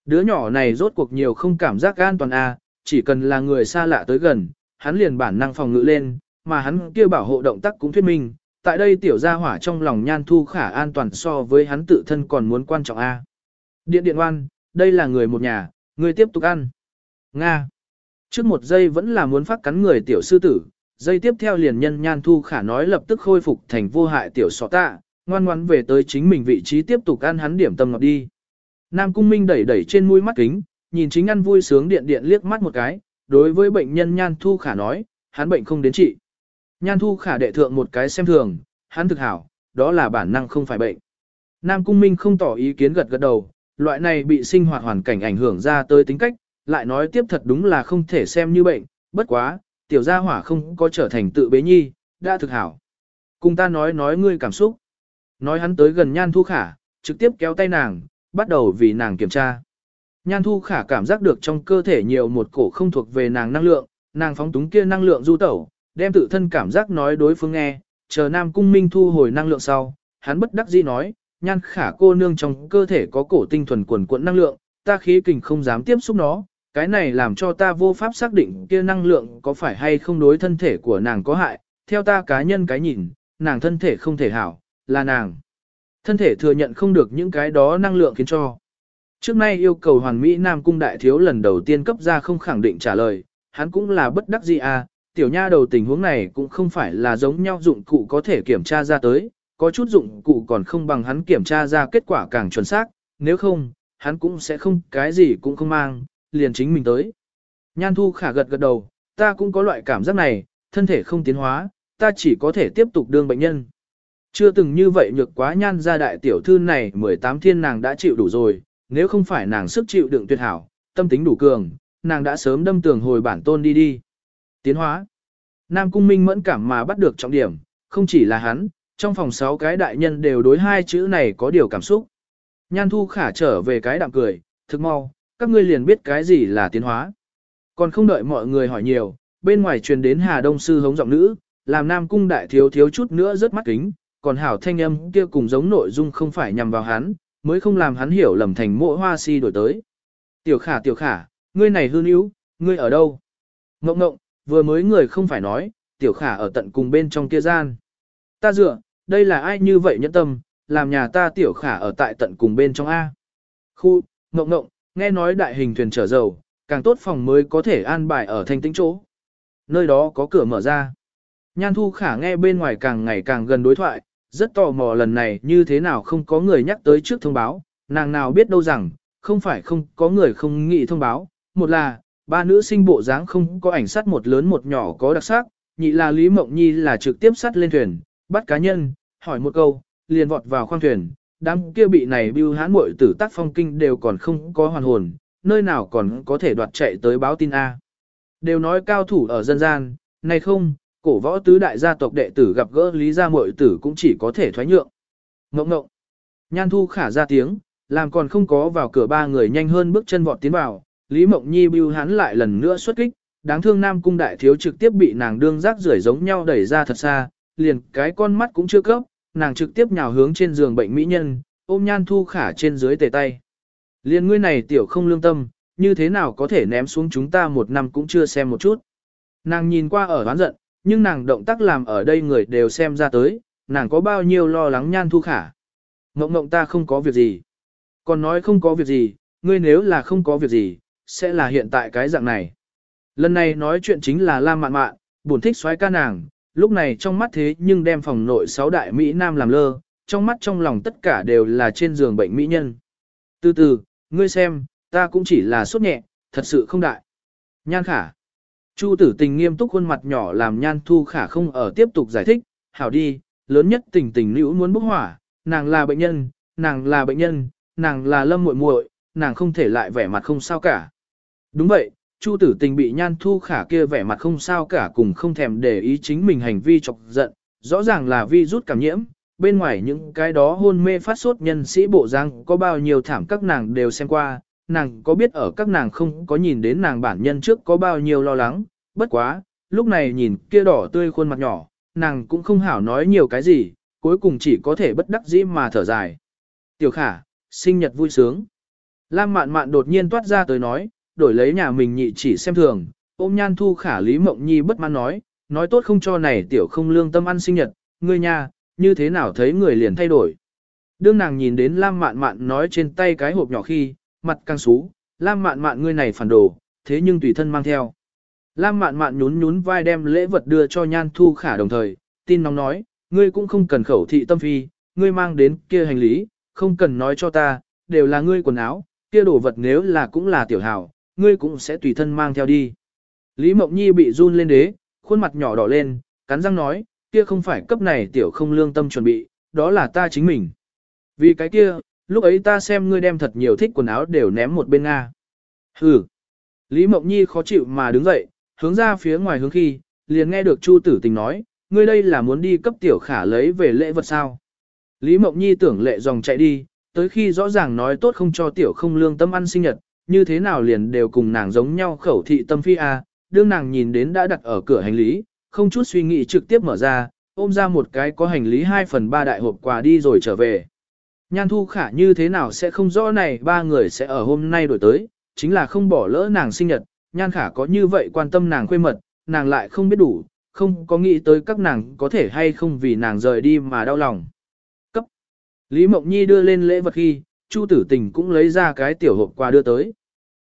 Đứa nhỏ này rốt cuộc nhiều không cảm giác an toàn a, à, chỉ cần là người xa lạ tới gần, hắn liền bản năng phòng ngự lên, mà hắn kia bảo hộ động tác cũng thuyết minh, tại đây tiểu gia hỏa trong lòng nhan thu khả an toàn so với hắn tự thân còn muốn quan trọng a. Điện điện oan, đây là người một nhà, người tiếp tục ăn. Nga. Trước một giây vẫn là muốn phát cắn người tiểu sư tử, giây tiếp theo liền nhân nhan thu khả nói lập tức khôi phục thành vô hại tiểu sọ tạ, ngoan ngoãn về tới chính mình vị trí tiếp tục ăn hắn điểm tâm ngọt đi. Nam Cung Minh đẩy đẩy trên mũi mắt kính, nhìn chính ăn vui sướng điện điện liếc mắt một cái, đối với bệnh nhân Nhan Thu Khả nói, hắn bệnh không đến trị. Nhan Thu Khả đệ thượng một cái xem thường, hắn thực hảo, đó là bản năng không phải bệnh. Nam Cung Minh không tỏ ý kiến gật gật đầu, loại này bị sinh hoạt hoàn cảnh ảnh hưởng ra tới tính cách, lại nói tiếp thật đúng là không thể xem như bệnh, bất quá, tiểu gia hỏa không có trở thành tự bế nhi, đã thực hảo. Cùng ta nói nói ngươi cảm xúc. Nói hắn tới gần Nhan Thu Khả, trực tiếp kéo tay nàng, bắt đầu vì nàng kiểm tra. Nhan Thu Khả cảm giác được trong cơ thể nhiều một cổ không thuộc về nàng năng lượng, nàng phóng túng kia năng lượng du tẩu, đem tự thân cảm giác nói đối phương nghe, chờ Nam Cung Minh thu hồi năng lượng sau, hắn bất đắc dĩ nói, Nhan Khả cô nương trong cơ thể có cổ tinh thuần quần cuộn năng lượng, ta khí kình không dám tiếp xúc nó, cái này làm cho ta vô pháp xác định kia năng lượng có phải hay không đối thân thể của nàng có hại, theo ta cá nhân cái nhìn, nàng thân thể không thể hảo, là nàng. Thân thể thừa nhận không được những cái đó năng lượng khiến cho. Trước nay yêu cầu hoàn mỹ Nam Cung Đại Thiếu lần đầu tiên cấp ra không khẳng định trả lời, hắn cũng là bất đắc dĩ à, tiểu nha đầu tình huống này cũng không phải là giống nhau dụng cụ có thể kiểm tra ra tới, có chút dụng cụ còn không bằng hắn kiểm tra ra kết quả càng chuẩn xác, nếu không, hắn cũng sẽ không cái gì cũng không mang, liền chính mình tới. Nhan Thu khả gật gật đầu, ta cũng có loại cảm giác này, thân thể không tiến hóa, ta chỉ có thể tiếp tục đương bệnh nhân. Chưa từng như vậy nhược quá nhan ra đại tiểu thư này 18 thiên nàng đã chịu đủ rồi, nếu không phải nàng sức chịu đựng tuyệt hảo, tâm tính đủ cường, nàng đã sớm đâm tường hồi bản tôn đi đi. Tiến hóa. Nam Cung Minh mẫn cảm mà bắt được trọng điểm, không chỉ là hắn, trong phòng 6 cái đại nhân đều đối hai chữ này có điều cảm xúc. Nhan Thu Khả trở về cái đạm cười, thực mau, các ngươi liền biết cái gì là tiến hóa. Còn không đợi mọi người hỏi nhiều, bên ngoài truyền đến Hà Đông Sư hống giọng nữ, làm Nam Cung đại thiếu thiếu chút nữa rớt mắt kính, còn hảo thanh âm kia cùng giống nội dung không phải nhằm vào hắn, mới không làm hắn hiểu lầm thành mộ hoa si đổi tới. Tiểu khả tiểu khả, ngươi này hư níu, ngươi ở đâu? Ngộng ngộng, vừa mới người không phải nói, tiểu khả ở tận cùng bên trong kia gian. Ta dựa, đây là ai như vậy nhẫn tâm, làm nhà ta tiểu khả ở tại tận cùng bên trong A. Khu, ngộng ngộng, nghe nói đại hình thuyền trở dầu, càng tốt phòng mới có thể an bài ở thanh tĩnh chỗ. Nơi đó có cửa mở ra. Nhan thu khả nghe bên ngoài càng ngày càng gần đối thoại, rất tò mò lần này như thế nào không có người nhắc tới trước thông báo, nàng nào biết đâu rằng, không phải không có người không nghĩ thông báo, một là, ba nữ sinh bộ dáng không có ảnh sát một lớn một nhỏ có đặc sắc, nhị là Lý Mộng Nhi là trực tiếp sát lên thuyền, bắt cá nhân, hỏi một câu, liền vọt vào khoang thuyền, đám kia bị này bưu hán muội tử tác phong kinh đều còn không có hoàn hồn, nơi nào còn có thể đoạt chạy tới báo tin A. Đều nói cao thủ ở dân gian, này không, cổ võ tứ đại gia tộc đệ tử gặp gỡ Lý Gia muội tử cũng chỉ có thể thoái nhượng. Ngộng ngộng. Nhan Thu Khả ra tiếng, làm còn không có vào cửa ba người nhanh hơn bước chân vọt tiến vào, Lý Mộng Nhi bưu hắn lại lần nữa xuất kích, đáng thương Nam Cung Đại Thiếu trực tiếp bị nàng đương rác rưởi giống nhau đẩy ra thật xa, liền cái con mắt cũng chưa cấp, nàng trực tiếp nhào hướng trên giường bệnh mỹ nhân, ôm Nhan Thu Khả trên dưới tề tay. Liền ngươi này tiểu không lương tâm, như thế nào có thể ném xuống chúng ta một năm cũng chưa xem một chút. Nàng nhìn qua ở đoán giận, nhưng nàng động tác làm ở đây người đều xem ra tới, nàng có bao nhiêu lo lắng nhan thu khả. Ngộng ngộng ta không có việc gì. Còn nói không có việc gì, ngươi nếu là không có việc gì, sẽ là hiện tại cái dạng này. Lần này nói chuyện chính là Lam Mạn Mạn, buồn thích xoáy ca nàng, lúc này trong mắt thế nhưng đem phòng nội sáu đại Mỹ Nam làm lơ, trong mắt trong lòng tất cả đều là trên giường bệnh Mỹ nhân. Từ từ, ngươi xem, ta cũng chỉ là sốt nhẹ, thật sự không đại. Nhan khả. Chu tử tình nghiêm túc khuôn mặt nhỏ làm nhan thu khả không ở tiếp tục giải thích, hảo đi, lớn nhất tình tình nữ muốn bốc hỏa, nàng là bệnh nhân, nàng là bệnh nhân, nàng là lâm muội muội, nàng không thể lại vẻ mặt không sao cả. Đúng vậy, Chu tử tình bị nhan thu khả kia vẻ mặt không sao cả cùng không thèm để ý chính mình hành vi chọc giận, rõ ràng là vi rút cảm nhiễm, bên ngoài những cái đó hôn mê phát sốt nhân sĩ bộ răng có bao nhiêu thảm các nàng đều xem qua, nàng có biết ở các nàng không có nhìn đến nàng bản nhân trước có bao nhiêu lo lắng, bất quá, lúc này nhìn kia đỏ tươi khuôn mặt nhỏ, nàng cũng không hảo nói nhiều cái gì, cuối cùng chỉ có thể bất đắc dĩ mà thở dài. Tiểu khả, sinh nhật vui sướng. Lam mạn mạn đột nhiên toát ra tới nói, đổi lấy nhà mình nhị chỉ xem thường, ôm nhan thu khả Lý Mộng Nhi bất mãn nói, nói tốt không cho này tiểu không lương tâm ăn sinh nhật, ngươi nha, như thế nào thấy người liền thay đổi. Đương nàng nhìn đến Lam mạn mạn nói trên tay cái hộp nhỏ khi, mặt căng xú, Lam mạn mạn ngươi này phản đồ, thế nhưng tùy thân mang theo. Lam mạn mạn nhún nhún vai đem lễ vật đưa cho nhan thu khả đồng thời, tin nóng nói, ngươi cũng không cần khẩu thị tâm phi, ngươi mang đến kia hành lý, không cần nói cho ta, đều là ngươi quần áo, kia đồ vật nếu là cũng là tiểu hào, ngươi cũng sẽ tùy thân mang theo đi. Lý Mộng Nhi bị run lên đế, khuôn mặt nhỏ đỏ lên, cắn răng nói, kia không phải cấp này tiểu không lương tâm chuẩn bị, đó là ta chính mình. Vì cái kia, lúc ấy ta xem ngươi đem thật nhiều thích quần áo đều ném một bên Nga. Hừ. Lý Mộng Nhi khó chịu mà đứng dậy, hướng ra phía ngoài hướng khi, liền nghe được Chu Tử Tình nói, ngươi đây là muốn đi cấp tiểu khả lấy về lễ vật sao. Lý Mộng Nhi tưởng lệ dòng chạy đi, tới khi rõ ràng nói tốt không cho tiểu không lương tâm ăn sinh nhật, như thế nào liền đều cùng nàng giống nhau khẩu thị tâm phi a, đương nàng nhìn đến đã đặt ở cửa hành lý, không chút suy nghĩ trực tiếp mở ra, ôm ra một cái có hành lý 2 phần 3 đại hộp quà đi rồi trở về. Nhan thu khả như thế nào sẽ không rõ này ba người sẽ ở hôm nay đổi tới, chính là không bỏ lỡ nàng sinh nhật, nhan khả có như vậy quan tâm nàng khuê mật, nàng lại không biết đủ, không có nghĩ tới các nàng có thể hay không vì nàng rời đi mà đau lòng. Cấp. Lý Mộng Nhi đưa lên lễ vật khi, Chu tử tình cũng lấy ra cái tiểu hộp quà đưa tới.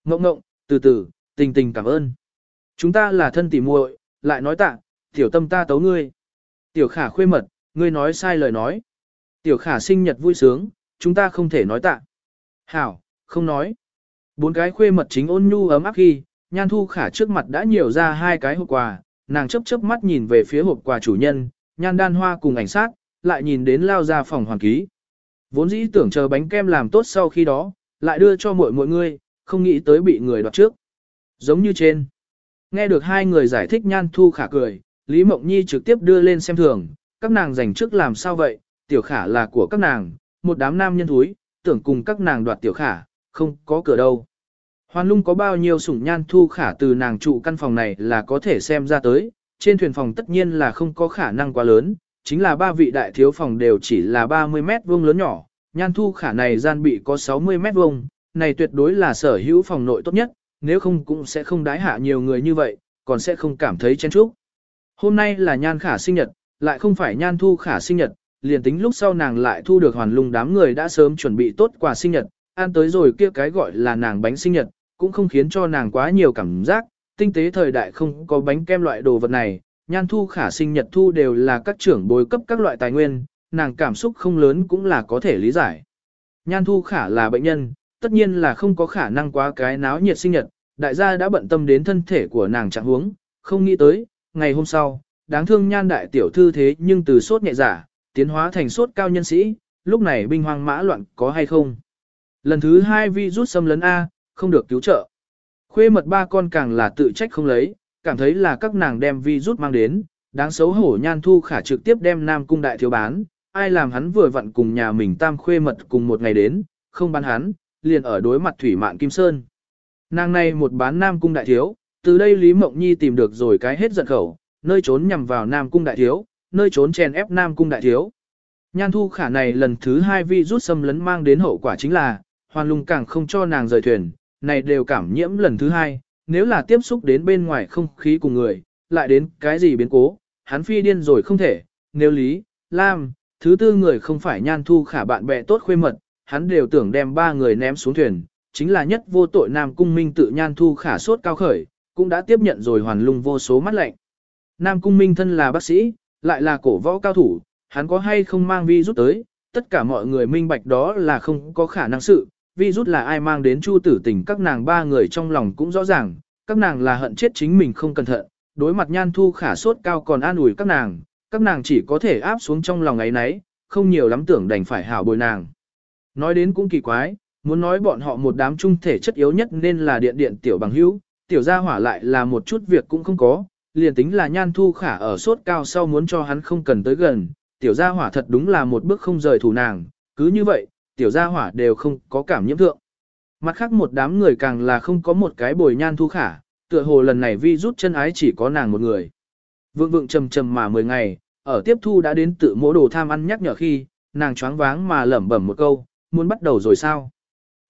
Ngộng ngộng, từ từ, tình tình cảm ơn. Chúng ta là thân tỉ muội, lại nói tạ, tiểu tâm ta tấu ngươi. Tiểu khả khuê mật, ngươi nói sai lời nói. Tiểu khả sinh nhật vui sướng, chúng ta không thể nói tạ. Hảo, không nói. Bốn cái khuê mật chính ôn nhu ấm áp khi, nhan thu khả trước mặt đã nhiều ra hai cái hộp quà, nàng chấp chớp mắt nhìn về phía hộp quà chủ nhân, nhan đan hoa cùng ảnh sát, lại nhìn đến lao ra phòng hoàn ký. Vốn dĩ tưởng chờ bánh kem làm tốt sau khi đó, lại đưa cho mọi mọi người, không nghĩ tới bị người đoạt trước. Giống như trên. Nghe được hai người giải thích nhan thu khả cười, Lý Mộng Nhi trực tiếp đưa lên xem thường, các nàng giành trước làm sao vậy, tiểu khả là của các nàng, một đám nam nhân thúi, tưởng cùng các nàng đoạt tiểu khả, không có cửa đâu. Hoàn lung có bao nhiêu sủng nhan thu khả từ nàng trụ căn phòng này là có thể xem ra tới, trên thuyền phòng tất nhiên là không có khả năng quá lớn, chính là ba vị đại thiếu phòng đều chỉ là 30 mét vuông lớn nhỏ, nhan thu khả này gian bị có 60 mét vuông, này tuyệt đối là sở hữu phòng nội tốt nhất, nếu không cũng sẽ không đái hạ nhiều người như vậy, còn sẽ không cảm thấy chen chúc. Hôm nay là nhan khả sinh nhật, lại không phải nhan thu khả sinh nhật, liền tính lúc sau nàng lại thu được hoàn lung đám người đã sớm chuẩn bị tốt quà sinh nhật, ăn tới rồi kia cái gọi là nàng bánh sinh nhật, cũng không khiến cho nàng quá nhiều cảm giác, tinh tế thời đại không có bánh kem loại đồ vật này, nhan thu khả sinh nhật thu đều là các trưởng bồi cấp các loại tài nguyên, nàng cảm xúc không lớn cũng là có thể lý giải. Nhan thu khả là bệnh nhân, tất nhiên là không có khả năng quá cái náo nhiệt sinh nhật, đại gia đã bận tâm đến thân thể của nàng trạng huống, không nghĩ tới, ngày hôm sau, đáng thương nhan đại tiểu thư thế nhưng từ sốt nhẹ giả, tiến hóa thành sốt cao nhân sĩ, lúc này binh hoang mã loạn có hay không. Lần thứ hai vi rút xâm lấn A, không được cứu trợ. Khuê mật ba con càng là tự trách không lấy, cảm thấy là các nàng đem vi rút mang đến, đáng xấu hổ nhan thu khả trực tiếp đem nam cung đại thiếu bán, ai làm hắn vừa vặn cùng nhà mình tam khuê mật cùng một ngày đến, không bán hắn, liền ở đối mặt thủy mạn kim sơn. Nàng này một bán nam cung đại thiếu, từ đây Lý Mộng Nhi tìm được rồi cái hết giận khẩu, nơi trốn nhằm vào nam cung đại thiếu, nơi trốn chèn ép nam cung đại thiếu. Nhan thu khả này lần thứ hai vi rút xâm lấn mang đến hậu quả chính là, hoàn lung càng không cho nàng rời thuyền, này đều cảm nhiễm lần thứ hai, nếu là tiếp xúc đến bên ngoài không khí cùng người, lại đến cái gì biến cố, hắn phi điên rồi không thể, nếu Lý, Lam, thứ tư người không phải nhan thu khả bạn bè tốt khuê mật, hắn đều tưởng đem ba người ném xuống thuyền, chính là nhất vô tội Nam Cung Minh tự nhan thu khả sốt cao khởi, cũng đã tiếp nhận rồi hoàn lung vô số mắt lạnh. Nam Cung Minh thân là bác sĩ, lại là cổ võ cao thủ, hắn có hay không mang vi rút tới, tất cả mọi người minh bạch đó là không có khả năng sự, vi rút là ai mang đến chu tử tình các nàng ba người trong lòng cũng rõ ràng, các nàng là hận chết chính mình không cẩn thận, đối mặt nhan thu khả sốt cao còn an ủi các nàng, các nàng chỉ có thể áp xuống trong lòng ấy nấy, không nhiều lắm tưởng đành phải hảo bồi nàng. Nói đến cũng kỳ quái, muốn nói bọn họ một đám trung thể chất yếu nhất nên là điện điện tiểu bằng hữu, tiểu gia hỏa lại là một chút việc cũng không có, liền tính là nhan thu khả ở sốt cao sau muốn cho hắn không cần tới gần, tiểu gia hỏa thật đúng là một bước không rời thủ nàng, cứ như vậy, tiểu gia hỏa đều không có cảm nhiễm thượng. Mặt khác một đám người càng là không có một cái bồi nhan thu khả, tựa hồ lần này vi rút chân ái chỉ có nàng một người. Vượng vượng trầm trầm mà 10 ngày, ở tiếp thu đã đến tự mỗ đồ tham ăn nhắc nhở khi, nàng choáng váng mà lẩm bẩm một câu, muốn bắt đầu rồi sao?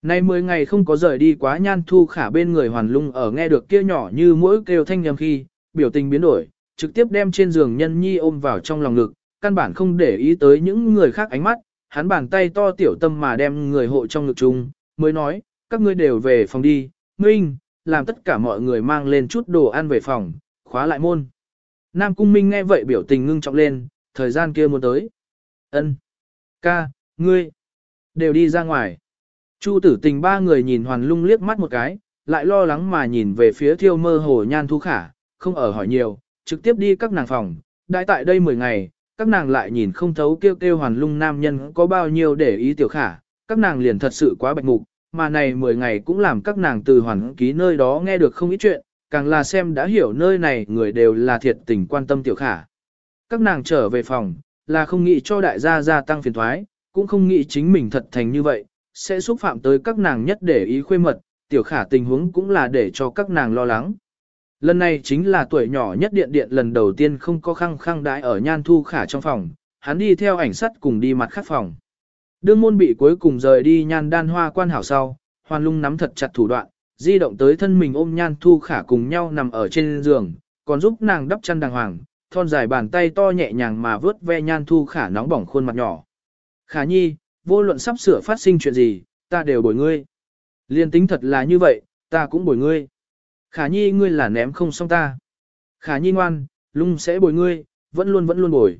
Nay 10 ngày không có rời đi quá nhan thu khả bên người hoàn lung ở nghe được kia nhỏ như mỗi kêu thanh nhầm khi, biểu tình biến đổi, trực tiếp đem trên giường nhân nhi ôm vào trong lòng ngực, căn bản không để ý tới những người khác ánh mắt, hắn bàn tay to tiểu tâm mà đem người hộ trong ngực chung, mới nói, các ngươi đều về phòng đi, Minh, làm tất cả mọi người mang lên chút đồ ăn về phòng, khóa lại môn. Nam Cung Minh nghe vậy biểu tình ngưng trọng lên, thời gian kia muốn tới. Ân, ca, ngươi, đều đi ra ngoài. Chu tử tình ba người nhìn hoàn lung liếc mắt một cái, lại lo lắng mà nhìn về phía thiêu mơ hồ nhan thu khả, không ở hỏi nhiều, trực tiếp đi các nàng phòng. Đại tại đây 10 ngày, các nàng lại nhìn không thấu kêu kêu hoàn lung nam nhân có bao nhiêu để ý tiểu khả, các nàng liền thật sự quá bạch mục, mà này 10 ngày cũng làm các nàng từ hoàn ký nơi đó nghe được không ít chuyện, càng là xem đã hiểu nơi này người đều là thiệt tình quan tâm tiểu khả. Các nàng trở về phòng, là không nghĩ cho đại gia gia tăng phiền thoái, cũng không nghĩ chính mình thật thành như vậy, sẽ xúc phạm tới các nàng nhất để ý khuê mật, tiểu khả tình huống cũng là để cho các nàng lo lắng. Lần này chính là tuổi nhỏ nhất điện điện lần đầu tiên không có khăng khăng đãi ở nhan thu khả trong phòng, hắn đi theo ảnh sắt cùng đi mặt khác phòng. Đương môn bị cuối cùng rời đi nhan đan hoa quan hảo sau, hoàn lung nắm thật chặt thủ đoạn, di động tới thân mình ôm nhan thu khả cùng nhau nằm ở trên giường, còn giúp nàng đắp chăn đàng hoàng, thon dài bàn tay to nhẹ nhàng mà vớt ve nhan thu khả nóng bỏng khuôn mặt nhỏ. Khả nhi, vô luận sắp sửa phát sinh chuyện gì, ta đều bồi ngươi. Liên tính thật là như vậy, ta cũng bồi ngươi. Khả nhi ngươi là ném không xong ta. Khả nhi ngoan, lung sẽ bồi ngươi, vẫn luôn vẫn luôn bồi.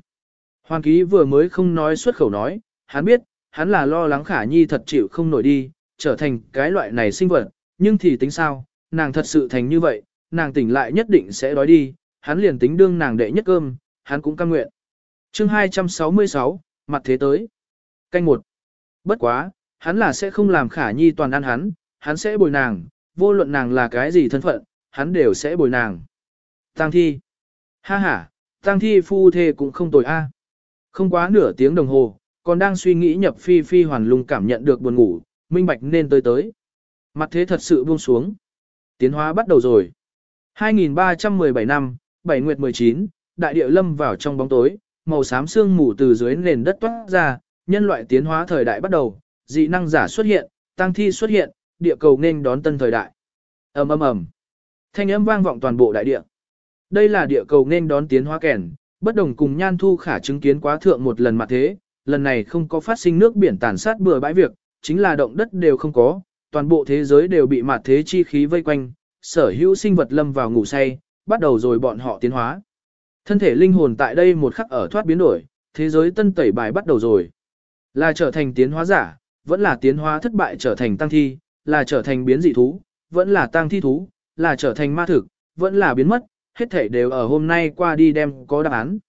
Hoàng ký vừa mới không nói xuất khẩu nói, hắn biết, hắn là lo lắng khả nhi thật chịu không nổi đi, trở thành cái loại này sinh vật, nhưng thì tính sao, nàng thật sự thành như vậy, nàng tỉnh lại nhất định sẽ đói đi, hắn liền tính đương nàng đệ nhất cơm, hắn cũng cam nguyện. chương 266, mặt thế tới. Canh một. Bất quá, hắn là sẽ không làm khả nhi toàn ăn hắn, hắn sẽ bồi nàng, vô luận nàng là cái gì thân phận, hắn đều sẽ bồi nàng. Tăng thi. Ha ha, tăng thi phu thê cũng không tồi a. Không quá nửa tiếng đồng hồ, còn đang suy nghĩ nhập phi phi hoàn lung cảm nhận được buồn ngủ, minh bạch nên tới tới. Mặt thế thật sự buông xuống. Tiến hóa bắt đầu rồi. 2317 năm, 7 nguyệt 19, đại địa lâm vào trong bóng tối, màu xám sương mù từ dưới nền đất toát ra, nhân loại tiến hóa thời đại bắt đầu, dị năng giả xuất hiện, tăng thi xuất hiện, địa cầu nên đón tân thời đại. ầm ầm ầm, thanh âm vang vọng toàn bộ đại địa. Đây là địa cầu nên đón tiến hóa kèn, bất đồng cùng nhan thu khả chứng kiến quá thượng một lần mà thế, lần này không có phát sinh nước biển tàn sát bừa bãi việc, chính là động đất đều không có, toàn bộ thế giới đều bị mặt thế chi khí vây quanh, sở hữu sinh vật lâm vào ngủ say, bắt đầu rồi bọn họ tiến hóa. Thân thể linh hồn tại đây một khắc ở thoát biến đổi, thế giới tân tẩy bài bắt đầu rồi. Là trở thành tiến hóa giả, vẫn là tiến hóa thất bại trở thành tăng thi, là trở thành biến dị thú, vẫn là tăng thi thú, là trở thành ma thực, vẫn là biến mất, hết thể đều ở hôm nay qua đi đem có đáp án.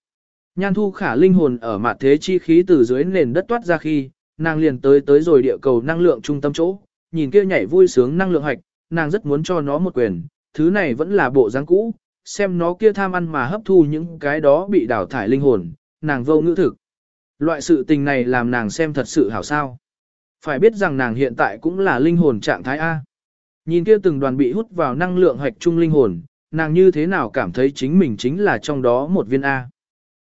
Nhan thu khả linh hồn ở mặt thế chi khí từ dưới nền đất toát ra khi, nàng liền tới tới rồi địa cầu năng lượng trung tâm chỗ, nhìn kia nhảy vui sướng năng lượng hạch, nàng rất muốn cho nó một quyền, thứ này vẫn là bộ dáng cũ, xem nó kia tham ăn mà hấp thu những cái đó bị đào thải linh hồn, nàng vô ngữ thực. Loại sự tình này làm nàng xem thật sự hảo sao. Phải biết rằng nàng hiện tại cũng là linh hồn trạng thái A. Nhìn kia từng đoàn bị hút vào năng lượng hạch trung linh hồn, nàng như thế nào cảm thấy chính mình chính là trong đó một viên A.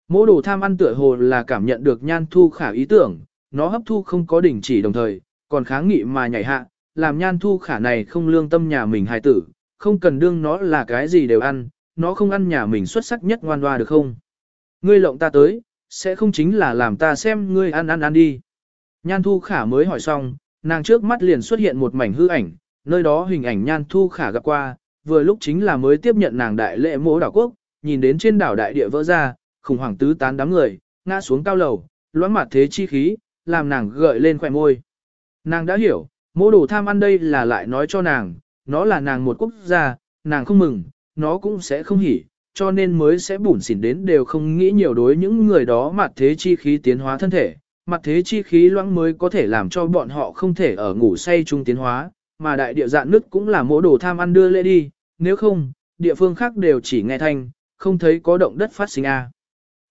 Mỗ đồ tham ăn tựa hồ là cảm nhận được nhan thu khả ý tưởng, nó hấp thu không có đỉnh chỉ đồng thời, còn kháng nghị mà nhảy hạ, làm nhan thu khả này không lương tâm nhà mình hài tử, không cần đương nó là cái gì đều ăn, nó không ăn nhà mình xuất sắc nhất ngoan hoa được không? Ngươi lộng ta tới, sẽ không chính là làm ta xem ngươi ăn ăn ăn đi. Nhan thu khả mới hỏi xong, nàng trước mắt liền xuất hiện một mảnh hư ảnh, nơi đó hình ảnh nhan thu khả gặp qua, vừa lúc chính là mới tiếp nhận nàng đại lễ mỗ đảo quốc, nhìn đến trên đảo đại địa vỡ ra, khủng hoảng tứ tán đám người, ngã xuống cao lầu, loãng mặt thế chi khí, làm nàng gợi lên khỏe môi. Nàng đã hiểu, mỗ đồ tham ăn đây là lại nói cho nàng, nó là nàng một quốc gia, nàng không mừng, nó cũng sẽ không hỉ, cho nên mới sẽ bủn xỉn đến đều không nghĩ nhiều đối những người đó mặt thế chi khí tiến hóa thân thể, mặt thế chi khí loãng mới có thể làm cho bọn họ không thể ở ngủ say trung tiến hóa, mà đại địa dạn nước cũng là mỗ đồ tham ăn đưa lễ đi, nếu không, địa phương khác đều chỉ nghe thanh, không thấy có động đất phát sinh a.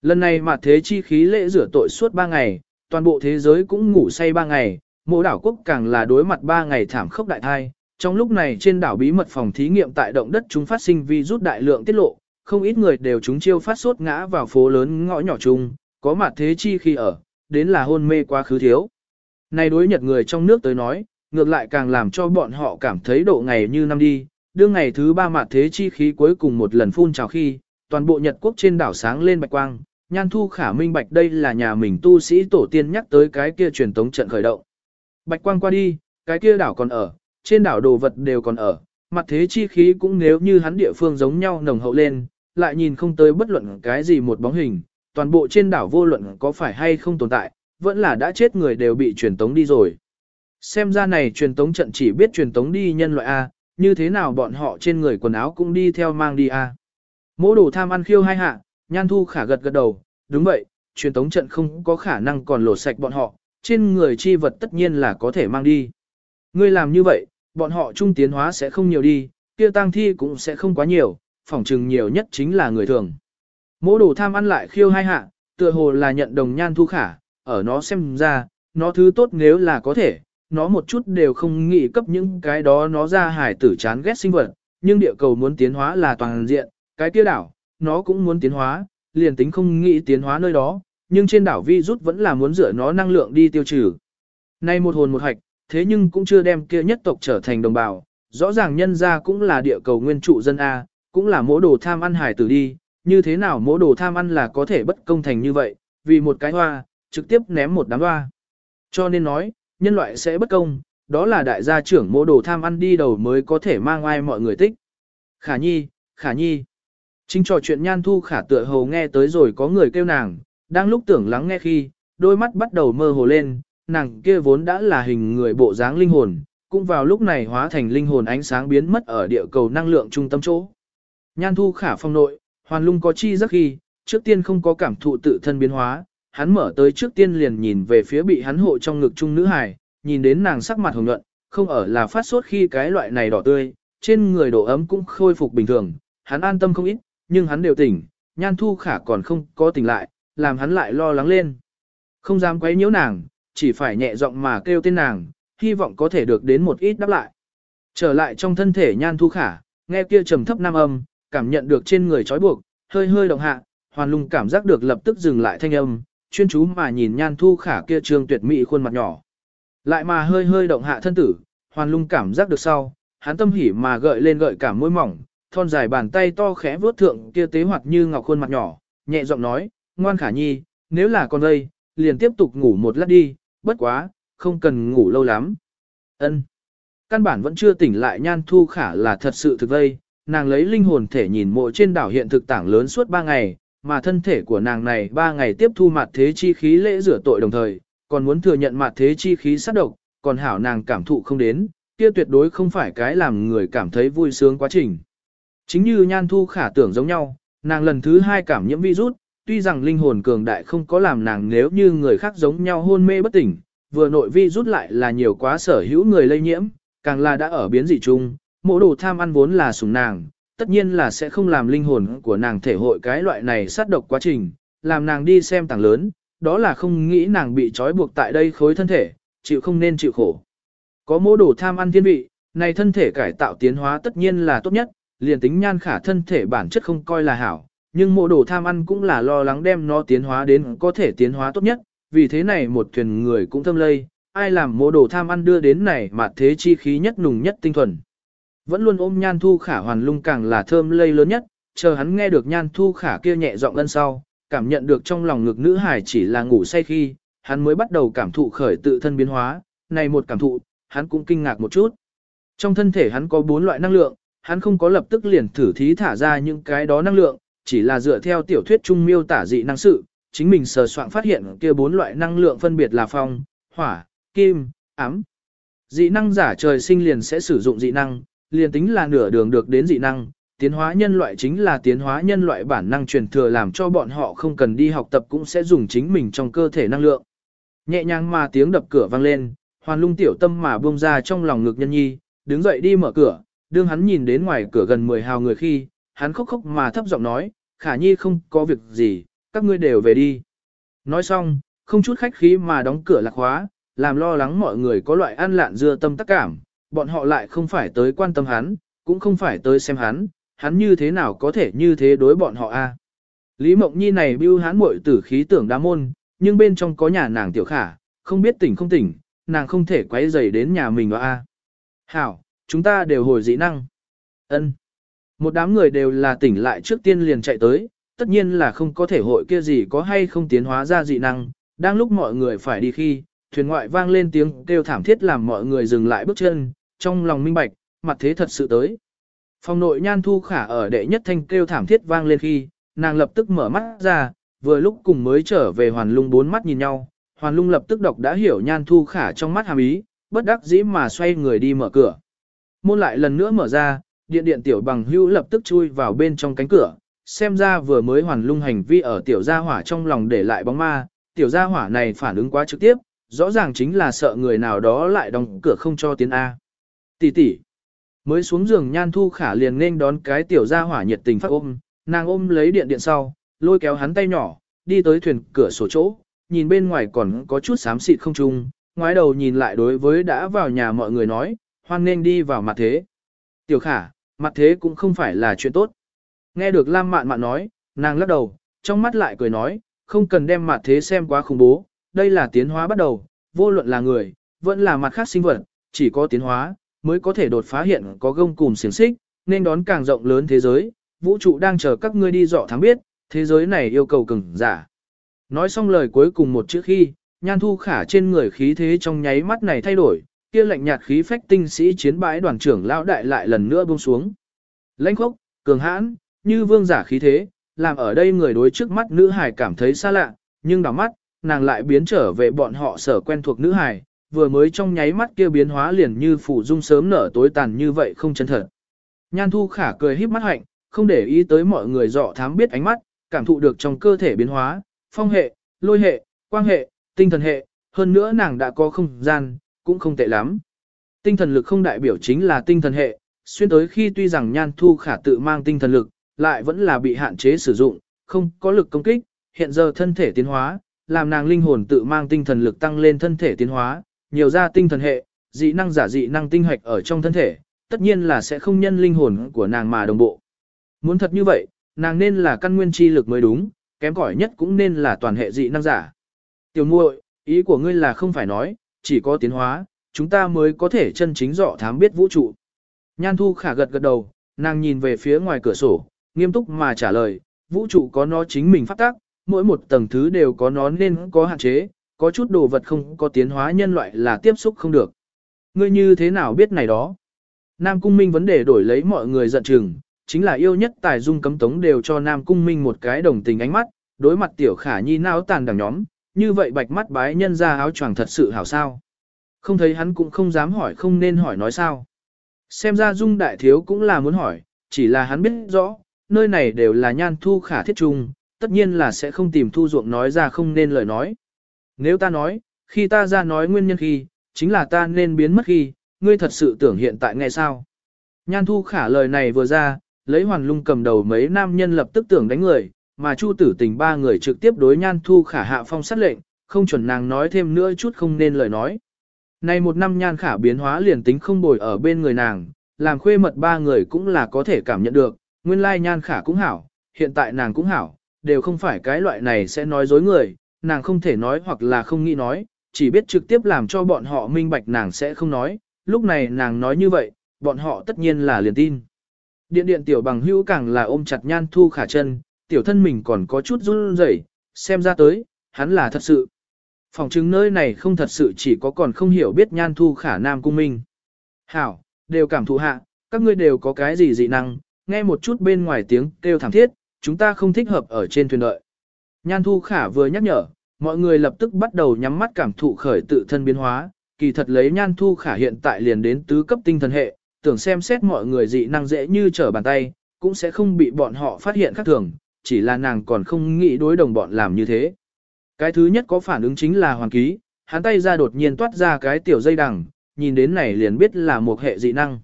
Lần này mà thế chi khí lễ rửa tội suốt 3 ngày, toàn bộ thế giới cũng ngủ say 3 ngày, mộ đảo quốc càng là đối mặt 3 ngày thảm khốc đại thai. Trong lúc này trên đảo bí mật phòng thí nghiệm tại động đất chúng phát sinh vi rút đại lượng tiết lộ, không ít người đều chúng chiêu phát sốt ngã vào phố lớn ngõ nhỏ chung, có mặt thế chi khi ở, đến là hôn mê quá khứ thiếu. Này đối nhật người trong nước tới nói, ngược lại càng làm cho bọn họ cảm thấy độ ngày như năm đi, đương ngày thứ ba mặt thế chi khí cuối cùng một lần phun trào khi, toàn bộ Nhật quốc trên đảo sáng lên bạch quang, nhan thu khả minh bạch đây là nhà mình tu sĩ tổ tiên nhắc tới cái kia truyền tống trận khởi động. Bạch quang qua đi, cái kia đảo còn ở, trên đảo đồ vật đều còn ở, mặt thế chi khí cũng nếu như hắn địa phương giống nhau nồng hậu lên, lại nhìn không tới bất luận cái gì một bóng hình, toàn bộ trên đảo vô luận có phải hay không tồn tại, vẫn là đã chết người đều bị truyền tống đi rồi. Xem ra này truyền tống trận chỉ biết truyền tống đi nhân loại A, như thế nào bọn họ trên người quần áo cũng đi theo mang đi A. Mỗ đồ tham ăn khiêu hai hạ, nhan thu khả gật gật đầu, đúng vậy, truyền tống trận không có khả năng còn lột sạch bọn họ, trên người chi vật tất nhiên là có thể mang đi. Ngươi làm như vậy, bọn họ trung tiến hóa sẽ không nhiều đi, kia tang thi cũng sẽ không quá nhiều, phỏng chừng nhiều nhất chính là người thường. Mỗ đồ tham ăn lại khiêu hai hạ, tựa hồ là nhận đồng nhan thu khả, ở nó xem ra, nó thứ tốt nếu là có thể, nó một chút đều không nghĩ cấp những cái đó nó ra hải tử chán ghét sinh vật, nhưng địa cầu muốn tiến hóa là toàn diện, cái kia đảo, nó cũng muốn tiến hóa, liền tính không nghĩ tiến hóa nơi đó, nhưng trên đảo vi rút vẫn là muốn dựa nó năng lượng đi tiêu trừ. Nay một hồn một hạch, thế nhưng cũng chưa đem kia nhất tộc trở thành đồng bào, rõ ràng nhân ra cũng là địa cầu nguyên trụ dân A, cũng là mỗ đồ tham ăn hải tử đi, như thế nào mỗ đồ tham ăn là có thể bất công thành như vậy, vì một cái hoa, trực tiếp ném một đám hoa. Cho nên nói, nhân loại sẽ bất công, đó là đại gia trưởng mỗ đồ tham ăn đi đầu mới có thể mang ai mọi người tích. Khả nhi, khả nhi. Chính trò chuyện nhan thu khả tựa hồ nghe tới rồi có người kêu nàng, đang lúc tưởng lắng nghe khi, đôi mắt bắt đầu mơ hồ lên, nàng kia vốn đã là hình người bộ dáng linh hồn, cũng vào lúc này hóa thành linh hồn ánh sáng biến mất ở địa cầu năng lượng trung tâm chỗ. Nhan thu khả phong nội, hoàn lung có chi giấc khi, trước tiên không có cảm thụ tự thân biến hóa, hắn mở tới trước tiên liền nhìn về phía bị hắn hộ trong ngực trung nữ hải, nhìn đến nàng sắc mặt hồng nhuận, không ở là phát sốt khi cái loại này đỏ tươi, trên người độ ấm cũng khôi phục bình thường, hắn an tâm không ít, nhưng hắn đều tỉnh, nhan thu khả còn không có tỉnh lại, làm hắn lại lo lắng lên. Không dám quấy nhiễu nàng, chỉ phải nhẹ giọng mà kêu tên nàng, hy vọng có thể được đến một ít đáp lại. Trở lại trong thân thể nhan thu khả, nghe kia trầm thấp nam âm, cảm nhận được trên người trói buộc, hơi hơi động hạ, hoàn lung cảm giác được lập tức dừng lại thanh âm, chuyên chú mà nhìn nhan thu khả kia trương tuyệt mỹ khuôn mặt nhỏ. Lại mà hơi hơi động hạ thân tử, hoàn lung cảm giác được sau, hắn tâm hỉ mà gợi lên gợi cảm môi mỏng, thon dài bàn tay to khẽ vuốt thượng kia tế hoạt như ngọc khuôn mặt nhỏ, nhẹ giọng nói, ngoan khả nhi, nếu là con đây, liền tiếp tục ngủ một lát đi, bất quá, không cần ngủ lâu lắm. Ân. Căn bản vẫn chưa tỉnh lại nhan thu khả là thật sự thực vây, nàng lấy linh hồn thể nhìn mộ trên đảo hiện thực tảng lớn suốt 3 ngày, mà thân thể của nàng này 3 ngày tiếp thu mặt thế chi khí lễ rửa tội đồng thời, còn muốn thừa nhận mặt thế chi khí sát độc, còn hảo nàng cảm thụ không đến, kia tuyệt đối không phải cái làm người cảm thấy vui sướng quá trình. Chính như nhan thu khả tưởng giống nhau, nàng lần thứ hai cảm nhiễm virus, tuy rằng linh hồn cường đại không có làm nàng nếu như người khác giống nhau hôn mê bất tỉnh, vừa nội virus lại là nhiều quá sở hữu người lây nhiễm, càng là đã ở biến dị chung, mộ đồ tham ăn vốn là sủng nàng, tất nhiên là sẽ không làm linh hồn của nàng thể hội cái loại này sát độc quá trình, làm nàng đi xem tảng lớn, đó là không nghĩ nàng bị trói buộc tại đây khối thân thể, chịu không nên chịu khổ. Có mô đồ tham ăn thiên vị, này thân thể cải tạo tiến hóa tất nhiên là tốt nhất, liền tính nhan khả thân thể bản chất không coi là hảo, nhưng mô đồ tham ăn cũng là lo lắng đem nó tiến hóa đến có thể tiến hóa tốt nhất, vì thế này một thuyền người cũng thâm lây, ai làm mô đồ tham ăn đưa đến này mà thế chi khí nhất nùng nhất tinh thuần. Vẫn luôn ôm nhan thu khả hoàn lung càng là thơm lây lớn nhất, chờ hắn nghe được nhan thu khả kia nhẹ giọng ân sau, cảm nhận được trong lòng ngực nữ hải chỉ là ngủ say khi, hắn mới bắt đầu cảm thụ khởi tự thân biến hóa, này một cảm thụ, hắn cũng kinh ngạc một chút. Trong thân thể hắn có bốn loại năng lượng, hắn không có lập tức liền thử thí thả ra những cái đó năng lượng, chỉ là dựa theo tiểu thuyết trung miêu tả dị năng sự, chính mình sờ soạn phát hiện kia bốn loại năng lượng phân biệt là phong, hỏa, kim, ám. Dị năng giả trời sinh liền sẽ sử dụng dị năng, liền tính là nửa đường được đến dị năng, tiến hóa nhân loại chính là tiến hóa nhân loại bản năng truyền thừa làm cho bọn họ không cần đi học tập cũng sẽ dùng chính mình trong cơ thể năng lượng. Nhẹ nhàng mà tiếng đập cửa vang lên, hoàn lung tiểu tâm mà buông ra trong lòng ngực nhân nhi, đứng dậy đi mở cửa, đương hắn nhìn đến ngoài cửa gần 10 hào người khi, hắn khóc khóc mà thấp giọng nói, khả nhi không có việc gì, các ngươi đều về đi. Nói xong, không chút khách khí mà đóng cửa lạc hóa, làm lo lắng mọi người có loại ăn lạn dưa tâm tác cảm, bọn họ lại không phải tới quan tâm hắn, cũng không phải tới xem hắn, hắn như thế nào có thể như thế đối bọn họ a? Lý Mộng Nhi này bưu hắn muội tử khí tưởng đa môn, nhưng bên trong có nhà nàng tiểu khả, không biết tỉnh không tỉnh, nàng không thể quấy rầy đến nhà mình a. Hảo, chúng ta đều hồi dị năng. Ân. Một đám người đều là tỉnh lại trước tiên liền chạy tới, tất nhiên là không có thể hội kia gì có hay không tiến hóa ra dị năng, đang lúc mọi người phải đi khi, thuyền ngoại vang lên tiếng kêu thảm thiết làm mọi người dừng lại bước chân, trong lòng minh bạch, mặt thế thật sự tới. Phòng nội nhan thu khả ở đệ nhất thanh kêu thảm thiết vang lên khi, nàng lập tức mở mắt ra, vừa lúc cùng mới trở về hoàn lung bốn mắt nhìn nhau, hoàn lung lập tức đọc đã hiểu nhan thu khả trong mắt hàm ý, bất đắc dĩ mà xoay người đi mở cửa. Môn lại lần nữa mở ra, điện điện tiểu bằng hữu lập tức chui vào bên trong cánh cửa, xem ra vừa mới hoàn lung hành vi ở tiểu gia hỏa trong lòng để lại bóng ma, tiểu gia hỏa này phản ứng quá trực tiếp, rõ ràng chính là sợ người nào đó lại đóng cửa không cho tiến A. Tỷ tỷ, mới xuống giường nhan thu khả liền nên đón cái tiểu gia hỏa nhiệt tình phát ôm, nàng ôm lấy điện điện sau, lôi kéo hắn tay nhỏ, đi tới thuyền cửa sổ chỗ, nhìn bên ngoài còn có chút xám xịt không trung, ngoái đầu nhìn lại đối với đã vào nhà mọi người nói, hoan nên đi vào mặt thế. Tiểu khả, mặt thế cũng không phải là chuyện tốt. Nghe được Lam Mạn Mạn nói, nàng lắc đầu, trong mắt lại cười nói, không cần đem mặt thế xem quá khủng bố, đây là tiến hóa bắt đầu, vô luận là người, vẫn là mặt khác sinh vật, chỉ có tiến hóa, mới có thể đột phá hiện có gông cùng xiềng xích, nên đón càng rộng lớn thế giới, vũ trụ đang chờ các ngươi đi dọ thám biết, thế giới này yêu cầu cứng giả. Nói xong lời cuối cùng một chữ khi, nhan thu khả trên người khí thế trong nháy mắt này thay đổi, kia lạnh nhạt khí phách tinh sĩ chiến bãi đoàn trưởng lão đại lại lần nữa buông xuống. Lãnh khốc, cường hãn, như vương giả khí thế, làm ở đây người đối trước mắt nữ hải cảm thấy xa lạ, nhưng đảo mắt, nàng lại biến trở về bọn họ sở quen thuộc nữ hải, vừa mới trong nháy mắt kia biến hóa liền như phủ dung sớm nở tối tàn như vậy không chân thật. Nhan thu khả cười híp mắt hạnh, không để ý tới mọi người dọ thám biết ánh mắt, cảm thụ được trong cơ thể biến hóa, phong hệ, lôi hệ, quang hệ, tinh thần hệ, hơn nữa nàng đã có không gian, cũng không tệ lắm. Tinh thần lực không đại biểu chính là tinh thần hệ, xuyên tới khi tuy rằng nhan thu khả tự mang tinh thần lực, lại vẫn là bị hạn chế sử dụng, không có lực công kích, hiện giờ thân thể tiến hóa, làm nàng linh hồn tự mang tinh thần lực tăng lên thân thể tiến hóa, nhiều ra tinh thần hệ, dị năng giả dị năng tinh hoạch ở trong thân thể, tất nhiên là sẽ không nhân linh hồn của nàng mà đồng bộ. Muốn thật như vậy, nàng nên là căn nguyên chi lực mới đúng, kém cỏi nhất cũng nên là toàn hệ dị năng giả. Tiểu muội, ý của ngươi là không phải nói, chỉ có tiến hóa, chúng ta mới có thể chân chính dọ thám biết vũ trụ. Nhan Thu khả gật gật đầu, nàng nhìn về phía ngoài cửa sổ, nghiêm túc mà trả lời, vũ trụ có nó chính mình phát tác, mỗi một tầng thứ đều có nó nên có hạn chế, có chút đồ vật không có tiến hóa nhân loại là tiếp xúc không được. Ngươi như thế nào biết này đó? Nam Cung Minh vấn đề đổi lấy mọi người giận chừng, chính là yêu nhất tài dung cấm tống đều cho Nam Cung Minh một cái đồng tình ánh mắt, đối mặt tiểu khả nhi náo tàn đằng nhóm, như vậy bạch mắt bái nhân ra áo choàng thật sự hảo sao. Không thấy hắn cũng không dám hỏi không nên hỏi nói sao. Xem ra dung đại thiếu cũng là muốn hỏi, chỉ là hắn biết rõ, nơi này đều là nhan thu khả thiết trung, tất nhiên là sẽ không tìm thu ruộng nói ra không nên lời nói. Nếu ta nói, khi ta ra nói nguyên nhân khi, chính là ta nên biến mất khi, ngươi thật sự tưởng hiện tại nghe sao. Nhan thu khả lời này vừa ra, lấy hoàn lung cầm đầu mấy nam nhân lập tức tưởng đánh người, mà chu tử tình ba người trực tiếp đối nhan thu khả hạ phong sát lệnh, không chuẩn nàng nói thêm nữa chút không nên lời nói. Này một năm nhan khả biến hóa liền tính không bồi ở bên người nàng, làm khuê mật ba người cũng là có thể cảm nhận được, nguyên lai nhan khả cũng hảo, hiện tại nàng cũng hảo, đều không phải cái loại này sẽ nói dối người, nàng không thể nói hoặc là không nghĩ nói, chỉ biết trực tiếp làm cho bọn họ minh bạch nàng sẽ không nói, lúc này nàng nói như vậy, bọn họ tất nhiên là liền tin. Điện điện tiểu bằng hữu càng là ôm chặt nhan thu khả chân, tiểu thân mình còn có chút run rẩy, xem ra tới, hắn là thật sự. Phòng chứng nơi này không thật sự chỉ có còn không hiểu biết nhan thu khả nam cung minh. Hảo, đều cảm thụ hạ, các ngươi đều có cái gì dị năng, nghe một chút bên ngoài tiếng kêu thảm thiết, chúng ta không thích hợp ở trên thuyền đợi. Nhan thu khả vừa nhắc nhở, mọi người lập tức bắt đầu nhắm mắt cảm thụ khởi tự thân biến hóa, kỳ thật lấy nhan thu khả hiện tại liền đến tứ cấp tinh thần hệ, tưởng xem xét mọi người dị năng dễ như trở bàn tay, cũng sẽ không bị bọn họ phát hiện khác thường, chỉ là nàng còn không nghĩ đối đồng bọn làm như thế. Cái thứ nhất có phản ứng chính là hoàng ký, hắn tay ra đột nhiên toát ra cái tiểu dây đằng, nhìn đến này liền biết là một hệ dị năng.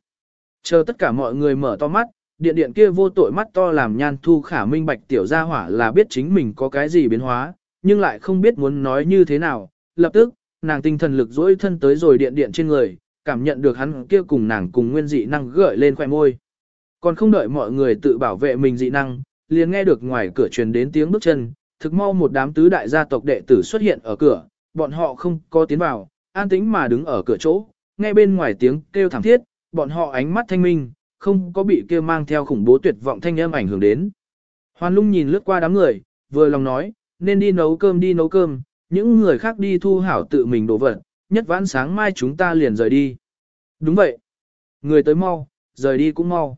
Chờ tất cả mọi người mở to mắt, điện điện kia vô tội mắt to làm nhan thu khả minh bạch tiểu gia hỏa là biết chính mình có cái gì biến hóa, nhưng lại không biết muốn nói như thế nào. Lập tức, nàng tinh thần lực dỗi thân tới rồi điện điện trên người, cảm nhận được hắn kia cùng nàng cùng nguyên dị năng gợi lên khoẻ môi. Còn không đợi mọi người tự bảo vệ mình dị năng, liền nghe được ngoài cửa truyền đến tiếng bước chân, thực mau một đám tứ đại gia tộc đệ tử xuất hiện ở cửa, bọn họ không có tiến vào, an tĩnh mà đứng ở cửa chỗ, nghe bên ngoài tiếng kêu thảm thiết, bọn họ ánh mắt thanh minh, không có bị kêu mang theo khủng bố tuyệt vọng thanh âm ảnh hưởng đến. Hoàn lung nhìn lướt qua đám người, vừa lòng nói, nên đi nấu cơm đi nấu cơm, những người khác đi thu hảo tự mình đổ vật, nhất vãn sáng mai chúng ta liền rời đi. Đúng vậy. Người tới mau, rời đi cũng mau.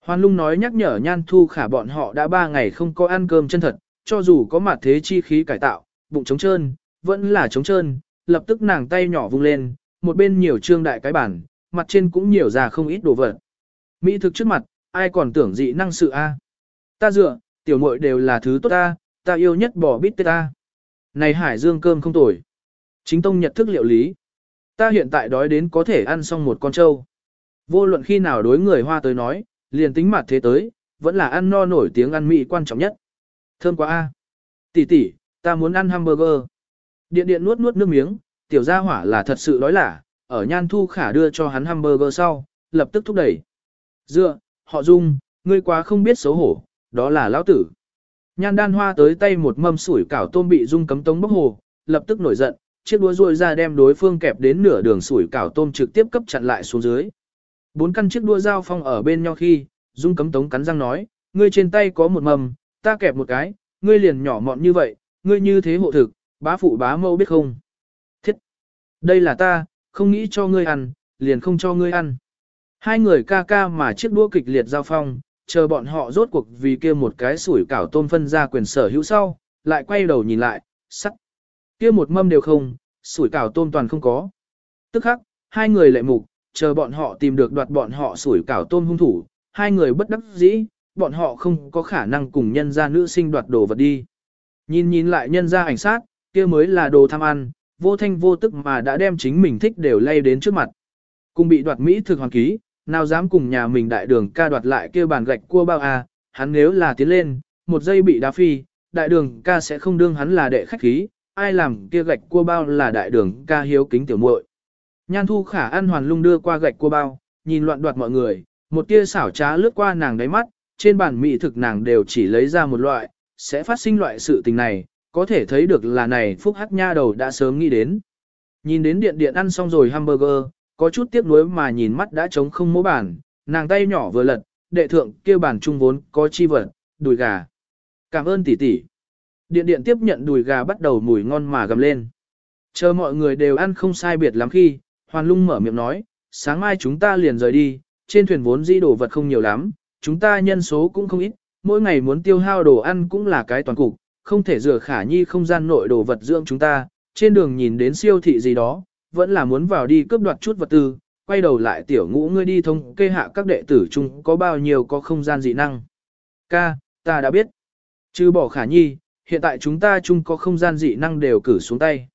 Hoàn lung nói nhắc nhở nhan thu khả bọn họ đã ba ngày không có ăn cơm chân thật, cho dù có mặt thế chi khí cải tạo, bụng trống trơn, vẫn là trống trơn, lập tức nàng tay nhỏ vung lên, một bên nhiều trương đại cái bản, mặt trên cũng nhiều già không ít đồ vật. Mỹ thực trước mặt, ai còn tưởng dị năng sự a? Ta dựa, tiểu muội đều là thứ tốt ta, ta yêu nhất bò bít tết ta. Này hải dương cơm không tồi. Chính tông nhật thức liệu lý. Ta hiện tại đói đến có thể ăn xong một con trâu. Vô luận khi nào đối người hoa tới nói, liền tính mặt thế tới, vẫn là ăn no nổi tiếng ăn mỹ quan trọng nhất. Thơm quá a. Tỷ tỷ, ta muốn ăn hamburger. Điện điện nuốt nuốt nước miếng, tiểu gia hỏa là thật sự đói lả, ở nhan thu khả đưa cho hắn hamburger sau, lập tức thúc đẩy. Dựa, họ dung, ngươi quá không biết xấu hổ, đó là lão tử. Nhan đan hoa tới tay một mâm sủi cảo tôm bị dung cấm tống bốc hồ, lập tức nổi giận, chiếc đũa ruôi ra đem đối phương kẹp đến nửa đường sủi cảo tôm trực tiếp cấp chặn lại xuống dưới. Bốn căn chiếc đua dao phong ở bên nhau khi, dung cấm tống cắn răng nói, ngươi trên tay có một mầm, ta kẹp một cái, ngươi liền nhỏ mọn như vậy, ngươi như thế hộ thực, bá phụ bá mâu biết không? Thiết! Đây là ta, không nghĩ cho ngươi ăn, liền không cho ngươi ăn. Hai người ca ca mà chiếc đua kịch liệt giao phong, chờ bọn họ rốt cuộc vì kia một cái sủi cảo tôm phân ra quyền sở hữu sau, lại quay đầu nhìn lại, sắc. Kia một mâm đều không, sủi cảo tôm toàn không có. Tức khắc, hai người lại mục, chờ bọn họ tìm được đoạt bọn họ sủi cảo tôm hung thủ, hai người bất đắc dĩ, bọn họ không có khả năng cùng nhân gia nữ sinh đoạt đồ vật đi. Nhìn nhìn lại nhân gia ảnh sát, kia mới là đồ tham ăn, vô thanh vô tức mà đã đem chính mình thích đều lay đến trước mặt. Cùng bị đoạt Mỹ thực hoàng ký, nào dám cùng nhà mình đại đường ca đoạt lại kia bàn gạch cua bao à, hắn nếu là tiến lên, một giây bị đá phi, đại đường ca sẽ không đương hắn là đệ khách khí, ai làm kia gạch cua bao là đại đường ca hiếu kính tiểu muội. Nhan thu khả ăn hoàn lung đưa qua gạch cua bao, nhìn loạn đoạt mọi người, một tia xảo trá lướt qua nàng đáy mắt, trên bàn mỹ thực nàng đều chỉ lấy ra một loại, sẽ phát sinh loại sự tình này, có thể thấy được là này phúc hắc nha đầu đã sớm nghĩ đến. Nhìn đến điện điện ăn xong rồi hamburger, có chút tiếc nuối mà nhìn mắt đã trống không mỗ bản, nàng tay nhỏ vừa lật, đệ thượng kia bản trung vốn có chi vật, đùi gà. Cảm ơn tỷ tỷ. Điện điện tiếp nhận đùi gà bắt đầu mùi ngon mà gầm lên. Chờ mọi người đều ăn không sai biệt lắm khi, Hoàn Lung mở miệng nói, sáng mai chúng ta liền rời đi, trên thuyền vốn dĩ đồ vật không nhiều lắm, chúng ta nhân số cũng không ít, mỗi ngày muốn tiêu hao đồ ăn cũng là cái toàn cục, không thể rửa khả nhi không gian nội đồ vật dưỡng chúng ta, trên đường nhìn đến siêu thị gì đó, vẫn là muốn vào đi cướp đoạt chút vật tư, quay đầu lại tiểu ngũ ngươi đi thông kê hạ các đệ tử chung có bao nhiêu có không gian dị năng. Ca, ta đã biết. Chứ bỏ khả nhi, hiện tại chúng ta chung có không gian dị năng đều cử xuống tay.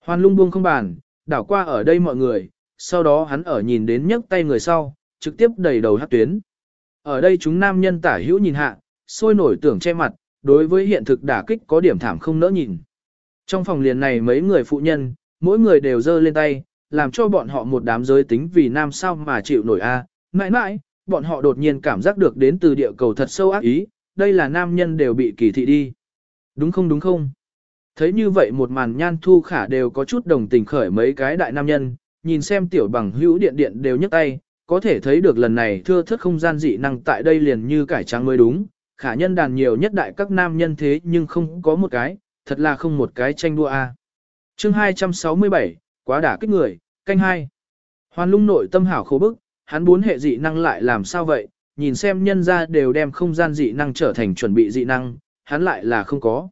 Hoàn lung buông không bàn, đảo qua ở đây mọi người, sau đó hắn ở nhìn đến nhấc tay người sau, trực tiếp đầy đầu hát tuyến. Ở đây chúng nam nhân tả hữu nhìn hạ, sôi nổi tưởng che mặt, đối với hiện thực đả kích có điểm thảm không nỡ nhìn. Trong phòng liền này mấy người phụ nhân, mỗi người đều giơ lên tay, làm cho bọn họ một đám giới tính vì nam sao mà chịu nổi a. À. Mãi mãi, bọn họ đột nhiên cảm giác được đến từ địa cầu thật sâu ác ý, đây là nam nhân đều bị kỳ thị đi. Đúng không đúng không? Thấy như vậy một màn nhan thu khả đều có chút đồng tình khởi mấy cái đại nam nhân, nhìn xem tiểu bằng hữu điện điện đều nhấc tay, có thể thấy được lần này thưa thất không gian dị năng tại đây liền như cải trắng mới đúng, khả nhân đàn nhiều nhất đại các nam nhân thế nhưng không có một cái, thật là không một cái tranh đua a. À. Chương 267, quá đả kích người, canh hai. Hoàn lung nội tâm hảo khổ bức, hắn bốn hệ dị năng lại làm sao vậy, nhìn xem nhân ra đều đem không gian dị năng trở thành chuẩn bị dị năng, hắn lại là không có.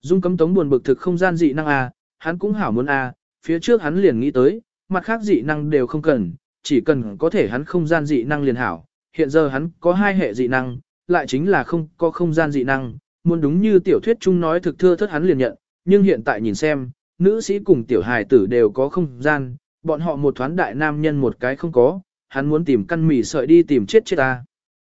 Dung cấm tống buồn bực thực không gian dị năng a, hắn cũng hảo muốn a, phía trước hắn liền nghĩ tới, mặt khác dị năng đều không cần, chỉ cần có thể hắn không gian dị năng liền hảo. Hiện giờ hắn có hai hệ dị năng, lại chính là không có không gian dị năng, muốn đúng như tiểu thuyết chung nói thực thưa thất hắn liền nhận, nhưng hiện tại nhìn xem, nữ sĩ cùng tiểu hài tử đều có không gian, bọn họ một thoáng đại nam nhân một cái không có, hắn muốn tìm căn mì sợi đi tìm chết chết ta.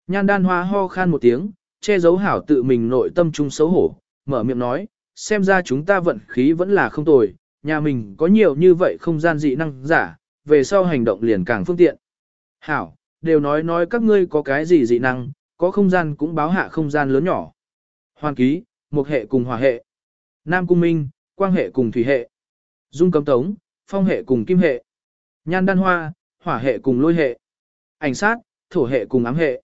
Nhan đan hoa ho khan một tiếng, che giấu hảo tự mình nội tâm trung xấu hổ, mở miệng nói, xem ra chúng ta vận khí vẫn là không tồi, nhà mình có nhiều như vậy không gian dị năng giả, về sau hành động liền càng phương tiện. Hảo, đều nói nói các ngươi có cái gì dị năng, có không gian cũng báo hạ không gian lớn nhỏ. Hoàn ký, một hệ cùng hỏa hệ. Nam cung minh, quang hệ cùng thủy hệ. Dung cấm tống, phong hệ cùng kim hệ. Nhan đan hoa, hỏa hệ cùng lôi hệ. Ảnh sát, thổ hệ cùng ám hệ.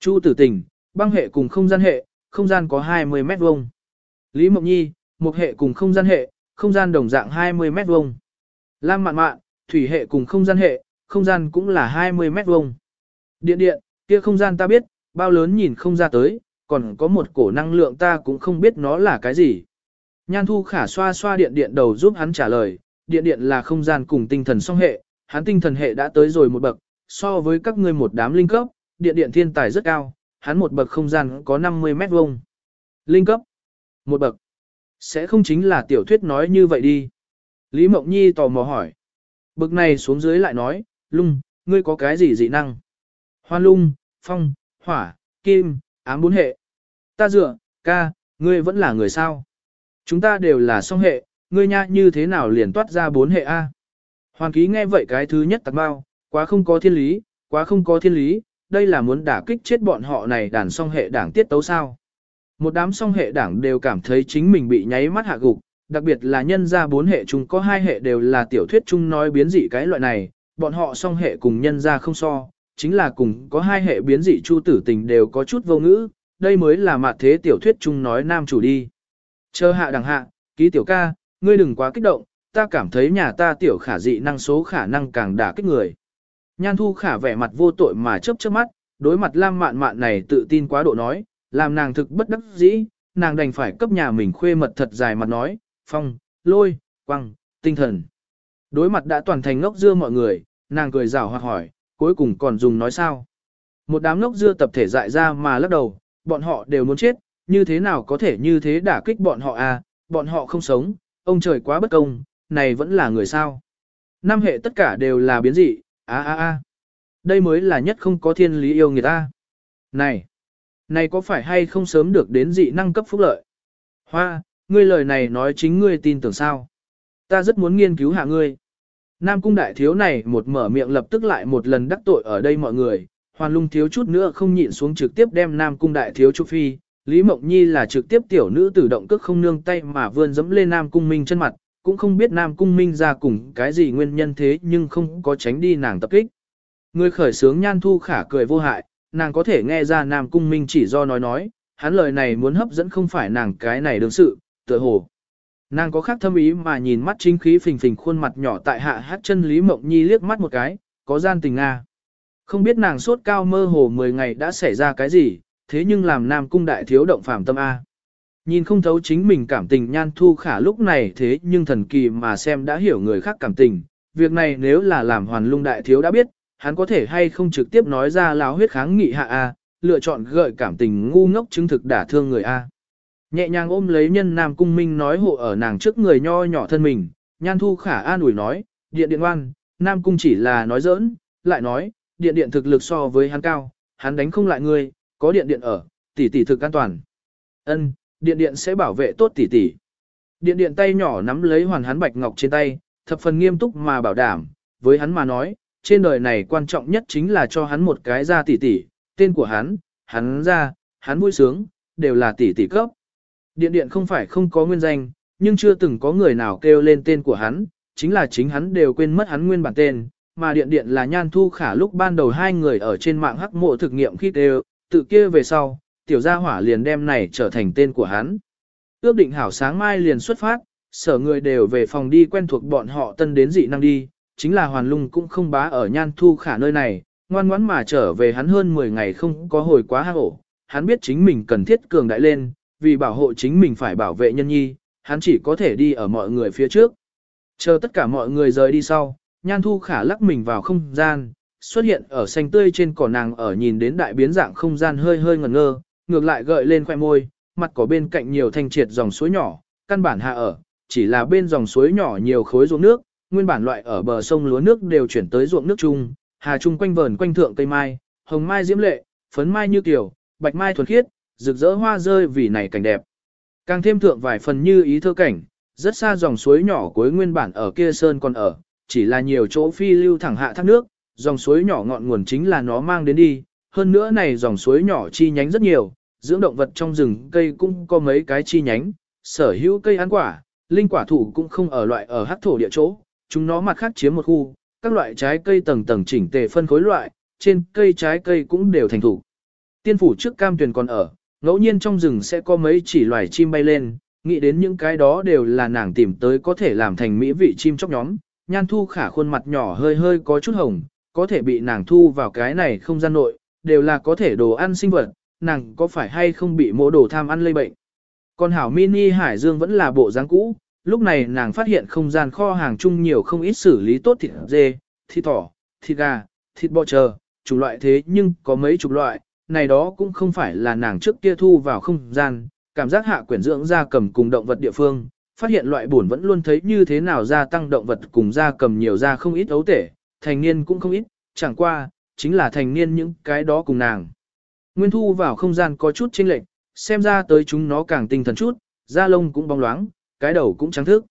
Chu tử tình, băng hệ cùng không gian hệ, không gian có 20 mét vuông. Lý Mộng Nhi, một hệ cùng không gian hệ, không gian đồng dạng 20 mét vuông. Lam mạn mạn, thủy hệ cùng không gian hệ, không gian cũng là 20 mét vuông. Điện điện, kia không gian ta biết, bao lớn nhìn không ra tới, còn có một cổ năng lượng ta cũng không biết nó là cái gì. Nhan thu khả xoa xoa điện điện đầu giúp hắn trả lời, điện điện là không gian cùng tinh thần song hệ, hắn tinh thần hệ đã tới rồi một bậc, so với các ngươi một đám linh cấp, điện điện thiên tài rất cao, hắn một bậc không gian có 50 mét vuông. Linh cấp, một bậc, sẽ không chính là tiểu thuyết nói như vậy đi. Lý Mộng Nhi tò mò hỏi. Bậc này xuống dưới lại nói, lung, ngươi có cái gì dị năng? Hoan lung, phong, hỏa, kim, ám bốn hệ. Ta dựa, ca, ngươi vẫn là người sao? Chúng ta đều là song hệ, ngươi nha như thế nào liền toát ra bốn hệ A? Hoàn ký nghe vậy cái thứ nhất tạc bao, quá không có thiên lý, quá không có thiên lý, đây là muốn đả kích chết bọn họ này đàn song hệ đảng tiết tấu sao. Một đám song hệ đảng đều cảm thấy chính mình bị nháy mắt hạ gục, đặc biệt là nhân ra bốn hệ chung có hai hệ đều là tiểu thuyết chung nói biến dị cái loại này, bọn họ song hệ cùng nhân ra không so, chính là cùng có hai hệ biến dị chu tử tình đều có chút vô ngữ, đây mới là mặt thế tiểu thuyết chung nói nam chủ đi. Chờ hạ đằng hạ, ký tiểu ca, ngươi đừng quá kích động, ta cảm thấy nhà ta tiểu khả dị năng số khả năng càng đả kích người. Nhan thu khả vẻ mặt vô tội mà chớp chớp mắt, đối mặt lam mạn mạn này tự tin quá độ nói, làm nàng thực bất đắc dĩ, nàng đành phải cấp nhà mình khuê mật thật dài mặt nói, phong, lôi, quăng, tinh thần. Đối mặt đã toàn thành ngốc dưa mọi người, nàng cười rào hoặc hỏi, cuối cùng còn dùng nói sao. Một đám ngốc dưa tập thể dại ra mà lắc đầu, bọn họ đều muốn chết, như thế nào có thể như thế đả kích bọn họ à, bọn họ không sống, ông trời quá bất công, này vẫn là người sao. Năm hệ tất cả đều là biến dị, a a a. Đây mới là nhất không có thiên lý yêu người ta. Này, này có phải hay không sớm được đến dị năng cấp phúc lợi? Hoa, ngươi lời này nói chính ngươi tin tưởng sao? Ta rất muốn nghiên cứu hạ ngươi. Nam cung đại thiếu này một mở miệng lập tức lại một lần đắc tội ở đây mọi người, hoàn lung thiếu chút nữa không nhịn xuống trực tiếp đem Nam cung đại thiếu trục phi, Lý Mộng Nhi là trực tiếp tiểu nữ tử động cước không nương tay mà vươn dẫm lên Nam cung minh chân mặt, cũng không biết Nam cung minh ra cùng cái gì nguyên nhân thế nhưng không có tránh đi nàng tập kích. Người khởi sướng nhan thu khả cười vô hại, nàng có thể nghe ra Nam cung minh chỉ do nói nói, hắn lời này muốn hấp dẫn không phải nàng cái này đương sự, tựa hồ. Nàng có khác thâm ý mà nhìn mắt chính khí phình phình khuôn mặt nhỏ tại hạ hát chân Lý Mộng Nhi liếc mắt một cái, có gian tình Nga. Không biết nàng sốt cao mơ hồ 10 ngày đã xảy ra cái gì, thế nhưng làm nam cung đại thiếu động phàm tâm A. Nhìn không thấu chính mình cảm tình nhan thu khả lúc này thế nhưng thần kỳ mà xem đã hiểu người khác cảm tình. Việc này nếu là làm hoàn lung đại thiếu đã biết, hắn có thể hay không trực tiếp nói ra láo huyết kháng nghị hạ A, lựa chọn gợi cảm tình ngu ngốc chứng thực đả thương người A. Nhẹ nhàng ôm lấy nhân nam cung minh nói hộ ở nàng trước người nho nhỏ thân mình, nhan thu khả an ủi nói, điện điện ngoan, nam cung chỉ là nói giỡn, lại nói, điện điện thực lực so với hắn cao, hắn đánh không lại ngươi, có điện điện ở, tỷ tỷ thực an toàn. Ân, điện điện sẽ bảo vệ tốt tỷ tỷ. Điện điện tay nhỏ nắm lấy hoàn hắn bạch ngọc trên tay, thập phần nghiêm túc mà bảo đảm, với hắn mà nói, trên đời này quan trọng nhất chính là cho hắn một cái ra tỷ tỷ, tên của hắn, hắn ra, hắn vui sướng, đều là tỷ tỷ cấp. Điện điện không phải không có nguyên danh, nhưng chưa từng có người nào kêu lên tên của hắn, chính là chính hắn đều quên mất hắn nguyên bản tên, mà điện điện là nhan thu khả lúc ban đầu hai người ở trên mạng hắc mộ thực nghiệm khi đều, tự kia về sau, tiểu gia hỏa liền đem này trở thành tên của hắn. Ước định hảo sáng mai liền xuất phát, sở người đều về phòng đi quen thuộc bọn họ tân đến dị năng đi, chính là hoàn lung cũng không bá ở nhan thu khả nơi này, ngoan ngoãn mà trở về hắn hơn 10 ngày không có hồi quá hạ ổ, hắn biết chính mình cần thiết cường đại lên, vì bảo hộ chính mình phải bảo vệ nhân nhi, hắn chỉ có thể đi ở mọi người phía trước. Chờ tất cả mọi người rời đi sau, nhan thu khả lắc mình vào không gian, xuất hiện ở xanh tươi trên cỏ nàng ở nhìn đến đại biến dạng không gian hơi hơi ngẩn ngơ, ngược lại gợi lên khoẻ môi, mặt có bên cạnh nhiều thanh triệt dòng suối nhỏ, căn bản hạ ở, chỉ là bên dòng suối nhỏ nhiều khối ruộng nước, nguyên bản loại ở bờ sông lúa nước đều chuyển tới ruộng nước chung, hà chung quanh vờn quanh thượng cây mai, hồng mai diễm lệ, phấn mai như kiểu, bạch mai thuần khiết, rực rỡ hoa rơi vì này cảnh đẹp. Càng thêm thượng vài phần như ý thơ cảnh, rất xa dòng suối nhỏ cuối nguyên bản ở kia sơn còn ở, chỉ là nhiều chỗ phi lưu thẳng hạ thác nước, dòng suối nhỏ ngọn nguồn chính là nó mang đến đi, hơn nữa này dòng suối nhỏ chi nhánh rất nhiều, dưỡng động vật trong rừng cây cũng có mấy cái chi nhánh, sở hữu cây ăn quả, linh quả thủ cũng không ở loại ở hắc thổ địa chỗ, chúng nó mặt khác chiếm một khu, các loại trái cây tầng tầng chỉnh tề phân khối loại, trên cây trái cây cũng đều thành thủ. Tiên phủ trước cam tuyền còn ở, ngẫu nhiên trong rừng sẽ có mấy chỉ loài chim bay lên, nghĩ đến những cái đó đều là nàng tìm tới có thể làm thành mỹ vị chim chóc nhóm. Nhan thu khả khuôn mặt nhỏ hơi hơi có chút hồng, có thể bị nàng thu vào cái này không gian nội, đều là có thể đồ ăn sinh vật, nàng có phải hay không bị mô đồ tham ăn lây bệnh. Còn hảo mini hải dương vẫn là bộ dáng cũ, lúc này nàng phát hiện không gian kho hàng chung nhiều không ít xử lý tốt thịt dê, thịt thỏ, thịt gà, thịt bò chờ, chủng loại thế nhưng có mấy chục loại, này đó cũng không phải là nàng trước kia thu vào không gian, cảm giác hạ quyển dưỡng gia cầm cùng động vật địa phương, phát hiện loại buồn vẫn luôn thấy như thế nào gia tăng động vật cùng gia cầm nhiều ra không ít ấu tể, thành niên cũng không ít, chẳng qua, chính là thành niên những cái đó cùng nàng. Nguyên thu vào không gian có chút chênh lệch, xem ra tới chúng nó càng tinh thần chút, da lông cũng bóng loáng, cái đầu cũng trắng thức.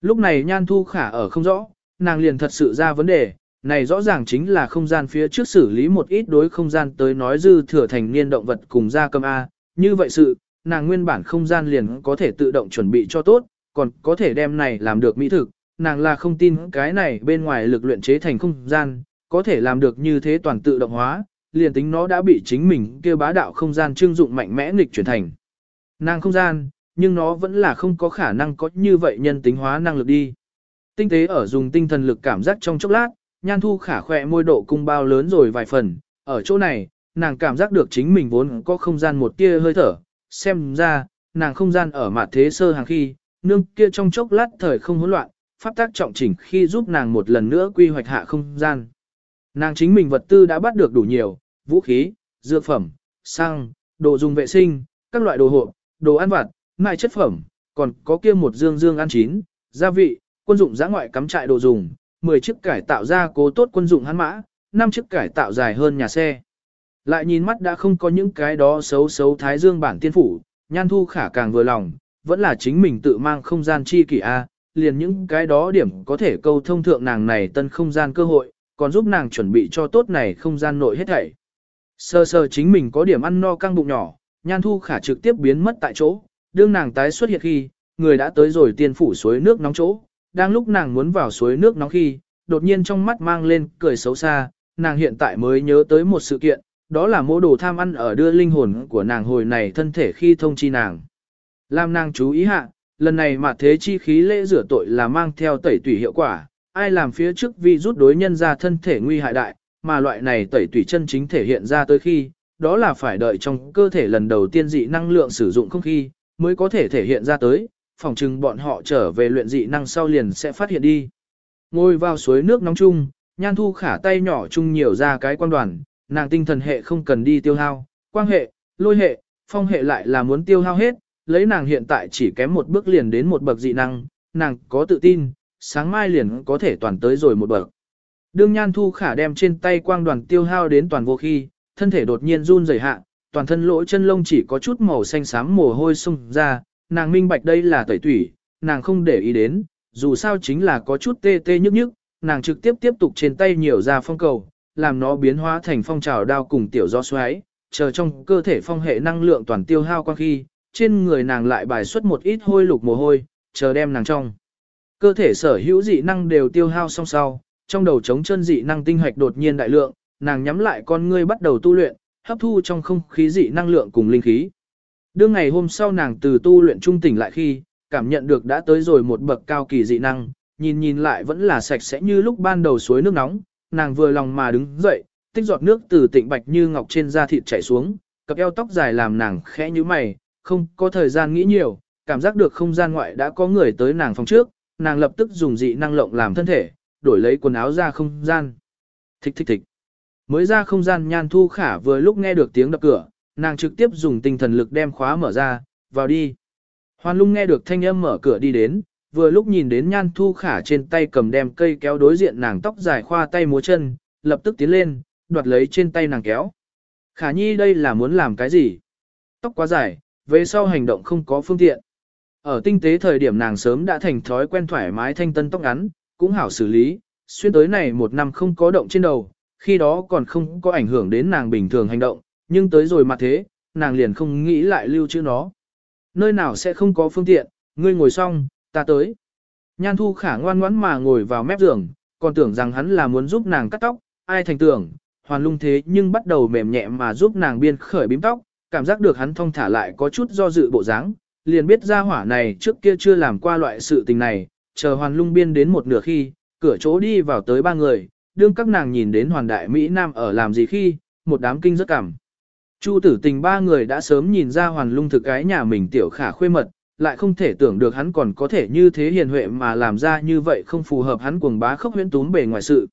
Lúc này nhan thu khả ở không rõ, nàng liền thật sự ra vấn đề, này rõ ràng chính là không gian phía trước xử lý một ít đối không gian tới nói dư thừa thành niên động vật cùng da cầm A, như vậy sự, nàng nguyên bản không gian liền có thể tự động chuẩn bị cho tốt, còn có thể đem này làm được mỹ thực, nàng là không tin cái này bên ngoài lực luyện chế thành không gian, có thể làm được như thế toàn tự động hóa, liền tính nó đã bị chính mình kêu bá đạo không gian trưng dụng mạnh mẽ nghịch chuyển thành. Nàng không gian, nhưng nó vẫn là không có khả năng có như vậy nhân tính hóa năng lực đi. Tinh tế ở dùng tinh thần lực cảm giác trong chốc lát, nhan thu khả khỏe môi độ cung bao lớn rồi vài phần, ở chỗ này, nàng cảm giác được chính mình vốn có không gian một tia hơi thở, xem ra, nàng không gian ở mặt thế sơ hàng khi, nương kia trong chốc lát thời không hỗn loạn, pháp tác trọng chỉnh khi giúp nàng một lần nữa quy hoạch hạ không gian. Nàng chính mình vật tư đã bắt được đủ nhiều, vũ khí, dược phẩm, xăng, đồ dùng vệ sinh, các loại đồ hộp, đồ ăn vặt, mại chất phẩm, còn có kia một dương dương ăn chín, gia vị, quân dụng giã ngoại cắm trại đồ dùng, 10 chiếc cải tạo ra cố tốt quân dụng hắn mã, 5 chiếc cải tạo dài hơn nhà xe. Lại nhìn mắt đã không có những cái đó xấu xấu thái dương bản tiên phủ, nhan thu khả càng vừa lòng, vẫn là chính mình tự mang không gian chi kỷ A, liền những cái đó điểm có thể câu thông thượng nàng này tân không gian cơ hội, còn giúp nàng chuẩn bị cho tốt này không gian nội hết thảy. Sơ sơ chính mình có điểm ăn no căng bụng nhỏ, nhan thu khả trực tiếp biến mất tại chỗ, đương nàng tái xuất hiện khi, người đã tới rồi tiên phủ suối nước nóng chỗ, đang lúc nàng muốn vào suối nước nóng khi, đột nhiên trong mắt mang lên cười xấu xa, nàng hiện tại mới nhớ tới một sự kiện, đó là mô đồ tham ăn ở đưa linh hồn của nàng hồi này thân thể khi thông chi nàng. Làm nàng chú ý hạ, lần này mà thế chi khí lễ rửa tội là mang theo tẩy tủy hiệu quả, ai làm phía trước vi rút đối nhân ra thân thể nguy hại đại, mà loại này tẩy tủy chân chính thể hiện ra tới khi, đó là phải đợi trong cơ thể lần đầu tiên dị năng lượng sử dụng không khí, mới có thể thể hiện ra tới, phòng chừng bọn họ trở về luyện dị năng sau liền sẽ phát hiện đi. Ngồi vào suối nước nóng chung, nhan thu khả tay nhỏ chung nhiều ra cái quan đoàn, nàng tinh thần hệ không cần đi tiêu hao, quang hệ, lôi hệ, phong hệ lại là muốn tiêu hao hết, lấy nàng hiện tại chỉ kém một bước liền đến một bậc dị năng, nàng có tự tin, sáng mai liền có thể toàn tới rồi một bậc. Đương Nhan Thu Khả đem trên tay quang đoàn tiêu hao đến toàn vô khi, thân thể đột nhiên run rẩy hạ, toàn thân lỗ chân lông chỉ có chút màu xanh xám mồ hôi sung ra, nàng minh bạch đây là tẩy tủy, nàng không để ý đến, dù sao chính là có chút tê tê nhức nhức, nàng trực tiếp tiếp tục trên tay nhiều ra phong cầu, làm nó biến hóa thành phong trào đao cùng tiểu gió xoáy, chờ trong cơ thể phong hệ năng lượng toàn tiêu hao quang khi, trên người nàng lại bài xuất một ít hôi lục mồ hôi, chờ đem nàng trong. Cơ thể sở hữu dị năng đều tiêu hao xong sau, trong đầu chống chân dị năng tinh hoạch đột nhiên đại lượng, nàng nhắm lại con ngươi bắt đầu tu luyện, hấp thu trong không khí dị năng lượng cùng linh khí. Đương ngày hôm sau nàng từ tu luyện trung tỉnh lại khi, cảm nhận được đã tới rồi một bậc cao kỳ dị năng, nhìn nhìn lại vẫn là sạch sẽ như lúc ban đầu suối nước nóng, nàng vừa lòng mà đứng dậy, tích giọt nước từ tịnh bạch như ngọc trên da thịt chảy xuống, cặp eo tóc dài làm nàng khẽ như mày, không có thời gian nghĩ nhiều, cảm giác được không gian ngoại đã có người tới nàng phòng trước, nàng lập tức dùng dị năng lộng làm thân thể, đổi lấy quần áo ra không gian. Thích thích thích. Mới ra không gian nhan thu khả vừa lúc nghe được tiếng đập cửa, nàng trực tiếp dùng tinh thần lực đem khóa mở ra, vào đi. Hoan lung nghe được thanh âm mở cửa đi đến, vừa lúc nhìn đến nhan thu khả trên tay cầm đem cây kéo đối diện nàng tóc dài khoa tay múa chân, lập tức tiến lên, đoạt lấy trên tay nàng kéo. Khả nhi đây là muốn làm cái gì? Tóc quá dài, về sau hành động không có phương tiện. Ở tinh tế thời điểm nàng sớm đã thành thói quen thoải mái thanh tân tóc ngắn, cũng hảo xử lý, xuyên tới này một năm không có động trên đầu, khi đó còn không có ảnh hưởng đến nàng bình thường hành động, nhưng tới rồi mặt thế, nàng liền không nghĩ lại lưu trữ nó. Nơi nào sẽ không có phương tiện, ngươi ngồi xong, ta tới. Nhan thu khả ngoan ngoãn mà ngồi vào mép giường, còn tưởng rằng hắn là muốn giúp nàng cắt tóc, ai thành tưởng, hoàn lung thế nhưng bắt đầu mềm nhẹ mà giúp nàng biên khởi bím tóc, cảm giác được hắn thông thả lại có chút do dự bộ dáng, liền biết ra hỏa này trước kia chưa làm qua loại sự tình này, chờ hoàn lung biên đến một nửa khi, cửa chỗ đi vào tới ba người, đương các nàng nhìn đến hoàn đại Mỹ Nam ở làm gì khi, một đám kinh rất cảm. Chu tử tình ba người đã sớm nhìn ra hoàn lung thực cái nhà mình tiểu khả khuê mật, lại không thể tưởng được hắn còn có thể như thế hiền huệ mà làm ra như vậy không phù hợp hắn cuồng bá khốc huyễn túm bề ngoài sự.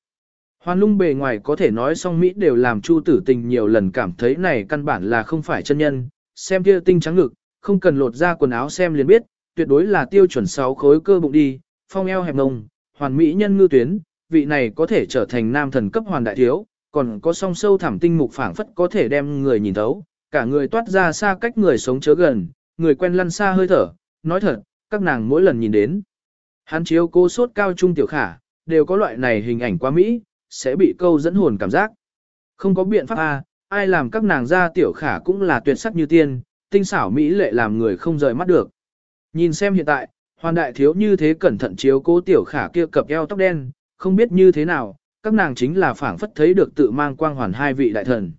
Hoàn lung bề ngoài có thể nói song Mỹ đều làm chu tử tình nhiều lần cảm thấy này căn bản là không phải chân nhân, xem kia tinh trắng ngực, không cần lột ra quần áo xem liền biết, tuyệt đối là tiêu chuẩn 6 khối cơ bụng đi, phong eo hẹp ngông, hoàn mỹ nhân ngư tuyến, vị này có thể trở thành nam thần cấp hoàn đại thiếu, còn có song sâu thẳm tinh mục phảng phất có thể đem người nhìn thấu, cả người toát ra xa cách người sống chớ gần, người quen lăn xa hơi thở, nói thật, các nàng mỗi lần nhìn đến. Hắn chiếu cô sốt cao trung tiểu khả, đều có loại này hình ảnh quá Mỹ, sẽ bị câu dẫn hồn cảm giác. Không có biện pháp A, ai làm các nàng ra tiểu khả cũng là tuyệt sắc như tiên, tinh xảo Mỹ lệ làm người không rời mắt được. Nhìn xem hiện tại, hoàn đại thiếu như thế cẩn thận chiếu cố tiểu khả kia cập eo tóc đen, không biết như thế nào, các nàng chính là phảng phất thấy được tự mang quang hoàn hai vị đại thần.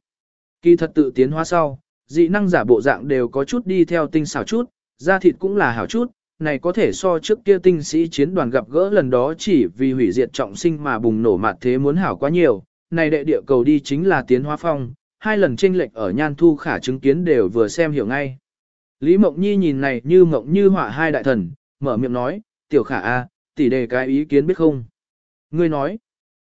Kỳ thật tự tiến hóa sau, dị năng giả bộ dạng đều có chút đi theo tinh xảo chút, da thịt cũng là hảo chút, này có thể so trước kia tinh sĩ chiến đoàn gặp gỡ lần đó chỉ vì hủy diệt trọng sinh mà bùng nổ mạt thế muốn hảo quá nhiều, này đệ địa cầu đi chính là tiến hóa phong, hai lần chênh lệch ở nhan thu khả chứng kiến đều vừa xem hiểu ngay. Lý Mộng Nhi nhìn này như mộng như họa hai đại thần, mở miệng nói, tiểu khả a, tỷ đề cái ý kiến biết không? Ngươi nói,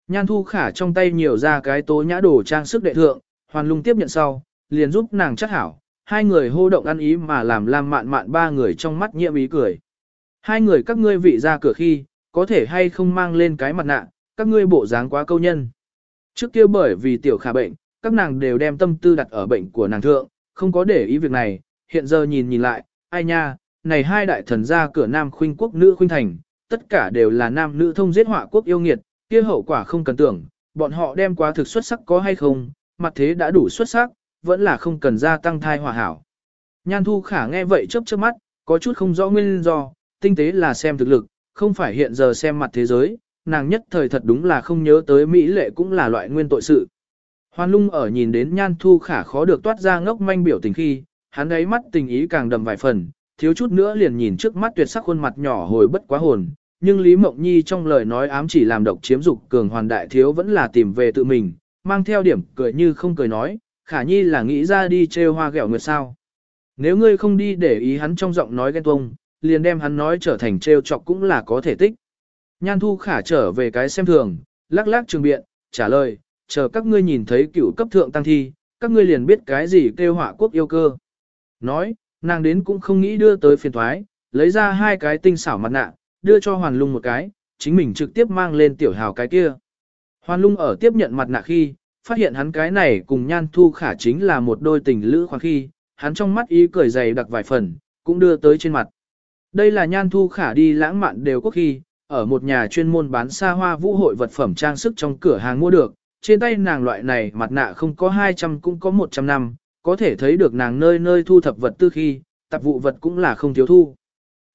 nhan thu khả trong tay nhiều ra cái tố nhã đồ trang sức đệ thượng, hoàn lung tiếp nhận sau, liền giúp nàng chắc hảo, hai người hô động ăn ý mà làm lam mạn mạn ba người trong mắt nhiễm ý cười. Hai người các ngươi vị ra cửa khi, có thể hay không mang lên cái mặt nạ, các ngươi bộ dáng quá câu nhân. Trước kia bởi vì tiểu khả bệnh, các nàng đều đem tâm tư đặt ở bệnh của nàng thượng, không có để ý việc này, hiện giờ nhìn nhìn lại, ai nha, này hai đại thần ra cửa nam khuynh quốc nữ khuynh thành, tất cả đều là nam nữ thông giết họa quốc yêu nghiệt, kia hậu quả không cần tưởng, bọn họ đem quá thực xuất sắc có hay không, mặt thế đã đủ xuất sắc, vẫn là không cần gia tăng thai hòa hảo. Nhan thu khả nghe vậy chớp chớp mắt, có chút không rõ nguyên do, tinh tế là xem thực lực, không phải hiện giờ xem mặt thế giới, nàng nhất thời thật đúng là không nhớ tới Mỹ lệ cũng là loại nguyên tội sự. Hoan lung ở nhìn đến nhan thu khả khó được toát ra ngốc manh biểu tình khi, hắn ấy mắt tình ý càng đầm vài phần, thiếu chút nữa liền nhìn trước mắt tuyệt sắc khuôn mặt nhỏ hồi bất quá hồn. Nhưng Lý Mộng Nhi trong lời nói ám chỉ làm độc chiếm dục cường hoàn đại thiếu vẫn là tìm về tự mình, mang theo điểm cười như không cười nói, khả nhi là nghĩ ra đi trêu hoa ghẹo nguyệt sao. Nếu ngươi không đi để ý hắn trong giọng nói ghen tuông, liền đem hắn nói trở thành trêu chọc cũng là có thể tích. Nhan thu khả trở về cái xem thường, lắc lắc trường biện, trả lời, chờ các ngươi nhìn thấy cựu cấp thượng tăng thi, các ngươi liền biết cái gì kêu họa quốc yêu cơ. Nói, nàng đến cũng không nghĩ đưa tới phiền thoái, lấy ra hai cái tinh xảo mặt nạ, đưa cho hoàn lung một cái, chính mình trực tiếp mang lên tiểu hào cái kia. Hoàn lung ở tiếp nhận mặt nạ khi, phát hiện hắn cái này cùng nhan thu khả chính là một đôi tình lữ khoảng khi, hắn trong mắt ý cười dày đặc vài phần, cũng đưa tới trên mặt. Đây là nhan thu khả đi lãng mạn đều có khi, ở một nhà chuyên môn bán xa hoa vũ hội vật phẩm trang sức trong cửa hàng mua được, trên tay nàng loại này mặt nạ không có 200 cũng có 100 năm, có thể thấy được nàng nơi nơi thu thập vật tư khi, tập vụ vật cũng là không thiếu thu.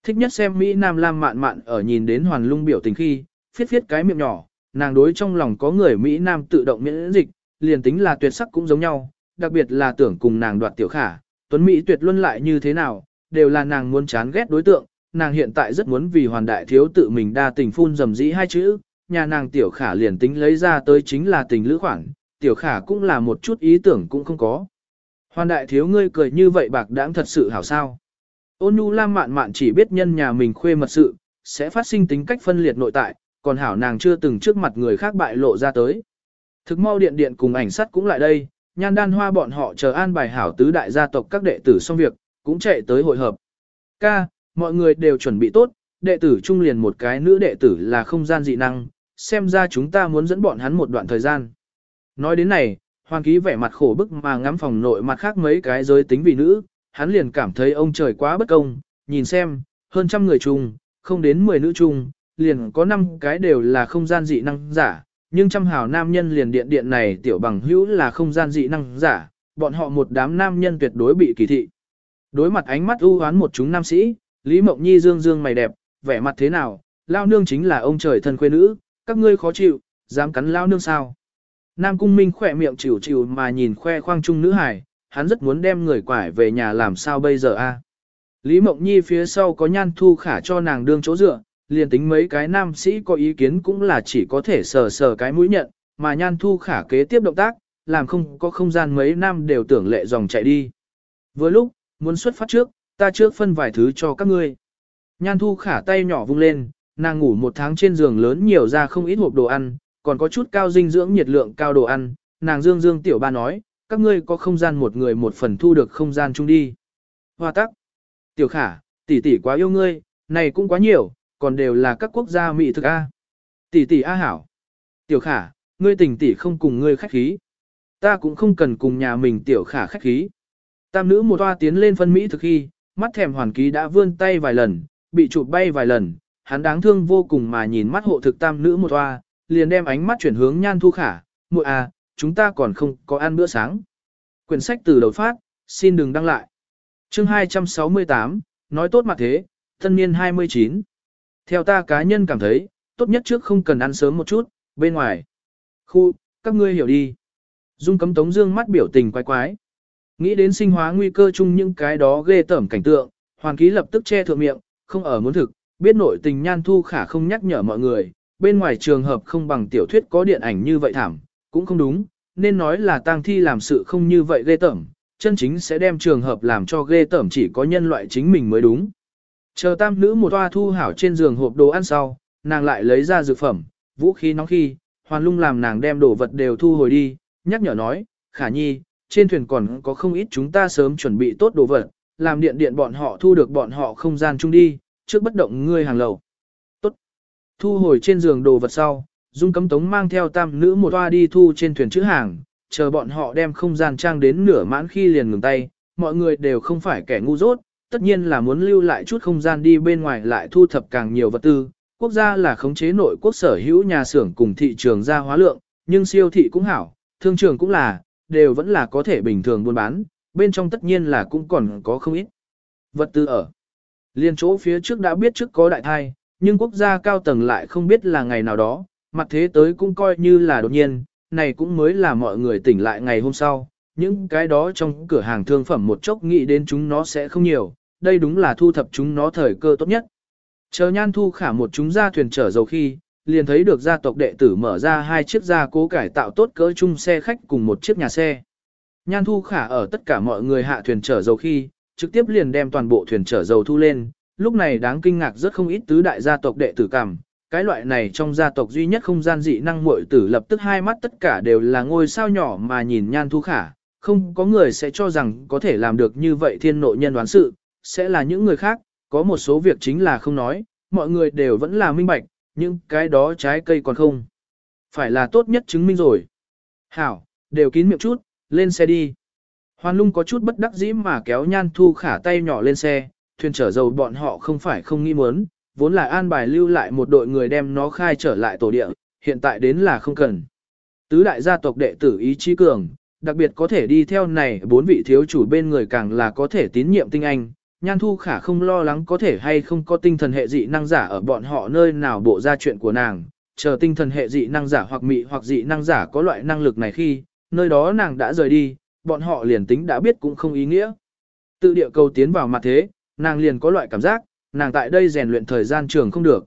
Thích nhất xem Mỹ Nam Lam mạn mạn ở nhìn đến hoàn lung biểu tình khi, phiết phiết cái miệng nhỏ, nàng đối trong lòng có người Mỹ Nam tự động miễn dịch, liền tính là tuyệt sắc cũng giống nhau, đặc biệt là tưởng cùng nàng đoạt tiểu khả, tuấn Mỹ tuyệt luân lại như thế nào, đều là nàng muốn chán ghét đối tượng, nàng hiện tại rất muốn vì hoàn đại thiếu tự mình đa tình phun dầm dĩ hai chữ, nhà nàng tiểu khả liền tính lấy ra tới chính là tình lữ khoản, tiểu khả cũng là một chút ý tưởng cũng không có. Hoàn đại thiếu ngươi cười như vậy bạc đãng thật sự hảo sao. Ôn nhu lam mạn mạn chỉ biết nhân nhà mình khuê mật sự, sẽ phát sinh tính cách phân liệt nội tại, còn hảo nàng chưa từng trước mặt người khác bại lộ ra tới. Thực mau điện điện cùng ảnh sắt cũng lại đây, nhan đan hoa bọn họ chờ an bài hảo tứ đại gia tộc các đệ tử xong việc, cũng chạy tới hội hợp. Ca, mọi người đều chuẩn bị tốt, đệ tử trung liền một cái nữ đệ tử là không gian dị năng, xem ra chúng ta muốn dẫn bọn hắn một đoạn thời gian. Nói đến này, Hoàng Ký vẻ mặt khổ bức mà ngắm phòng nội mặt khác mấy cái giới tính vị nữ, hắn liền cảm thấy ông trời quá bất công, nhìn xem, hơn trăm người chung, không đến 10 nữ chung, liền có năm cái đều là không gian dị năng giả, nhưng trăm hào nam nhân liền điện điện này tiểu bằng hữu là không gian dị năng giả, bọn họ một đám nam nhân tuyệt đối bị kỳ thị. Đối mặt ánh mắt ưu hoán một chúng nam sĩ, Lý Mộng Nhi dương dương mày đẹp, vẻ mặt thế nào, lao nương chính là ông trời thân quê nữ, các ngươi khó chịu, dám cắn lao nương sao. Nam Cung Minh khỏe miệng chịu chịu mà nhìn khoe khoang trung nữ hải, hắn rất muốn đem người quải về nhà làm sao bây giờ a? Lý Mộng Nhi phía sau có nhan thu khả cho nàng đương chỗ dựa, liền tính mấy cái nam sĩ có ý kiến cũng là chỉ có thể sờ sờ cái mũi nhận, mà nhan thu khả kế tiếp động tác, làm không có không gian mấy nam đều tưởng lệ dòng chạy đi. Vừa lúc, muốn xuất phát trước, ta trước phân vài thứ cho các ngươi. Nhan thu khả tay nhỏ vung lên, nàng ngủ một tháng trên giường lớn nhiều ra không ít hộp đồ ăn, còn có chút cao dinh dưỡng nhiệt lượng cao đồ ăn, nàng dương dương tiểu ba nói, các ngươi có không gian một người một phần thu được không gian chung đi. Hoa tắc, tiểu khả, tỷ tỷ quá yêu ngươi, này cũng quá nhiều, còn đều là các quốc gia mỹ thực A. Tỷ tỷ A hảo. Tiểu khả, ngươi tình tỷ không cùng ngươi khách khí. Ta cũng không cần cùng nhà mình tiểu khả khách khí. Tam nữ một toa tiến lên phân mỹ thực khi, mắt thèm hoàn ký đã vươn tay vài lần, bị chụp bay vài lần, hắn đáng thương vô cùng mà nhìn mắt hộ thực tam nữ một toa, liền đem ánh mắt chuyển hướng nhan thu khả, muội à, chúng ta còn không có ăn bữa sáng. Quyển sách từ đầu phát, xin đừng đăng lại. Chương 268, nói tốt mặt thế, thân niên 29. Theo ta cá nhân cảm thấy, tốt nhất trước không cần ăn sớm một chút, bên ngoài. Khu, các ngươi hiểu đi. Dung cấm tống dương mắt biểu tình quái quái. Nghĩ đến sinh hóa nguy cơ chung những cái đó ghê tởm cảnh tượng, hoàn ký lập tức che thượng miệng, không ở muốn thực, biết nội tình nhan thu khả không nhắc nhở mọi người, bên ngoài trường hợp không bằng tiểu thuyết có điện ảnh như vậy thảm, cũng không đúng, nên nói là tang thi làm sự không như vậy ghê tởm, chân chính sẽ đem trường hợp làm cho ghê tởm chỉ có nhân loại chính mình mới đúng. Chờ tam nữ một toa thu hảo trên giường hộp đồ ăn sau, nàng lại lấy ra dược phẩm, vũ khí nóng khi, hoàn lung làm nàng đem đồ vật đều thu hồi đi, nhắc nhở nói, khả nhi, trên thuyền còn có không ít chúng ta sớm chuẩn bị tốt đồ vật, làm điện điện bọn họ thu được bọn họ không gian chung đi, trước bất động ngươi hàng lầu. Tốt. Thu hồi trên giường đồ vật sau, Dung Cấm Tống mang theo tam nữ một toa đi thu trên thuyền chữ hàng, chờ bọn họ đem không gian trang đến nửa mãn khi liền ngừng tay, mọi người đều không phải kẻ ngu dốt, tất nhiên là muốn lưu lại chút không gian đi bên ngoài lại thu thập càng nhiều vật tư. Quốc gia là khống chế nội quốc sở hữu nhà xưởng cùng thị trường gia hóa lượng, nhưng siêu thị cũng hảo, thương trường cũng là, đều vẫn là có thể bình thường buôn bán, bên trong tất nhiên là cũng còn có không ít. Vật tư ở. Liên chỗ phía trước đã biết trước có đại thai, nhưng quốc gia cao tầng lại không biết là ngày nào đó, mặt thế tới cũng coi như là đột nhiên, này cũng mới là mọi người tỉnh lại ngày hôm sau. Những cái đó trong cửa hàng thương phẩm một chốc nghĩ đến chúng nó sẽ không nhiều, đây đúng là thu thập chúng nó thời cơ tốt nhất. Chờ nhan thu khả một chúng ra thuyền chở dầu khi, liền thấy được gia tộc đệ tử mở ra hai chiếc gia cố cải tạo tốt cỡ chung xe khách cùng một chiếc nhà xe. Nhan thu khả ở tất cả mọi người hạ thuyền chở dầu khi, trực tiếp liền đem toàn bộ thuyền chở dầu thu lên, lúc này đáng kinh ngạc rất không ít tứ đại gia tộc đệ tử cảm, cái loại này trong gia tộc duy nhất không gian dị năng muội tử lập tức hai mắt tất cả đều là ngôi sao nhỏ mà nhìn nhan thu khả, không có người sẽ cho rằng có thể làm được như vậy thiên nội nhân đoán sự, sẽ là những người khác, có một số việc chính là không nói, mọi người đều vẫn là minh bạch, nhưng cái đó trái cây còn không. Phải là tốt nhất chứng minh rồi. Hảo, đều kín miệng chút, lên xe đi. Hoàn lung có chút bất đắc dĩ mà kéo nhan thu khả tay nhỏ lên xe, thuyền chở dầu bọn họ không phải không nghĩ muốn, vốn là an bài lưu lại một đội người đem nó khai trở lại tổ địa, hiện tại đến là không cần. Tứ đại gia tộc đệ tử ý chí cường, đặc biệt có thể đi theo này bốn vị thiếu chủ bên người càng là có thể tín nhiệm tinh anh. Nhan Thu Khả không lo lắng có thể hay không có tinh thần hệ dị năng giả ở bọn họ nơi nào bộ ra chuyện của nàng, chờ tinh thần hệ dị năng giả hoặc mị hoặc dị năng giả có loại năng lực này khi, nơi đó nàng đã rời đi, bọn họ liền tính đã biết cũng không ý nghĩa. Tự địa cầu tiến vào mặt thế, nàng liền có loại cảm giác, nàng tại đây rèn luyện thời gian trường không được.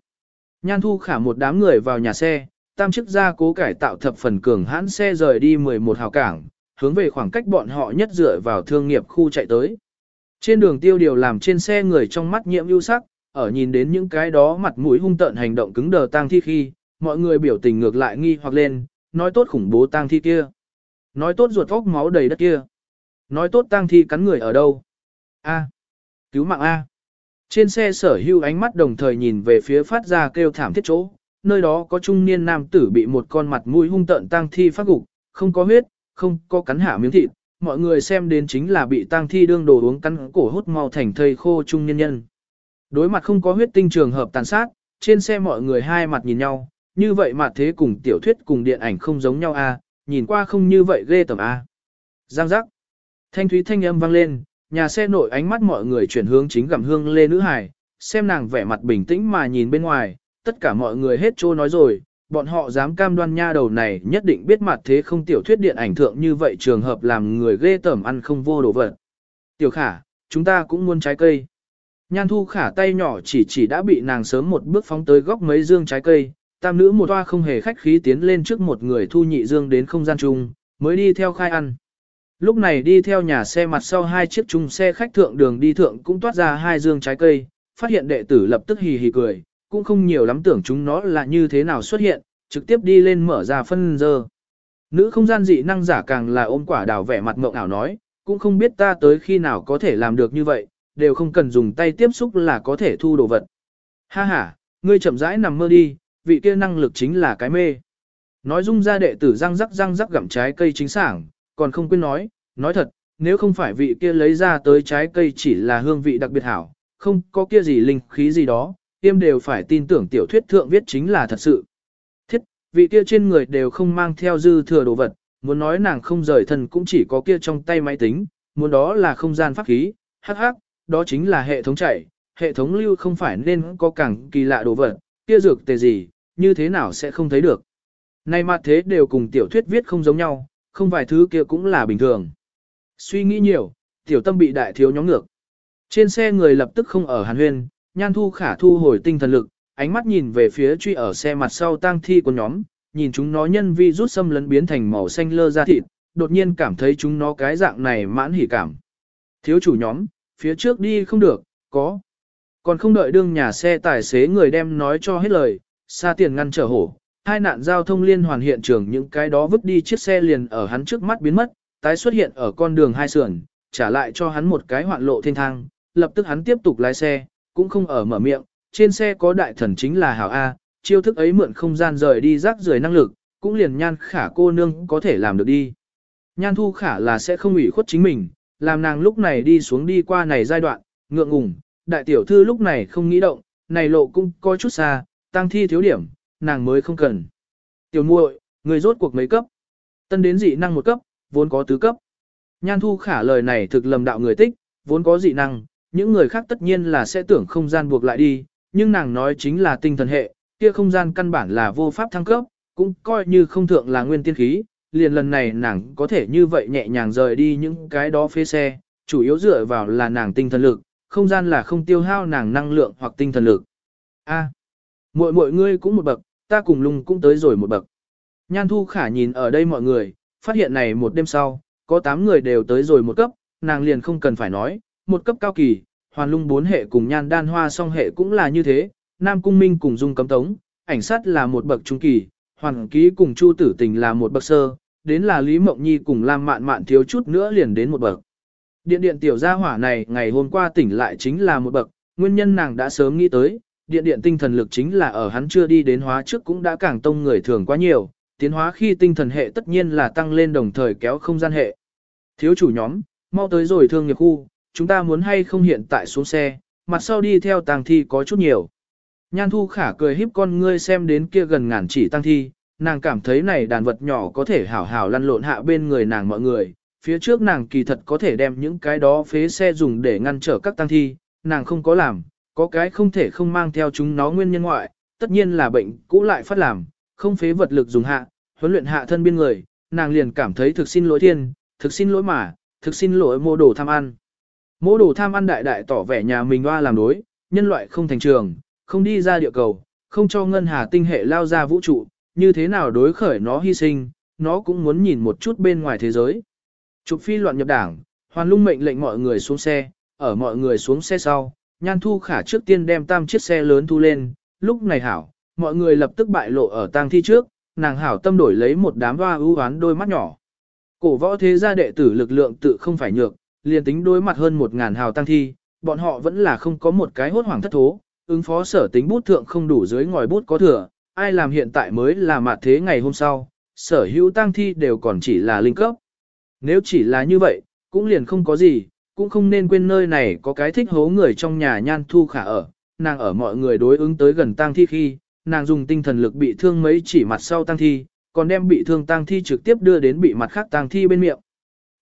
Nhan thu khả một đám người vào nhà xe, tam chức gia cố cải tạo thập phần cường hãn xe rời đi 11 hào cảng, hướng về khoảng cách bọn họ nhất dựa vào thương nghiệp khu chạy tới. Trên đường tiêu điều làm trên xe người trong mắt nhiễm ưu sắc, ở nhìn đến những cái đó mặt mũi hung tợn hành động cứng đờ tang thi khi, mọi người biểu tình ngược lại nghi hoặc lên, nói tốt khủng bố tang thi kia. Nói tốt ruột óc máu đầy đất kia. Nói tốt tang thi cắn người ở đâu. A. Cứu mạng A. Trên xe sở hưu ánh mắt đồng thời nhìn về phía phát ra kêu thảm thiết chỗ, nơi đó có trung niên nam tử bị một con mặt mũi hung tợn tang thi phát gục, không có huyết, không có cắn hạ miếng thịt, mọi người xem đến chính là bị tang thi đương đồ uống cắn cổ hút mau thành thây khô trung nhân nhân. Đối mặt không có huyết tinh trường hợp tàn sát, trên xe mọi người hai mặt nhìn nhau, như vậy mà thế cùng tiểu thuyết cùng điện ảnh không giống nhau a, à, nhìn qua không như vậy ghê tởm a. À. Giang giác. Thanh thúy thanh âm vang lên, nhà xe nội ánh mắt mọi người chuyển hướng chính gặm hương lê nữ hải, xem nàng vẻ mặt bình tĩnh mà nhìn bên ngoài, tất cả mọi người hết trô nói rồi, bọn họ dám cam đoan nha đầu này nhất định biết mặt thế không tiểu thuyết điện ảnh thượng như vậy trường hợp làm người ghê tởm ăn không vô đồ vật. Tiểu khả, chúng ta cũng muốn trái cây. Nhan thu khả tay nhỏ chỉ chỉ đã bị nàng sớm một bước phóng tới góc mấy dương trái cây, tam nữ một toa không hề khách khí tiến lên trước một người thu nhị dương đến không gian chung, mới đi theo khai ăn. Lúc này đi theo nhà xe mặt sau hai chiếc chung xe khách thượng đường đi thượng cũng toát ra hai dương trái cây, phát hiện đệ tử lập tức hì hì cười, cũng không nhiều lắm tưởng chúng nó là như thế nào xuất hiện, trực tiếp đi lên mở ra phân dơ. Nữ không gian dị năng giả càng là ôm quả đào vẻ mặt mộng ảo nói, cũng không biết ta tới khi nào có thể làm được như vậy, đều không cần dùng tay tiếp xúc là có thể thu đồ vật. Ha ha, ngươi chậm rãi nằm mơ đi, vị kia năng lực chính là cái mê. Nói dung ra đệ tử răng rắc răng rắc gặm trái cây chính sảng, còn không quên nói, nói thật, nếu không phải vị kia lấy ra tới trái cây chỉ là hương vị đặc biệt hảo, không có kia gì linh khí gì đó, tiêm đều phải tin tưởng tiểu thuyết thượng viết chính là thật sự. Thiết, vị kia trên người đều không mang theo dư thừa đồ vật, muốn nói nàng không rời thân cũng chỉ có kia trong tay máy tính, muốn đó là không gian pháp khí, hắc hắc, đó chính là hệ thống chạy, hệ thống lưu không phải nên có càng kỳ lạ đồ vật, kia dược tề gì, như thế nào sẽ không thấy được. Này mà thế đều cùng tiểu thuyết viết không giống nhau, không vài thứ kia cũng là bình thường. Suy nghĩ nhiều, tiểu tâm bị đại thiếu nhóm ngược. Trên xe người lập tức không ở hàn huyên, nhan thu khả thu hồi tinh thần lực, ánh mắt nhìn về phía truy ở xe mặt sau tang thi của nhóm, nhìn chúng nó nhân vi rút xâm lấn biến thành màu xanh lơ ra thịt, đột nhiên cảm thấy chúng nó cái dạng này mãn hỉ cảm. Thiếu chủ nhóm, phía trước đi không được, có. Còn không đợi đương nhà xe tài xế người đem nói cho hết lời, xa tiền ngăn trở hổ, hai nạn giao thông liên hoàn hiện trường những cái đó vứt đi chiếc xe liền ở hắn trước mắt biến mất, tái xuất hiện ở con đường hai sườn, trả lại cho hắn một cái hoạn lộ thiên thang, lập tức hắn tiếp tục lái xe, cũng không ở mở miệng, trên xe có đại thần chính là Hảo A, chiêu thức ấy mượn không gian rời đi rác rời năng lực, cũng liền nhan khả cô nương có thể làm được đi. Nhan thu khả là sẽ không ủy khuất chính mình, làm nàng lúc này đi xuống đi qua này giai đoạn, ngượng ngùng, đại tiểu thư lúc này không nghĩ động, này lộ cũng có chút xa, tăng thi thiếu điểm, nàng mới không cần. Tiểu muội, người rốt cuộc mấy cấp? Tân đến dị năng một cấp, vốn có tứ cấp. Nhan thu khả lời này thực lầm đạo người tích, vốn có dị năng, những người khác tất nhiên là sẽ tưởng không gian buộc lại đi, nhưng nàng nói chính là tinh thần hệ, kia không gian căn bản là vô pháp thăng cấp, cũng coi như không thượng là nguyên tiên khí, liền lần này nàng có thể như vậy nhẹ nhàng rời đi những cái đó phế xe, chủ yếu dựa vào là nàng tinh thần lực, không gian là không tiêu hao nàng năng lượng hoặc tinh thần lực. A, muội muội ngươi cũng một bậc, ta cùng lung cũng tới rồi một bậc. Nhan Thu Khả nhìn ở đây mọi người, phát hiện này một đêm sau, có 8 người đều tới rồi một cấp, nàng liền không cần phải nói, một cấp cao kỳ, hoàn lung bốn hệ cùng nhan đan hoa song hệ cũng là như thế, nam cung minh cùng dung cấm tống, ảnh sát là một bậc trung kỳ, hoàn ký cùng chu tử tình là một bậc sơ, đến là Lý Mộng Nhi cùng Lam Mạn Mạn thiếu chút nữa liền đến một bậc. Điện điện tiểu gia hỏa này ngày hôm qua tỉnh lại chính là một bậc, nguyên nhân nàng đã sớm nghĩ tới, điện điện tinh thần lực chính là ở hắn chưa đi đến hóa trước cũng đã càng tông người thường quá nhiều, tiến hóa khi tinh thần hệ tất nhiên là tăng lên đồng thời kéo không gian hệ. Thiếu chủ nhóm, mau tới rồi thương nghiệp khu, chúng ta muốn hay không hiện tại xuống xe, mặt sau đi theo tang thi có chút nhiều. Nhan thu khả cười híp con ngươi xem đến kia gần ngàn chỉ tăng thi, nàng cảm thấy này đàn vật nhỏ có thể hảo hảo lăn lộn hạ bên người nàng mọi người, phía trước nàng kỳ thật có thể đem những cái đó phế xe dùng để ngăn trở các tăng thi, nàng không có làm, có cái không thể không mang theo chúng nó nguyên nhân ngoại, tất nhiên là bệnh cũ lại phát làm, không phế vật lực dùng hạ, huấn luyện hạ thân biên người, nàng liền cảm thấy thực xin lỗi thiên, thực xin lỗi mà, thực xin lỗi mô đồ tham ăn. Mỗ đồ tham ăn đại đại tỏ vẻ nhà mình hoa làm đối, nhân loại không thành trường, không đi ra địa cầu, không cho ngân hà tinh hệ lao ra vũ trụ, như thế nào đối khởi nó hy sinh, nó cũng muốn nhìn một chút bên ngoài thế giới. Trục phi loạn nhập đảng, hoàn lung mệnh lệnh mọi người xuống xe, ở mọi người xuống xe sau, nhan thu khả trước tiên đem tam chiếc xe lớn thu lên, lúc này hảo, mọi người lập tức bại lộ ở tang thi trước, nàng hảo tâm đổi lấy một đám hoa ưu hoán đôi mắt nhỏ. Cổ võ thế gia đệ tử lực lượng tự không phải nhược, liền tính đối mặt hơn một ngàn hào tăng thi, bọn họ vẫn là không có một cái hốt hoảng thất thố, ứng phó sở tính bút thượng không đủ dưới ngòi bút có thừa, ai làm hiện tại mới là mặt thế ngày hôm sau, sở hữu tang thi đều còn chỉ là linh cấp. Nếu chỉ là như vậy, cũng liền không có gì, cũng không nên quên nơi này có cái thích hố người trong nhà nhan thu khả ở, nàng ở mọi người đối ứng tới gần tang thi khi, nàng dùng tinh thần lực bị thương mấy chỉ mặt sau tang thi, còn đem bị thương tang thi trực tiếp đưa đến bị mặt khác tang thi bên miệng.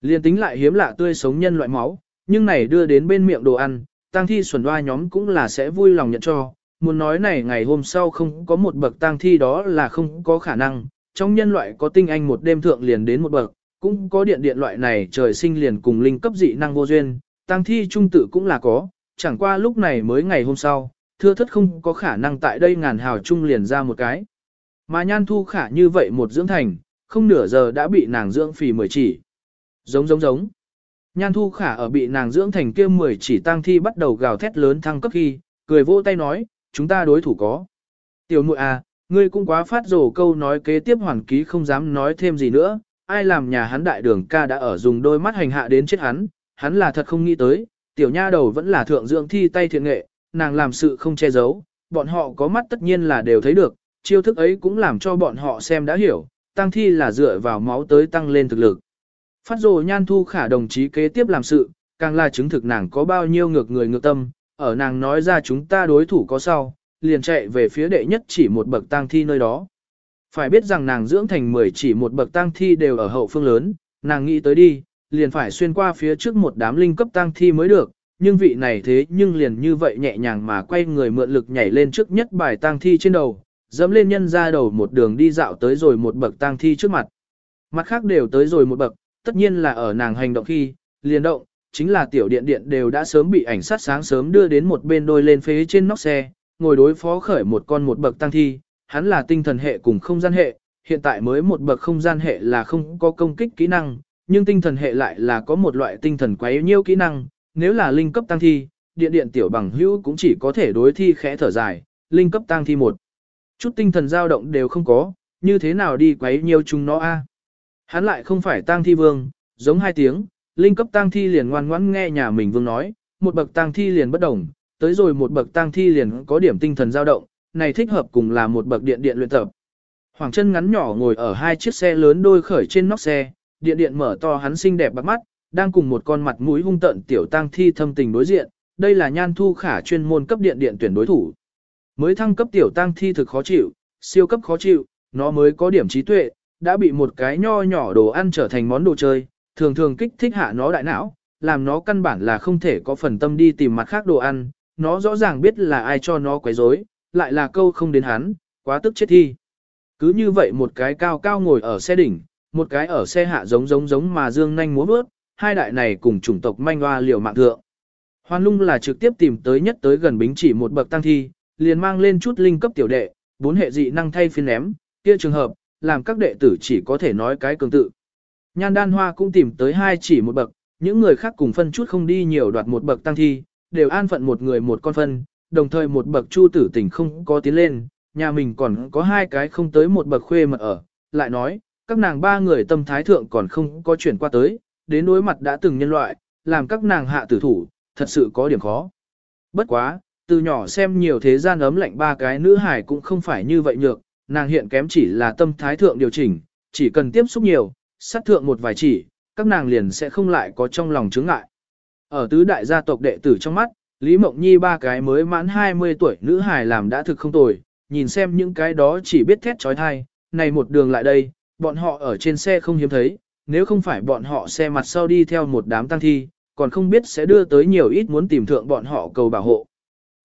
Liên tính lại hiếm lạ tươi sống nhân loại máu, nhưng này đưa đến bên miệng đồ ăn, tang thi xuẩn đoa nhóm cũng là sẽ vui lòng nhận cho. Muốn nói này ngày hôm sau không có một bậc tang thi đó là không có khả năng, trong nhân loại có tinh anh một đêm thượng liền đến một bậc, cũng có điện điện loại này trời sinh liền cùng linh cấp dị năng vô duyên, tang thi trung tử cũng là có, chẳng qua lúc này mới ngày hôm sau, thưa thất không có khả năng tại đây ngàn hào trung liền ra một cái. Mà nhan thu khả như vậy một dưỡng thành, không nửa giờ đã bị nàng dưỡng phì mười chỉ. Giống giống giống. Nhan thu khả ở bị nàng dưỡng thành kia mười chỉ tang thi bắt đầu gào thét lớn thăng cấp khi, cười vỗ tay nói, chúng ta đối thủ có. Tiểu muội à, ngươi cũng quá phát rồ câu nói kế tiếp hoàn ký không dám nói thêm gì nữa, ai làm nhà hắn đại đường ca đã ở dùng đôi mắt hành hạ đến chết hắn, hắn là thật không nghĩ tới, tiểu nha đầu vẫn là thượng dưỡng thi tay thiện nghệ, nàng làm sự không che giấu, bọn họ có mắt tất nhiên là đều thấy được, chiêu thức ấy cũng làm cho bọn họ xem đã hiểu, tăng thi là dựa vào máu tới tăng lên thực lực. Phát rồ nhan thu khả đồng chí kế tiếp làm sự, càng là chứng thực nàng có bao nhiêu ngược người ngược tâm, ở nàng nói ra chúng ta đối thủ có sau, liền chạy về phía đệ nhất chỉ một bậc tang thi nơi đó. Phải biết rằng nàng dưỡng thành 10 chỉ một bậc tang thi đều ở hậu phương lớn, nàng nghĩ tới đi, liền phải xuyên qua phía trước một đám linh cấp tang thi mới được, nhưng vị này thế nhưng liền như vậy nhẹ nhàng mà quay người mượn lực nhảy lên trước nhất bài tang thi trên đầu, dẫm lên nhân ra đầu một đường đi dạo tới rồi một bậc tang thi trước mặt. Mặt khác đều tới rồi một bậc, tất nhiên là ở nàng hành động khi, liền động, chính là tiểu điện điện đều đã sớm bị ảnh sát sáng sớm đưa đến một bên đôi lên phế trên nóc xe, ngồi đối phó khởi một con một bậc tăng thi, hắn là tinh thần hệ cùng không gian hệ, hiện tại mới một bậc không gian hệ là không có công kích kỹ năng, nhưng tinh thần hệ lại là có một loại tinh thần quấy nhiêu kỹ năng, nếu là linh cấp tăng thi, điện điện tiểu bằng hữu cũng chỉ có thể đối thi khẽ thở dài, linh cấp tăng thi một. Chút tinh thần dao động đều không có, như thế nào đi quấy nhiêu chúng nó a? Hắn lại không phải tang thi vương, giống hai tiếng, linh cấp tang thi liền ngoan ngoãn nghe nhà mình vương nói, một bậc tang thi liền bất đồng, tới rồi một bậc tang thi liền có điểm tinh thần dao động, này thích hợp cùng là một bậc điện điện luyện tập. Hoàng chân ngắn nhỏ ngồi ở hai chiếc xe lớn đôi khởi trên nóc xe, điện điện mở to hắn xinh đẹp bắt mắt, đang cùng một con mặt mũi hung tợn tiểu tang thi thâm tình đối diện, đây là nhan thu khả chuyên môn cấp điện điện tuyển đối thủ. Mới thăng cấp tiểu tang thi thực khó chịu, siêu cấp khó chịu, nó mới có điểm trí tuệ, đã bị một cái nho nhỏ đồ ăn trở thành món đồ chơi, thường thường kích thích hạ nó đại não, làm nó căn bản là không thể có phần tâm đi tìm mặt khác đồ ăn, nó rõ ràng biết là ai cho nó quấy rối, lại là câu không đến hắn, quá tức chết thi. Cứ như vậy một cái cao cao ngồi ở xe đỉnh, một cái ở xe hạ giống giống giống mà dương nhanh múa bước, hai đại này cùng chủng tộc manh hoa liều mạng thượng. Hoan lung là trực tiếp tìm tới nhất tới gần bính chỉ một bậc tăng thi, liền mang lên chút linh cấp tiểu đệ, bốn hệ dị năng thay phiên ném, kia trường hợp, làm các đệ tử chỉ có thể nói cái cường tự. Nhan đan hoa cũng tìm tới hai chỉ một bậc, những người khác cùng phân chút không đi nhiều đoạt một bậc tăng thi, đều an phận một người một con phân, đồng thời một bậc chu tử tỉnh không có tiến lên, nhà mình còn có hai cái không tới một bậc khuê mật ở, lại nói, các nàng ba người tâm thái thượng còn không có chuyển qua tới, đến đối mặt đã từng nhân loại, làm các nàng hạ tử thủ, thật sự có điểm khó. Bất quá, từ nhỏ xem nhiều thế gian ấm lạnh ba cái nữ hải cũng không phải như vậy nhược, nàng hiện kém chỉ là tâm thái thượng điều chỉnh, chỉ cần tiếp xúc nhiều, sát thượng một vài chỉ, các nàng liền sẽ không lại có trong lòng chướng ngại. Ở tứ đại gia tộc đệ tử trong mắt, Lý Mộng Nhi ba cái mới mãn 20 tuổi nữ hài làm đã thực không tồi, nhìn xem những cái đó chỉ biết thét trói thai, này một đường lại đây, bọn họ ở trên xe không hiếm thấy, nếu không phải bọn họ xe mặt sau đi theo một đám tăng thi, còn không biết sẽ đưa tới nhiều ít muốn tìm thượng bọn họ cầu bảo hộ.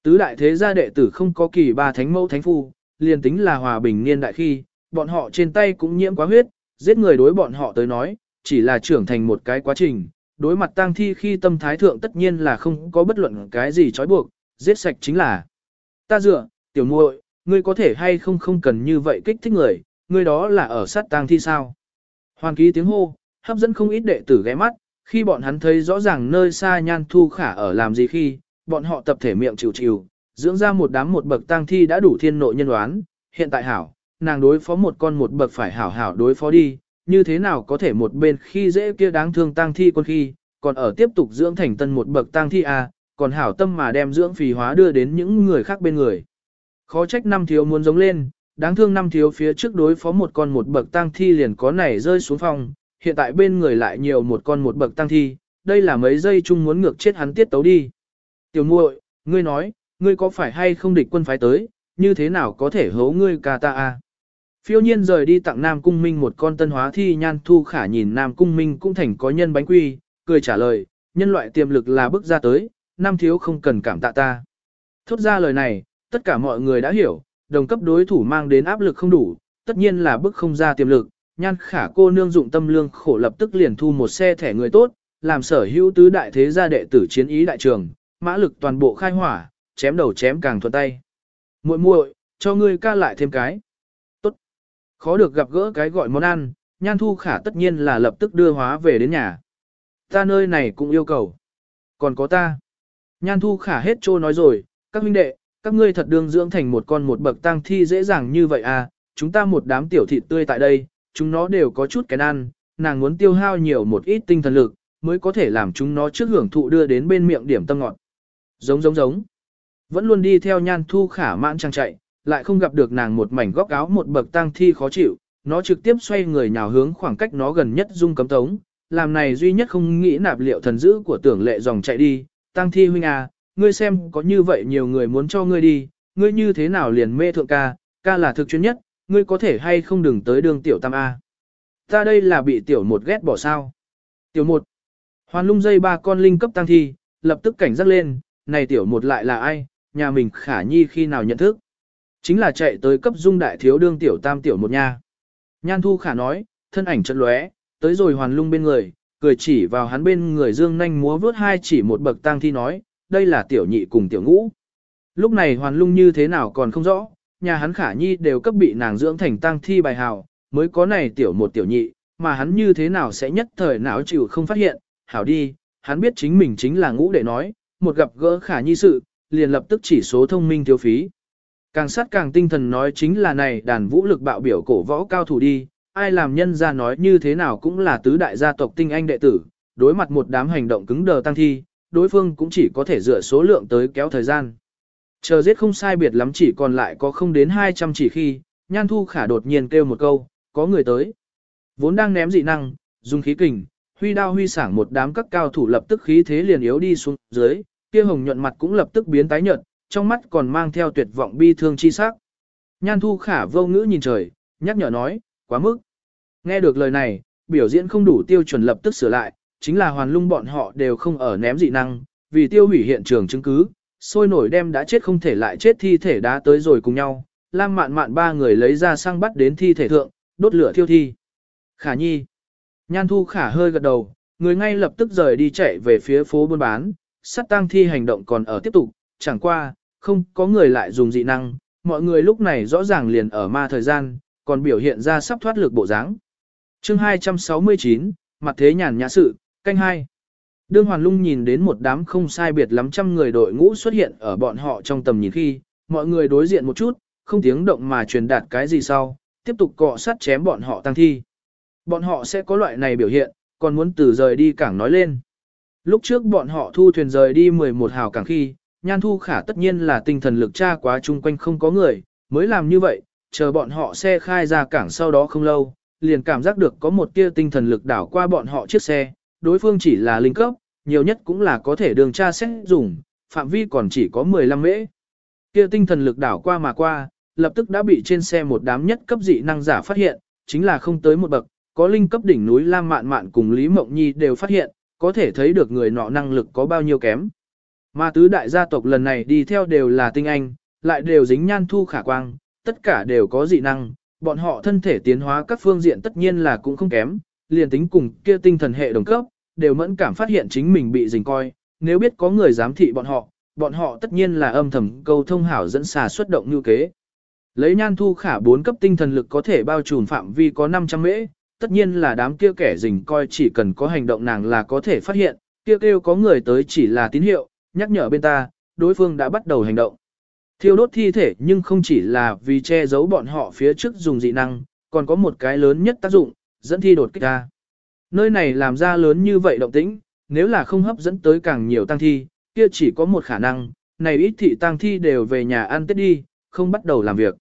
Tứ đại thế gia đệ tử không có kỳ ba thánh mẫu thánh phu, liền tính là hòa bình niên đại khi, bọn họ trên tay cũng nhiễm quá huyết, giết người đối bọn họ tới nói, chỉ là trưởng thành một cái quá trình, đối mặt tang thi khi tâm thái thượng tất nhiên là không có bất luận cái gì trói buộc, giết sạch chính là. Ta dựa, tiểu muội, ngươi có thể hay không không cần như vậy kích thích người, ngươi đó là ở sát tang thi sao. Hoàng ký tiếng hô, hấp dẫn không ít đệ tử ghé mắt, khi bọn hắn thấy rõ ràng nơi xa nhan thu khả ở làm gì khi, bọn họ tập thể miệng chịu chịu, dưỡng ra một đám một bậc tang thi đã đủ thiên nội nhân đoán, hiện tại hảo, nàng đối phó một con một bậc phải hảo hảo đối phó đi, như thế nào có thể một bên khi dễ kia đáng thương tang thi con khi, còn ở tiếp tục dưỡng thành tân một bậc tang thi à, còn hảo tâm mà đem dưỡng phì hóa đưa đến những người khác bên người. Khó trách năm thiếu muốn giống lên, đáng thương năm thiếu phía trước đối phó một con một bậc tang thi liền có nảy rơi xuống phòng, hiện tại bên người lại nhiều một con một bậc tang thi, đây là mấy giây chung muốn ngược chết hắn tiết tấu đi. Tiểu muội, ngươi nói, ngươi có phải hay không địch quân phái tới, như thế nào có thể hấu ngươi ca ta a? Phiêu nhiên rời đi tặng Nam Cung Minh một con tân hóa thi nhan thu khả nhìn Nam Cung Minh cũng thành có nhân bánh quy, cười trả lời, nhân loại tiềm lực là bước ra tới, Nam thiếu không cần cảm tạ ta. Thốt ra lời này, tất cả mọi người đã hiểu, đồng cấp đối thủ mang đến áp lực không đủ, tất nhiên là bước không ra tiềm lực, nhan khả cô nương dụng tâm lương khổ lập tức liền thu một xe thẻ người tốt, làm sở hữu tứ đại thế gia đệ tử chiến ý đại trường, mã lực toàn bộ khai hỏa, chém đầu chém càng thuận tay. Muội muội, cho ngươi ca lại thêm cái. Tốt. Khó được gặp gỡ cái gọi món ăn, nhan thu khả tất nhiên là lập tức đưa hóa về đến nhà. Ta nơi này cũng yêu cầu. Còn có ta. Nhan thu khả hết trô nói rồi, các huynh đệ, các ngươi thật đương dưỡng thành một con một bậc tang thi dễ dàng như vậy à, chúng ta một đám tiểu thịt tươi tại đây, chúng nó đều có chút cái ăn, nàng muốn tiêu hao nhiều một ít tinh thần lực, mới có thể làm chúng nó trước hưởng thụ đưa đến bên miệng điểm tâm ngọt. Giống giống giống. Vẫn luôn đi theo nhan thu khả mãn trang chạy, lại không gặp được nàng một mảnh góc áo một bậc tang thi khó chịu, nó trực tiếp xoay người nhào hướng khoảng cách nó gần nhất dung cấm tống, làm này duy nhất không nghĩ nạp liệu thần dữ của tưởng lệ dòng chạy đi, tang thi huynh à, ngươi xem có như vậy nhiều người muốn cho ngươi đi, ngươi như thế nào liền mê thượng ca, ca là thực chuyên nhất, ngươi có thể hay không đừng tới đường tiểu tam A. Ta đây là bị tiểu một ghét bỏ sao. Tiểu một, hoàn lung dây ba con linh cấp tăng thi, lập tức cảnh giác lên, này tiểu một lại là ai, nhà mình khả nhi khi nào nhận thức. Chính là chạy tới cấp dung đại thiếu đương tiểu tam tiểu một nha. Nhan thu khả nói, thân ảnh chật lóe, tới rồi hoàn lung bên người, cười chỉ vào hắn bên người dương nhanh múa vớt hai chỉ một bậc tang thi nói, đây là tiểu nhị cùng tiểu ngũ. Lúc này hoàn lung như thế nào còn không rõ, nhà hắn khả nhi đều cấp bị nàng dưỡng thành tang thi bài hào, mới có này tiểu một tiểu nhị, mà hắn như thế nào sẽ nhất thời não chịu không phát hiện, hảo đi, hắn biết chính mình chính là ngũ để nói, một gặp gỡ khả nhi sự, liền lập tức chỉ số thông minh thiếu phí. Càng sát càng tinh thần nói chính là này đàn vũ lực bạo biểu cổ võ cao thủ đi, ai làm nhân ra nói như thế nào cũng là tứ đại gia tộc tinh anh đệ tử, đối mặt một đám hành động cứng đờ tăng thi, đối phương cũng chỉ có thể dựa số lượng tới kéo thời gian. Chờ giết không sai biệt lắm chỉ còn lại có không đến 200 chỉ khi, Nhan Thu Khả đột nhiên kêu một câu, có người tới. Vốn đang ném dị năng, dùng khí kình, huy đao huy sảng một đám các cao thủ lập tức khí thế liền yếu đi xuống dưới, kia hồng nhuận mặt cũng lập tức biến tái nhợt, trong mắt còn mang theo tuyệt vọng bi thương chi sắc. Nhan Thu Khả vô ngữ nhìn trời, nhắc nhở nói, quá mức. Nghe được lời này, biểu diễn không đủ tiêu chuẩn lập tức sửa lại, chính là hoàn lung bọn họ đều không ở ném dị năng, vì tiêu hủy hiện trường chứng cứ, sôi nổi đem đã chết không thể lại chết thi thể đá tới rồi cùng nhau, Lam mạn mạn ba người lấy ra xăng bắt đến thi thể thượng, đốt lửa thiêu thi. Khả nhi. Nhan thu khả hơi gật đầu, người ngay lập tức rời đi chạy về phía phố buôn bán, sát tang thi hành động còn ở tiếp tục, chẳng qua, không có người lại dùng dị năng, mọi người lúc này rõ ràng liền ở ma thời gian, còn biểu hiện ra sắp thoát lực bộ dáng. Chương 269, mặt thế nhàn nhã sự, Canh hai. Đương Hoàn Lung nhìn đến một đám không sai biệt lắm trăm người đội ngũ xuất hiện ở bọn họ trong tầm nhìn khi, mọi người đối diện một chút, không tiếng động mà truyền đạt cái gì sau, tiếp tục cọ sát chém bọn họ tăng thi. Bọn họ sẽ có loại này biểu hiện, còn muốn từ rời đi cảng nói lên. Lúc trước bọn họ thu thuyền rời đi 11 hào cảng khi, nhan thu khả tất nhiên là tinh thần lực tra quá chung quanh không có người, mới làm như vậy, chờ bọn họ xe khai ra cảng sau đó không lâu, liền cảm giác được có một tia tinh thần lực đảo qua bọn họ chiếc xe, đối phương chỉ là linh cấp, nhiều nhất cũng là có thể đường tra xét dùng, phạm vi còn chỉ có 15 mễ. Kia tinh thần lực đảo qua mà qua, lập tức đã bị trên xe một đám nhất cấp dị năng giả phát hiện, chính là không tới một bậc, có linh cấp đỉnh núi Lam Mạn Mạn cùng Lý Mộng Nhi đều phát hiện, có thể thấy được người nọ năng lực có bao nhiêu kém. Mà tứ đại gia tộc lần này đi theo đều là tinh anh, lại đều dính nhan thu khả quang, tất cả đều có dị năng, bọn họ thân thể tiến hóa các phương diện tất nhiên là cũng không kém, liền tính cùng kia tinh thần hệ đồng cấp, đều mẫn cảm phát hiện chính mình bị dình coi, nếu biết có người giám thị bọn họ, bọn họ tất nhiên là âm thầm câu thông hảo dẫn xà xuất động như kế. Lấy nhan thu khả bốn cấp tinh thần lực có thể bao trùm phạm vi có 500 mễ, tất nhiên là đám kia kẻ rình coi chỉ cần có hành động nàng là có thể phát hiện, kia kêu có người tới chỉ là tín hiệu, nhắc nhở bên ta, đối phương đã bắt đầu hành động. Thiêu đốt thi thể nhưng không chỉ là vì che giấu bọn họ phía trước dùng dị năng, còn có một cái lớn nhất tác dụng, dẫn thi đột kích ra. Nơi này làm ra lớn như vậy động tĩnh, nếu là không hấp dẫn tới càng nhiều tăng thi, kia chỉ có một khả năng, này ít thị tăng thi đều về nhà ăn tết đi, không bắt đầu làm việc.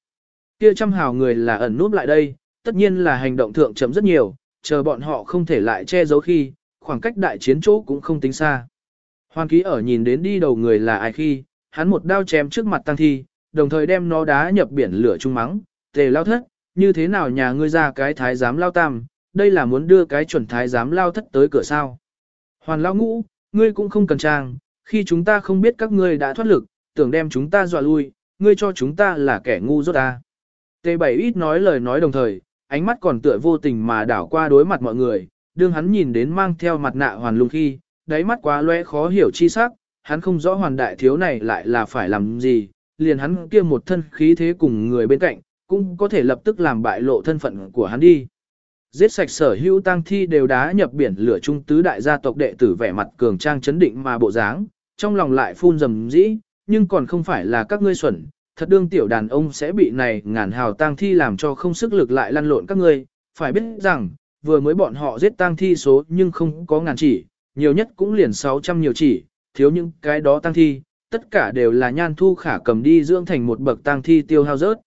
Kia trăm hào người là ẩn núp lại đây, tất nhiên là hành động thượng chấm rất nhiều, chờ bọn họ không thể lại che giấu khi, khoảng cách đại chiến chỗ cũng không tính xa. Hoàn ký ở nhìn đến đi đầu người là ai khi, hắn một đao chém trước mặt tăng thi, đồng thời đem nó đá nhập biển lửa trung mắng, tề lao thất, như thế nào nhà ngươi ra cái thái giám lao tam, đây là muốn đưa cái chuẩn thái giám lao thất tới cửa sao. Hoàn lao ngũ, ngươi cũng không cần trang, khi chúng ta không biết các ngươi đã thoát lực, tưởng đem chúng ta dọa lui, ngươi cho chúng ta là kẻ ngu rốt ta. Tề bảy ít nói lời nói đồng thời, ánh mắt còn tựa vô tình mà đảo qua đối mặt mọi người, đương hắn nhìn đến mang theo mặt nạ hoàn lung khi, đáy mắt quá loe khó hiểu chi sắc, hắn không rõ hoàn đại thiếu này lại là phải làm gì, liền hắn kia một thân khí thế cùng người bên cạnh, cũng có thể lập tức làm bại lộ thân phận của hắn đi. Giết sạch sở hữu tang thi đều đá nhập biển lửa trung tứ đại gia tộc đệ tử vẻ mặt cường trang chấn định mà bộ dáng, trong lòng lại phun rầm dĩ, nhưng còn không phải là các ngươi xuẩn, thật đương tiểu đàn ông sẽ bị này ngàn hào tang thi làm cho không sức lực lại lăn lộn các ngươi, phải biết rằng, vừa mới bọn họ giết tang thi số nhưng không có ngàn chỉ, nhiều nhất cũng liền 600 nhiều chỉ, thiếu những cái đó tang thi, tất cả đều là nhan thu khả cầm đi dưỡng thành một bậc tang thi tiêu hao rớt.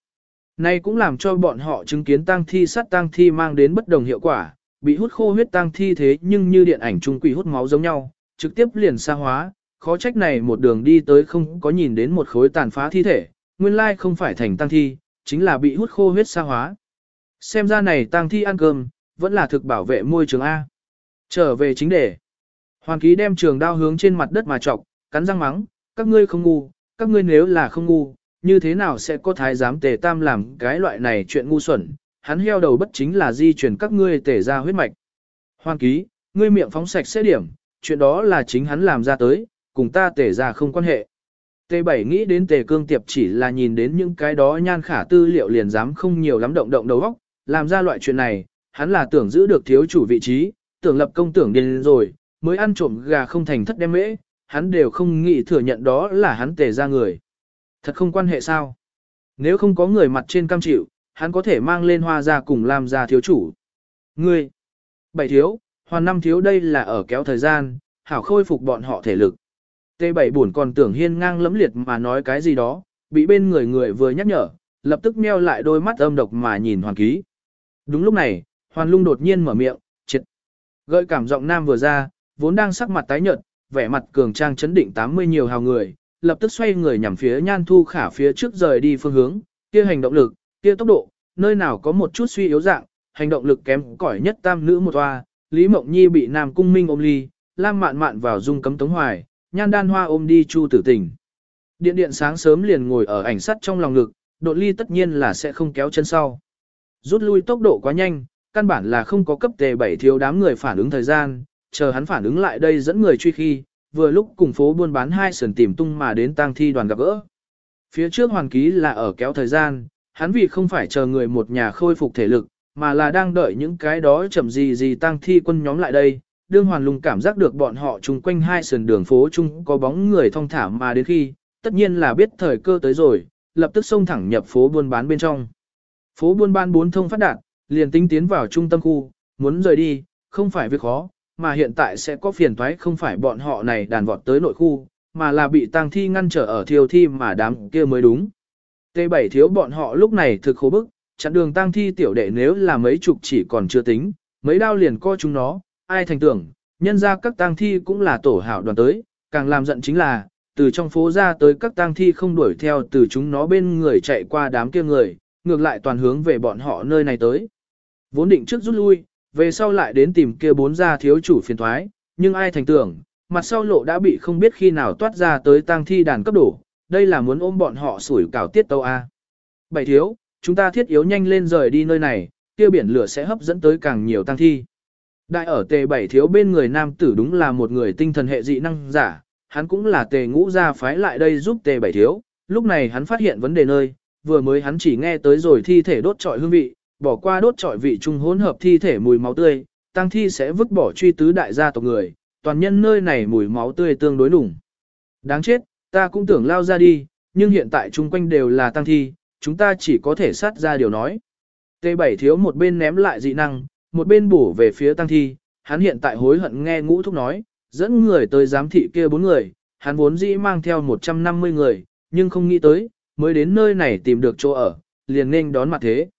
Này cũng làm cho bọn họ chứng kiến tang thi sát tang thi mang đến bất đồng hiệu quả, bị hút khô huyết tang thi thế nhưng như điện ảnh trung quỷ hút máu giống nhau, trực tiếp liền xa hóa, khó trách này một đường đi tới không có nhìn đến một khối tàn phá thi thể, nguyên lai không phải thành tang thi, chính là bị hút khô huyết xa hóa. Xem ra này tang thi ăn cơm, vẫn là thực bảo vệ môi trường A. Trở về chính đề. Hoàng ký đem trường đao hướng trên mặt đất mà chọc, cắn răng mắng, các ngươi không ngu, các ngươi nếu là không ngu, như thế nào sẽ có thái giám tề tam làm cái loại này chuyện ngu xuẩn, hắn heo đầu bất chính là di chuyển các ngươi tề ra huyết mạch. Hoàng ký, ngươi miệng phóng sạch sẽ điểm, chuyện đó là chính hắn làm ra tới, cùng ta tề ra không quan hệ. Tề bảy nghĩ đến tề cương tiệp chỉ là nhìn đến những cái đó nhan khả tư liệu liền dám không nhiều lắm động động đầu óc, làm ra loại chuyện này, hắn là tưởng giữ được thiếu chủ vị trí, tưởng lập công tưởng điên rồi, mới ăn trộm gà không thành thất đem mễ, hắn đều không nghĩ thừa nhận đó là hắn tề ra người. Thật không quan hệ sao? Nếu không có người mặt trên cam chịu, hắn có thể mang lên hoa ra cùng làm ra thiếu chủ. Ngươi, bảy thiếu, hoàn năm thiếu đây là ở kéo thời gian, hảo khôi phục bọn họ thể lực. Tê bảy buồn còn tưởng hiên ngang lẫm liệt mà nói cái gì đó, bị bên người người vừa nhắc nhở, lập tức meo lại đôi mắt âm độc mà nhìn hoàn ký. Đúng lúc này, hoàn lung đột nhiên mở miệng, triệt. Gợi cảm giọng nam vừa ra, vốn đang sắc mặt tái nhợt, vẻ mặt cường trang chấn định 80 nhiều hào người, lập tức xoay người nhằm phía nhan thu khả phía trước rời đi phương hướng, kia hành động lực, kia tốc độ, nơi nào có một chút suy yếu dạng, hành động lực kém cỏi nhất tam nữ một toa, Lý Mộng Nhi bị Nam Cung Minh ôm ly, Lam Mạn Mạn vào dung cấm tống hoài, nhan đan hoa ôm đi chu tử tình. Điện điện sáng sớm liền ngồi ở ảnh sắt trong lòng ngực, đột ly tất nhiên là sẽ không kéo chân sau. Rút lui tốc độ quá nhanh, căn bản là không có cấp tề bảy thiếu đám người phản ứng thời gian, chờ hắn phản ứng lại đây dẫn người truy khi, vừa lúc cùng phố buôn bán hai sườn tìm tung mà đến tang thi đoàn gặp gỡ. Phía trước hoàn ký là ở kéo thời gian, hắn vì không phải chờ người một nhà khôi phục thể lực, mà là đang đợi những cái đó chậm gì gì tang thi quân nhóm lại đây. Đương hoàn lùng cảm giác được bọn họ chung quanh hai sườn đường phố chung có bóng người thong thả mà đến khi, tất nhiên là biết thời cơ tới rồi, lập tức xông thẳng nhập phố buôn bán bên trong. Phố buôn bán bốn thông phát đạt, liền tinh tiến vào trung tâm khu, muốn rời đi, không phải việc khó, mà hiện tại sẽ có phiền toái không phải bọn họ này đàn vọt tới nội khu, mà là bị tang thi ngăn trở ở thiêu thi mà đám kia mới đúng. T7 thiếu bọn họ lúc này thực khổ bức, chặn đường tang thi tiểu đệ nếu là mấy chục chỉ còn chưa tính, mấy đao liền co chúng nó, ai thành tưởng, nhân ra các tang thi cũng là tổ hảo đoàn tới, càng làm giận chính là, từ trong phố ra tới các tang thi không đuổi theo từ chúng nó bên người chạy qua đám kia người, ngược lại toàn hướng về bọn họ nơi này tới. Vốn định trước rút lui, về sau lại đến tìm kia bốn gia thiếu chủ phiền thoái, nhưng ai thành tưởng, mặt sau lộ đã bị không biết khi nào toát ra tới tang thi đàn cấp đổ, đây là muốn ôm bọn họ sủi cảo tiết tâu A. Bảy thiếu, chúng ta thiết yếu nhanh lên rời đi nơi này, kia biển lửa sẽ hấp dẫn tới càng nhiều tang thi. Đại ở tề bảy thiếu bên người nam tử đúng là một người tinh thần hệ dị năng giả, hắn cũng là tề ngũ gia phái lại đây giúp tề bảy thiếu, lúc này hắn phát hiện vấn đề nơi, vừa mới hắn chỉ nghe tới rồi thi thể đốt trọi hương vị, bỏ qua đốt trọi vị trung hỗn hợp thi thể mùi máu tươi, tăng thi sẽ vứt bỏ truy tứ đại gia tộc người, toàn nhân nơi này mùi máu tươi tương đối đủng. Đáng chết, ta cũng tưởng lao ra đi, nhưng hiện tại chung quanh đều là tăng thi, chúng ta chỉ có thể sát ra điều nói. T7 thiếu một bên ném lại dị năng, một bên bổ về phía tăng thi, hắn hiện tại hối hận nghe ngũ thúc nói, dẫn người tới giám thị kia bốn người, hắn vốn dĩ mang theo 150 người, nhưng không nghĩ tới, mới đến nơi này tìm được chỗ ở, liền nên đón mặt thế.